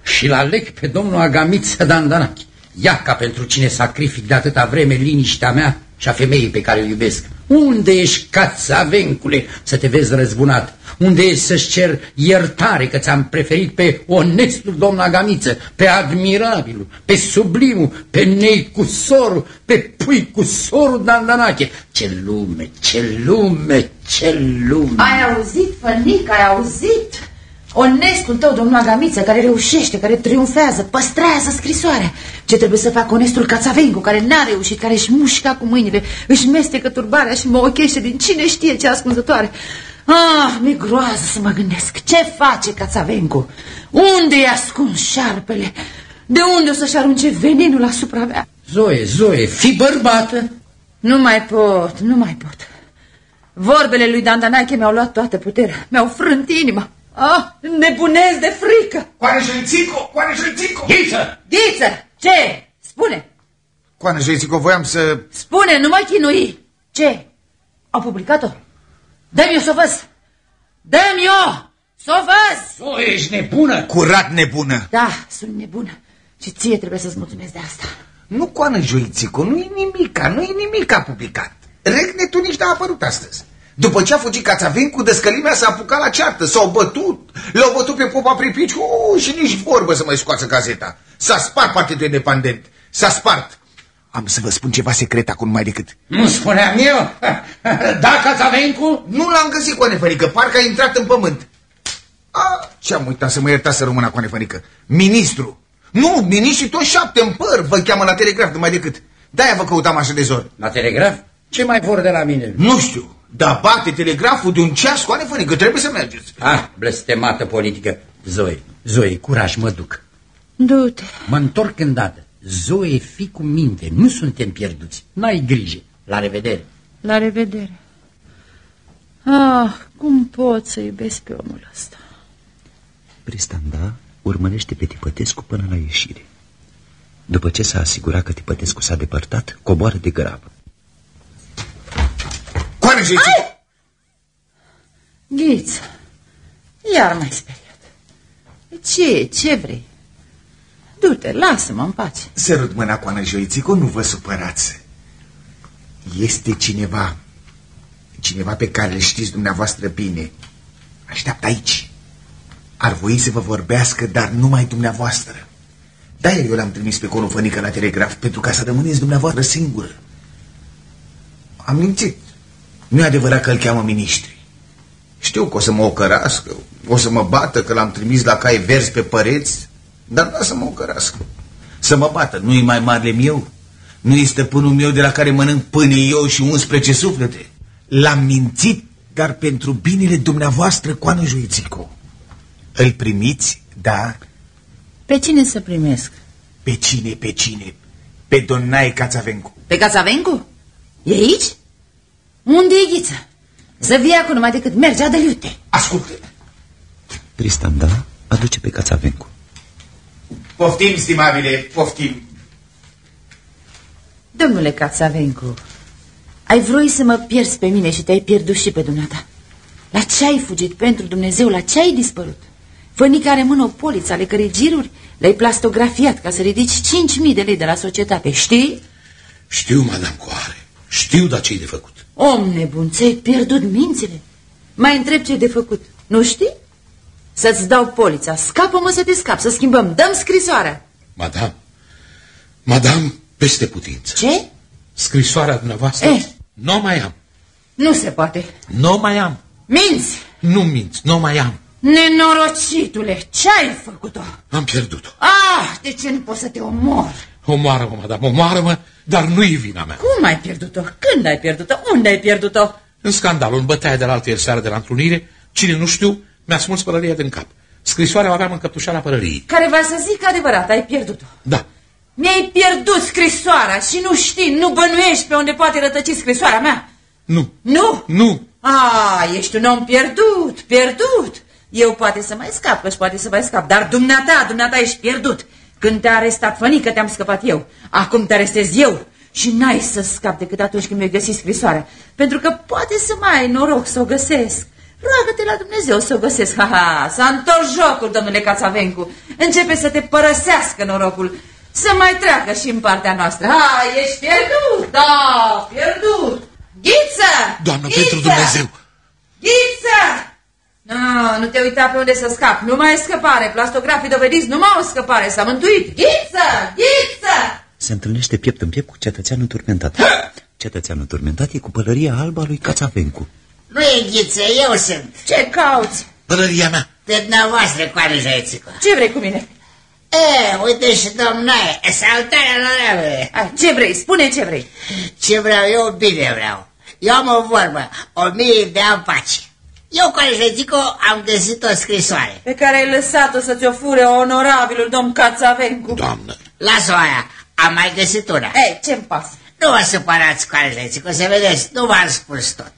Și la leg pe domnul Agamiță Dandanache. Ia ca pentru cine sacrific de atâta vreme liniștea mea și a femeii pe care o iubesc. Unde ești, cațavencule, să te vezi răzbunat? Unde ești să-și cer iertare că ți-am preferit pe onestul domn Agamiță, pe admirabilul, pe sublimul, pe nei cu sorul, pe pui cu sorul Dandanache? Ce lume, ce lume, ce lume! Ai auzit, Fănic, ai auzit? Onestul tău, domnul Agamiță, care reușește, care triumfează, păstrează scrisoarea. Ce trebuie să facă onestul Cațavencu, care n-a reușit, care își mușca cu mâinile, își mestecă turbarea și mă ochește din cine știe ce ascunzătoare. Ah, mi groază să mă gândesc. Ce face Cațavencu? Unde i-a ascuns șarpele? De unde o să-și arunce veninul asupra mea? Zoe, Zoe, fi bărbată! Nu mai pot, nu mai pot. Vorbele lui Dandanache mi-au luat toată puterea, mi-au frânt inima. Ah, nebunez de frică! Coane Jăițico, Coane Jăițico! Ghiță! Ghiță, ce? Spune! Coane Jăițico, voiam să... Spune, nu mă chinui! Ce? Au publicat-o? Dă-mi-o să o văz! Dă-mi-o! Să o văz! Zoe, ești nebună! Curat nebună! Da, sunt nebună. Și ție trebuie să-ți mulțumesc de asta. Nu, Coană Joițico, nu e nimica, nu e nimica publicat. Regnetul nici n-a apărut astăzi. După ce a fugit Cațavencu, descălimea s-a apucat la ceartă, s-au bătut, le-au bătut pe popa Pripiciu uh, și nici vorbă să mai scoată gazeta. S-a spart partidul independent, s-a spart. Am să vă spun ceva secret acum mai decât. Nu spuneam eu? [laughs] Da, Cațavencu? Nu l-am găsit, Coanefănică, parcă a intrat în pământ. A, ce-am uitat să mă iertați să rămână Coanefănică? Ministru. Nu, miniștrii toți șapte în păr vă cheamă la telegraf numai decât. De-aia vă căutam așa de zor. La telegraf? Ce mai vor de la mine? Nu știu, dar bate telegraful de un ceas, Coanefănică, trebuie să mergeți. Ah, blestemată politică. Zoe, Zoe, curaj, mă duc. Du-te. Mă întorc îndată. Zoe, fi cu minte, nu suntem pierduți. N-ai grijă. La revedere. La revedere. Ah, cum pot să iubesc pe omul ăsta? Pristanda urmărește pe Tipătescu până la ieșire. După ce s-a asigurat că Tipătescu s-a depărtat, coboară de grabă. Coane Jăițico! Ghiță, iar mai speriat. Ce, ce vrei? Du-te, lasă-mă în pace. Sărut mâna, Coană Joițico, nu vă supărați. Este cineva, cineva pe care îl știți dumneavoastră bine, Așteaptă aici. Ar voi să vă vorbească, dar numai dumneavoastră. Da, eu l-am trimis pe conofănică la telegraf pentru ca să rămâneți dumneavoastră singur. Am mințit. Nu e adevărat că îl cheamă ministri. Știu că o să mă ocărască, o să mă bată că l-am trimis la cai verzi pe păreți, dar nu să mă ocărască. Să mă bată, nu-i mai marele meu? Nu este stăpânul meu de la care mănânc pâine eu și 11 suflete? L-am mințit, dar pentru binele dumneavoastră, coană juițicu. Îl primiți, da? Pe cine să primesc? Pe cine, pe cine? Pe Donae Cațavencu. Pe Cațavencu? E aici? Unde e ghiță? Să vie acum numai decât mergea de iute. Ascultă. Tristan, da? Aduce pe Cațavencu. Poftim, stimabile, poftim. Domnule Cațavencu, ai vrut să mă pierzi pe mine și te-ai pierdut și pe dumneata. La ce ai fugit pentru Dumnezeu? La ce ai dispărut? Fănica are mână o poliță ale cărei giruri le-ai plastografiat ca să ridici 5.000 de lei de la societate, știi? Știu, madame Coare, știu da ce de făcut. Om nebun, ți-ai pierdut mințile. Mai întreb ce de făcut, nu știi? Să-ți dau polița, scapă-mă să te scap, să schimbăm, dăm scrisoarea. Madame, madame, peste putință. Ce? Scrisoarea dumneavoastră Eh. nu mai am. Nu se poate. Nu mai am. Minți! Nu minți, nu mai am. Nenorocitule, ce ai făcut-o? Am pierdut-o. Ah, de ce nu pot să te omor? Omoară-mă, madame, omoară-mă, dar nu-i vina mea. Cum ai pierdut-o? Când ai pierdut-o? Unde ai pierdut-o? În scandalul, în bătaia de la altă seară de la întrunire, cine nu știu, mi-a smuls pălăria din cap. Scrisoarea o aveam în căptușara pălăriei. Care va să zic adevărat, ai pierdut-o. Da. Mi-ai pierdut scrisoarea și nu știi, nu bănuiești pe unde poate rătăci scrisoarea mea. Nu. Nu? Nu. Ah, ești un om pierdut, pierdut. Eu poate să mai scap, că poate să mai scap, dar dumneata, dumneata ești pierdut. Când te-a arestat fănică, te-am scăpat eu. Acum te arestez eu. Și n-ai să scap decât atunci când mi-ai găsit scrisoarea. Pentru că poate să mai ai noroc să o găsesc. Roagă-te la Dumnezeu să o găsesc. Ha, ha, s-a întors jocul, domnule Cațavencu. Începe să te părăsească norocul. Să mai treacă și în partea noastră. Ha, ești pierdut, da, pierdut. Ghiță! Doamnă, Ghiță! pentru Dumnezeu! Ghiță! No, nu te uita pe unde să scap. Nu mai e scăpare. Plastografii dovediți nu mai au scăpare. S-a mântuit. Ghiță! Ghiță! Se întâlnește piept în piept cu cetățeanul turmentat. Cetățeanul turmentat e cu pălăria albă a lui Cațavencu. Nu e ghiță, eu sunt. Ce cauți? Pălăria mea. De dumneavoastră, coare jaițică. Ce vrei cu mine? E, uite și domnaie, saltarea la reave. Ai, ce vrei? Spune ce vrei. Ce vreau eu, bine vreau. Eu am o vorbă, o mie de ani pace. Eu, coare jaițică, am găsit o scrisoare. Pe care ai lăsat-o să ți-o fure onorabilul domn Cațavencu. Doamnă. Lasă-o aia, am mai găsit una. Ei, ce-mi pasă? Nu vă supărați, coare jaițică, să vedeți, nu v-am spus tot.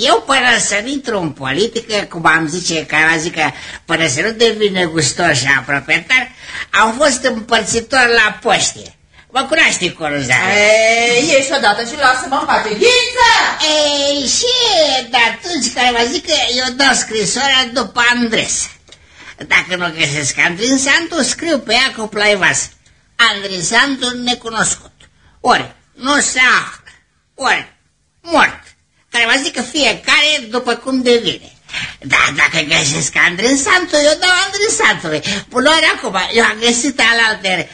Eu până să nu intru în politică, cum am zice, că am zică, până să nu devin negustor și aproprietar, am fost împărțitor la poștie. Mă cunoaște coruzare. Ei, ieși odată și lasă-mă în pace. Ghiță! Ei, și de atunci care vă zic că eu dau scrisoarea după Andres. Dacă nu găsesc Andrin Santu, scriu pe ea cu plaivas. Andrin Santu necunoscut. Ori nu se află, ori mort. Care vă zic că fiecare după cum devine. Da, dacă găsesc Andrin Santu, eu dau Andrin Santului. Puloare acum, eu am găsit alaltere,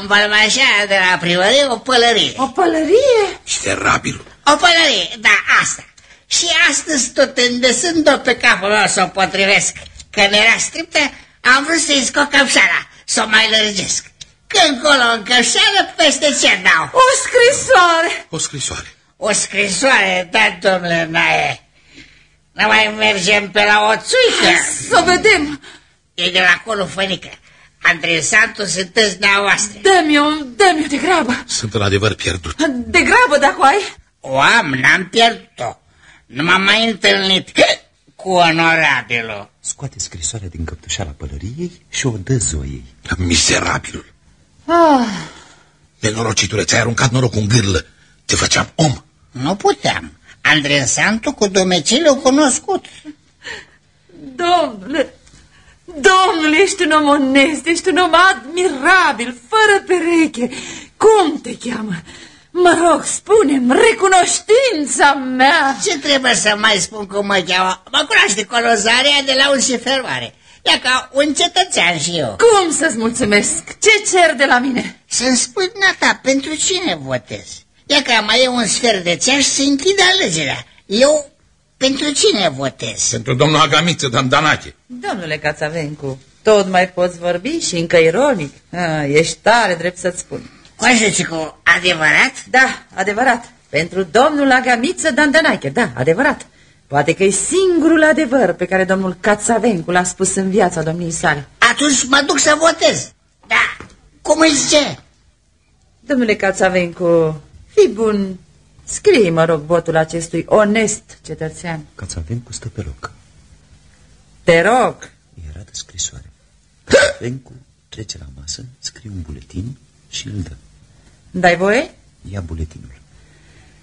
în Balmașa de la primărie o pălărie. O pălărie? Șterabil. O pălărie, da, asta. Și astăzi tot îndesând-o pe capul meu să o potrivesc. Când era striptă, am vrut să-i scot căpșara, să o mai lărgesc. Când colo în căpșară, peste ce dau? O scrisoare! O scrisoare. O scrisoare, da, domnule Nae. Nu mai mergem pe la o țuică. Să vedem. E de la acolo, fănică. Andrei Santu sunteți dumneavoastră. Dă-mi-o, dă-mi-o de grabă. Sunt în adevăr pierdut. De grabă, dacă o ai. O am, n-am pierdut-o. Nu m-am mai întâlnit cu onorabilul. Scoate scrisoarea din căptușara pălăriei și o dă Zoiei. Miserabilul. Ah, Nenorocitule, ți-ai aruncat norocul în gârlă. Te făceam om. Nu puteam. Andrei Santu cu domiciliu cunoscut. domnule, domnule, ești un om onest, ești un om admirabil, fără pereche. Cum te cheamă? Mă rog, spune-mi, recunoștința mea! Ce trebuie să mai spun cum mă cheamă? Mă cunoaște colozarea de la un șefer mare. Ia ca un cetățean și eu. Cum să-ți mulțumesc? Ce cer de la mine? Să-mi spui, Nata, pentru cine votez? Ia ca mai e un sfert de țear și se închide alegerea. Eu pentru cine votez? Pentru domnul Agamiță Dandanache. Domnule Cațavencu, tot mai poți vorbi și încă ironic. Ah, ești tare, drept să-ți spun. cu adevărat? Da, adevărat. Pentru domnul Agamiță Dandanache, da, adevărat. Poate că e singurul adevăr pe care domnul Cațavencu l-a spus în viața domniei sale. Atunci mă duc să votez. Da, cum îi zice? Domnule Cațavencu, fii bun, scrie, mă rog, votul acestui onest cetățean. Cațavencu stă pe loc. Te rog. Era de scrisoare. Cațavencu trece la masă, scrie un buletin și îl dă. Dai voie? Ia buletinul.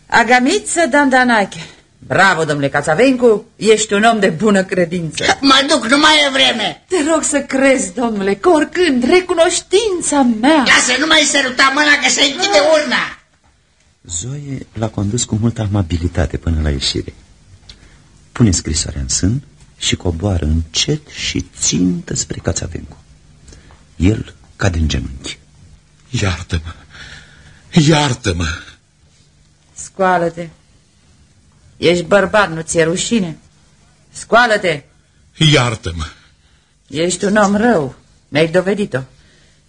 Agamiță Dandanache. Bravo, domnule Cațavencu, ești un om de bună credință. [laughs] Mă duc, nu mai e vreme. Te rog să crezi, domnule, că oricând, recunoștința mea... Lasă, nu mai săruta mâna că se închide urna. Zoe l-a condus cu multă amabilitate până la ieșire. Pune scrisoarea în sân și coboară încet și țintă spre Cațavencu. El cade în genunchi. Iartă-mă, iartă-mă. Scoală-te. Ești bărbat, nu ți-e rușine? Scoală-te! Iartă-mă! Ești un om rău. Mi-ai dovedit-o.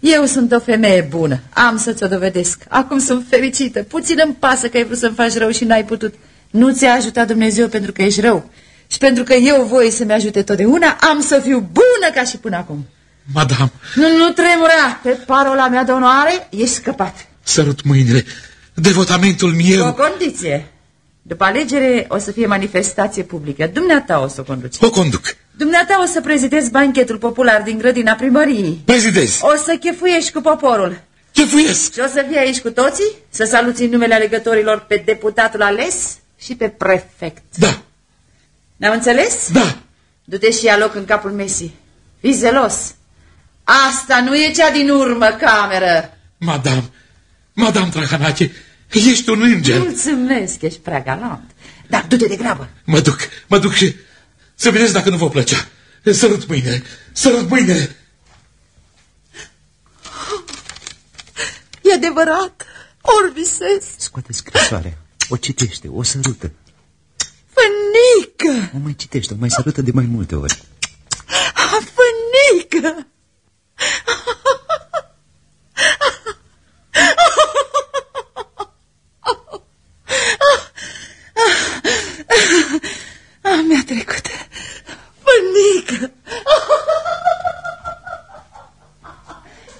Eu sunt o femeie bună. Am să-ți o dovedesc. Acum sunt fericită. Puțin îmi pasă că ai vrut să-mi faci rău și n-ai putut. Nu ți-a ajutat Dumnezeu pentru că ești rău. Și pentru că eu voi să-mi ajute totdeauna, am să fiu bună ca și până acum. Madame... Nu, nu tremura. Pe parola mea de onoare, ești scăpat. Sărut mâinile. Devotamentul meu... Cu o condiție. După alegere o să fie manifestație publică. Dumneata o să o conduci. O conduc. Dumneata o să prezidezi banchetul popular din grădina primăriei. Prezidezi. O să chefuiești cu poporul. Chefuiesc. Și o să fii aici cu toții să saluți în numele alegătorilor pe deputatul ales și pe prefect. Da. Ne-am înțeles? Da. Du-te și ia loc în capul mesii. Fii zelos. Asta nu e cea din urmă cameră. Madame, Madame Trahanache, Ești un înger. Mulțumesc, ești prea galant. Dar du-te de grabă. Mă duc, mă duc și să vedeți dacă nu vă plăcea. Sărut mâinile, sărut mâinile. E adevărat, ori visez. Scoate scrisoarea, o citește, o sărută. Fănică! O mai citește, o mai sărută de mai multe ori. Fănică! Ah, mi-a trecut. Bănică!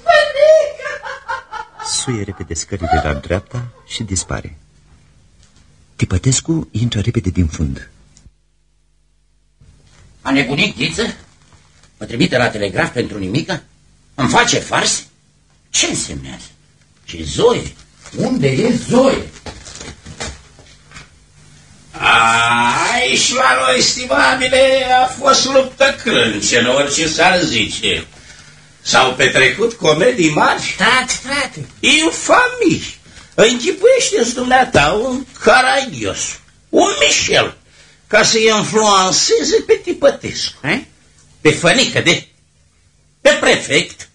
Bănică! Suie repede scările la dreapta și dispare. Tipătescu intră repede din fund. A nebunit, Ghiță? Mă trimite la telegraf pentru nimică? Îmi face farse? Ce însemnează? Și Zoe? Unde e Zoe? Aici la noi, stimabile, a fost luptă crâncenă, orice s-ar zice. S-au petrecut comedii mari. Frate, frate. Infamii. Închipuiește-ți dumneata un caragios, un Michel, ca să-i influențeze pe Tipătescu. Eh? Pe fănică de... Pe prefect.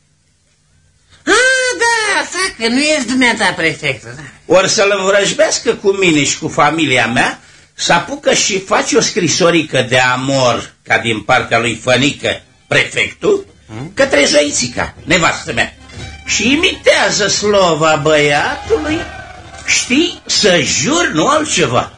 Ah, da, asta că nu ești dumneata prefectul. Da. Ori să-l învrăjbească cu mine și cu familia mea să apucă și face o scrisorică de amor ca din partea lui Fănică, prefectul, hmm? către Zoițica, nevastă mea. Și imitează slova băiatului, știi, să jur, nu altceva.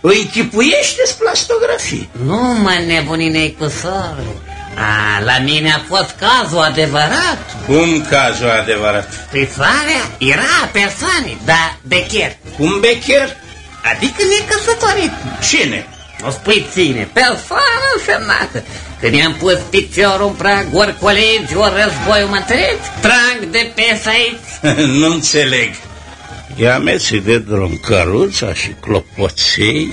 Îi închipuiește-ți plastografie. Nu mă nebunine cu sorul. A, la mine a fost cazul adevărat. Cum cazul adevărat? Scrisoarea era a persoanei, dar becher. Cum becher? Adică necăsătorit. Cine? O spui ține, persoană însemnată. Când i-am pus piciorul în prag, ori colegi, ori război mă întreb, trag de pe aici. [laughs] nu înțeleg. Ia meți de drum căruța și clopoței.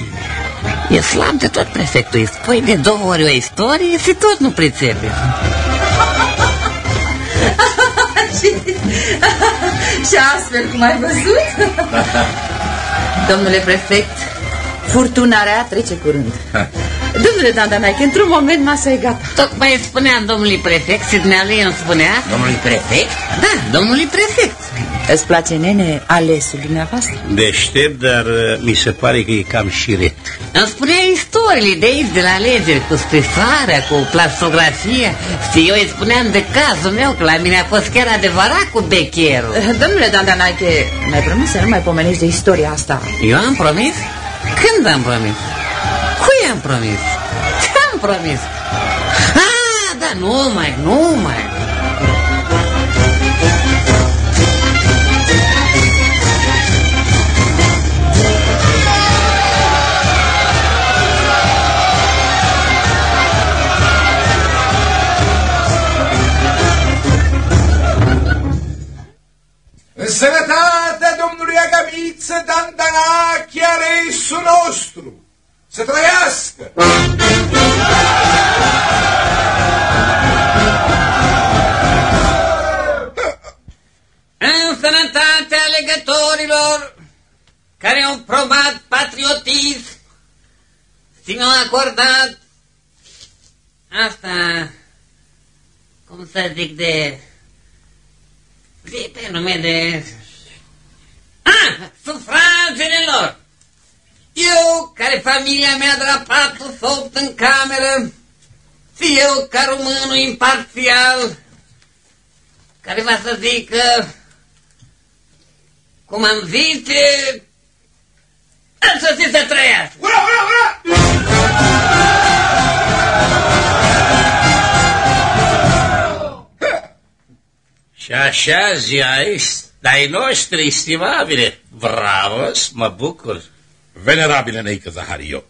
E slab de tot prefectul, îi spui de două ori o istorie și tot nu pricepe. [laughs] și, [laughs] și astfel, cum ai văzut? Domnule prefect, furtuna rea trece curând. Domnule Dandanaiche, într-un moment masa e gata. Tocmai spuneam domnului prefect și dumnealui îmi spunea Domnului prefect? Da, domnului prefect Îți place, nene, alesul dumneavoastră? Deștept, dar uh, mi se pare că e cam șiret. Îmi spunea istoriile de aici, de la alegeri, cu scrisoarea, cu plastografia Și eu îi spuneam de cazul meu, că la mine a fost chiar adevărat cu becherul Domnule Dandanaiche, mi-ai promis să nu mai pomenești de istoria asta. Eu am promis? Când am promis? Cui am promis? Ce am promis? Ah, da, nu mai, nu mai În sănătatea domnului Agamiță Dandanache, alesul nostru, să trăiască! În sănătatea legătorilor care au probat patriotism și mi-au acordat asta, cum să zic, de, de pe nume de... Ah, sufragele lor! Eu, care familia mea drapatul sopt în cameră, și eu, ca românul imparțial, care va să zică, cum am zice, să ți să trăiască! Ura, ura, ura! Și așa ziai, dai noștri, estimabile. Bravo, mă bucur. Venerabile Neică Zahario,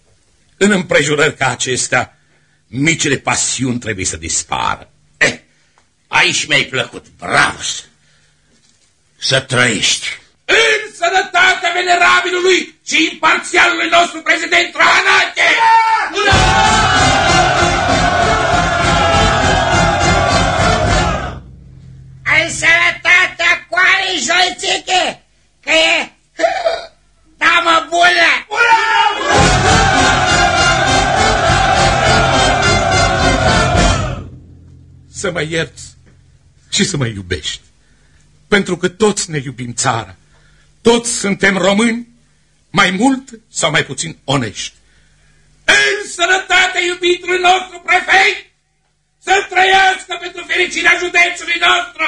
în împrejurări ca acestea, micile pasiuni trebuie să dispară. Eh, aici mi-ai plăcut, bravo. Să trăiești. În sănătatea venerabilului și imparțialului nostru prezident Trahanache! În ierți și să mă iubești. Pentru că toți ne iubim țara. Toți suntem români, mai mult sau mai puțin onești. În sănătate, iubitului nostru prefect, să trăiască pentru fericirea județului nostru!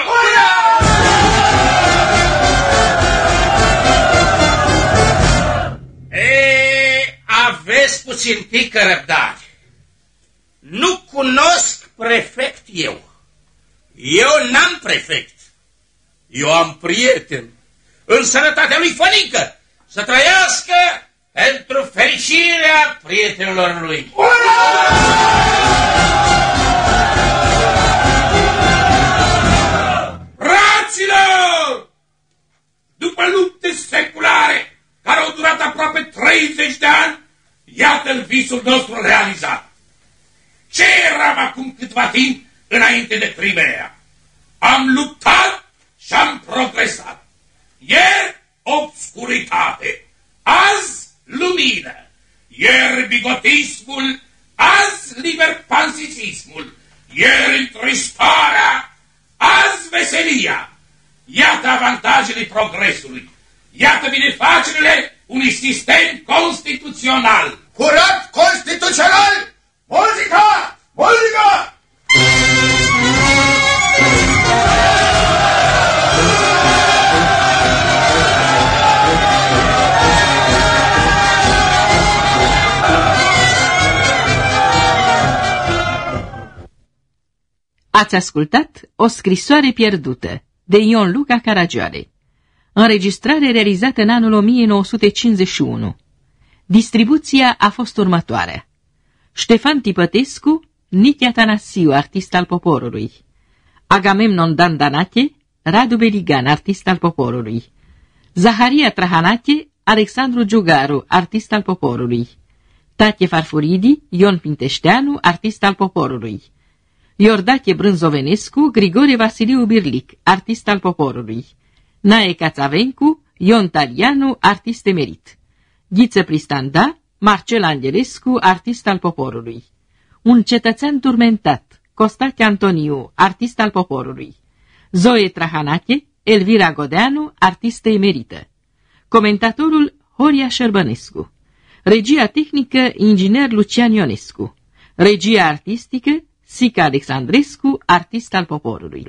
E, aveți puțin pică răbdare. Nu cunosc prefect eu. Eu n-am prefect. Eu am prieten. În sănătatea lui Fănică. Să trăiască pentru fericirea prietenilor lui. Fraților! După lupte seculare, care au durat aproape 30 de ani, iată-l visul nostru realizat. Ce eram acum câtva timp înainte de Crimea? Am luptat și am progresat. Ieri obscuritate, azi lumină. Ieri bigotismul, azi liberpansisismul. Ieri întristarea, azi veselia. Iată avantajele progresului. Iată binefacerile unui sistem constituțional. Curat constituțional! Muzica! Muzica! Ați ascultat O scrisoare pierdută de Ion Luca Caragioare. Înregistrare realizată în anul 1951. Distribuția a fost următoarea. Ștefan Tipătescu, Nitia Tanasiu, artist al poporului. Agamemnon Dandanache, Radu Beligan, artist al poporului. Zaharia Trahanache, Alexandru Giugaru, artist al poporului. Tache Farfuridi, Ion Pinteșteanu, artist al poporului. Iordache Brânzovenescu, Grigore Vasiliu Birlic, artist al poporului. Nae Cațavencu, Ion Talianu, artist emerit. Ghiță Pristanda, Marcel Angelescu, artist al poporului. Un cetățean turmentat, Costache Antoniu, artist al poporului. Zoe Trahanache, Elvira Godeanu, artistă emerită. Comentatorul Horia Șerbănescu. Regia tehnică, inginer Lucian Ionescu. Regia artistică, Sica Alexandrescu, artist al poporului.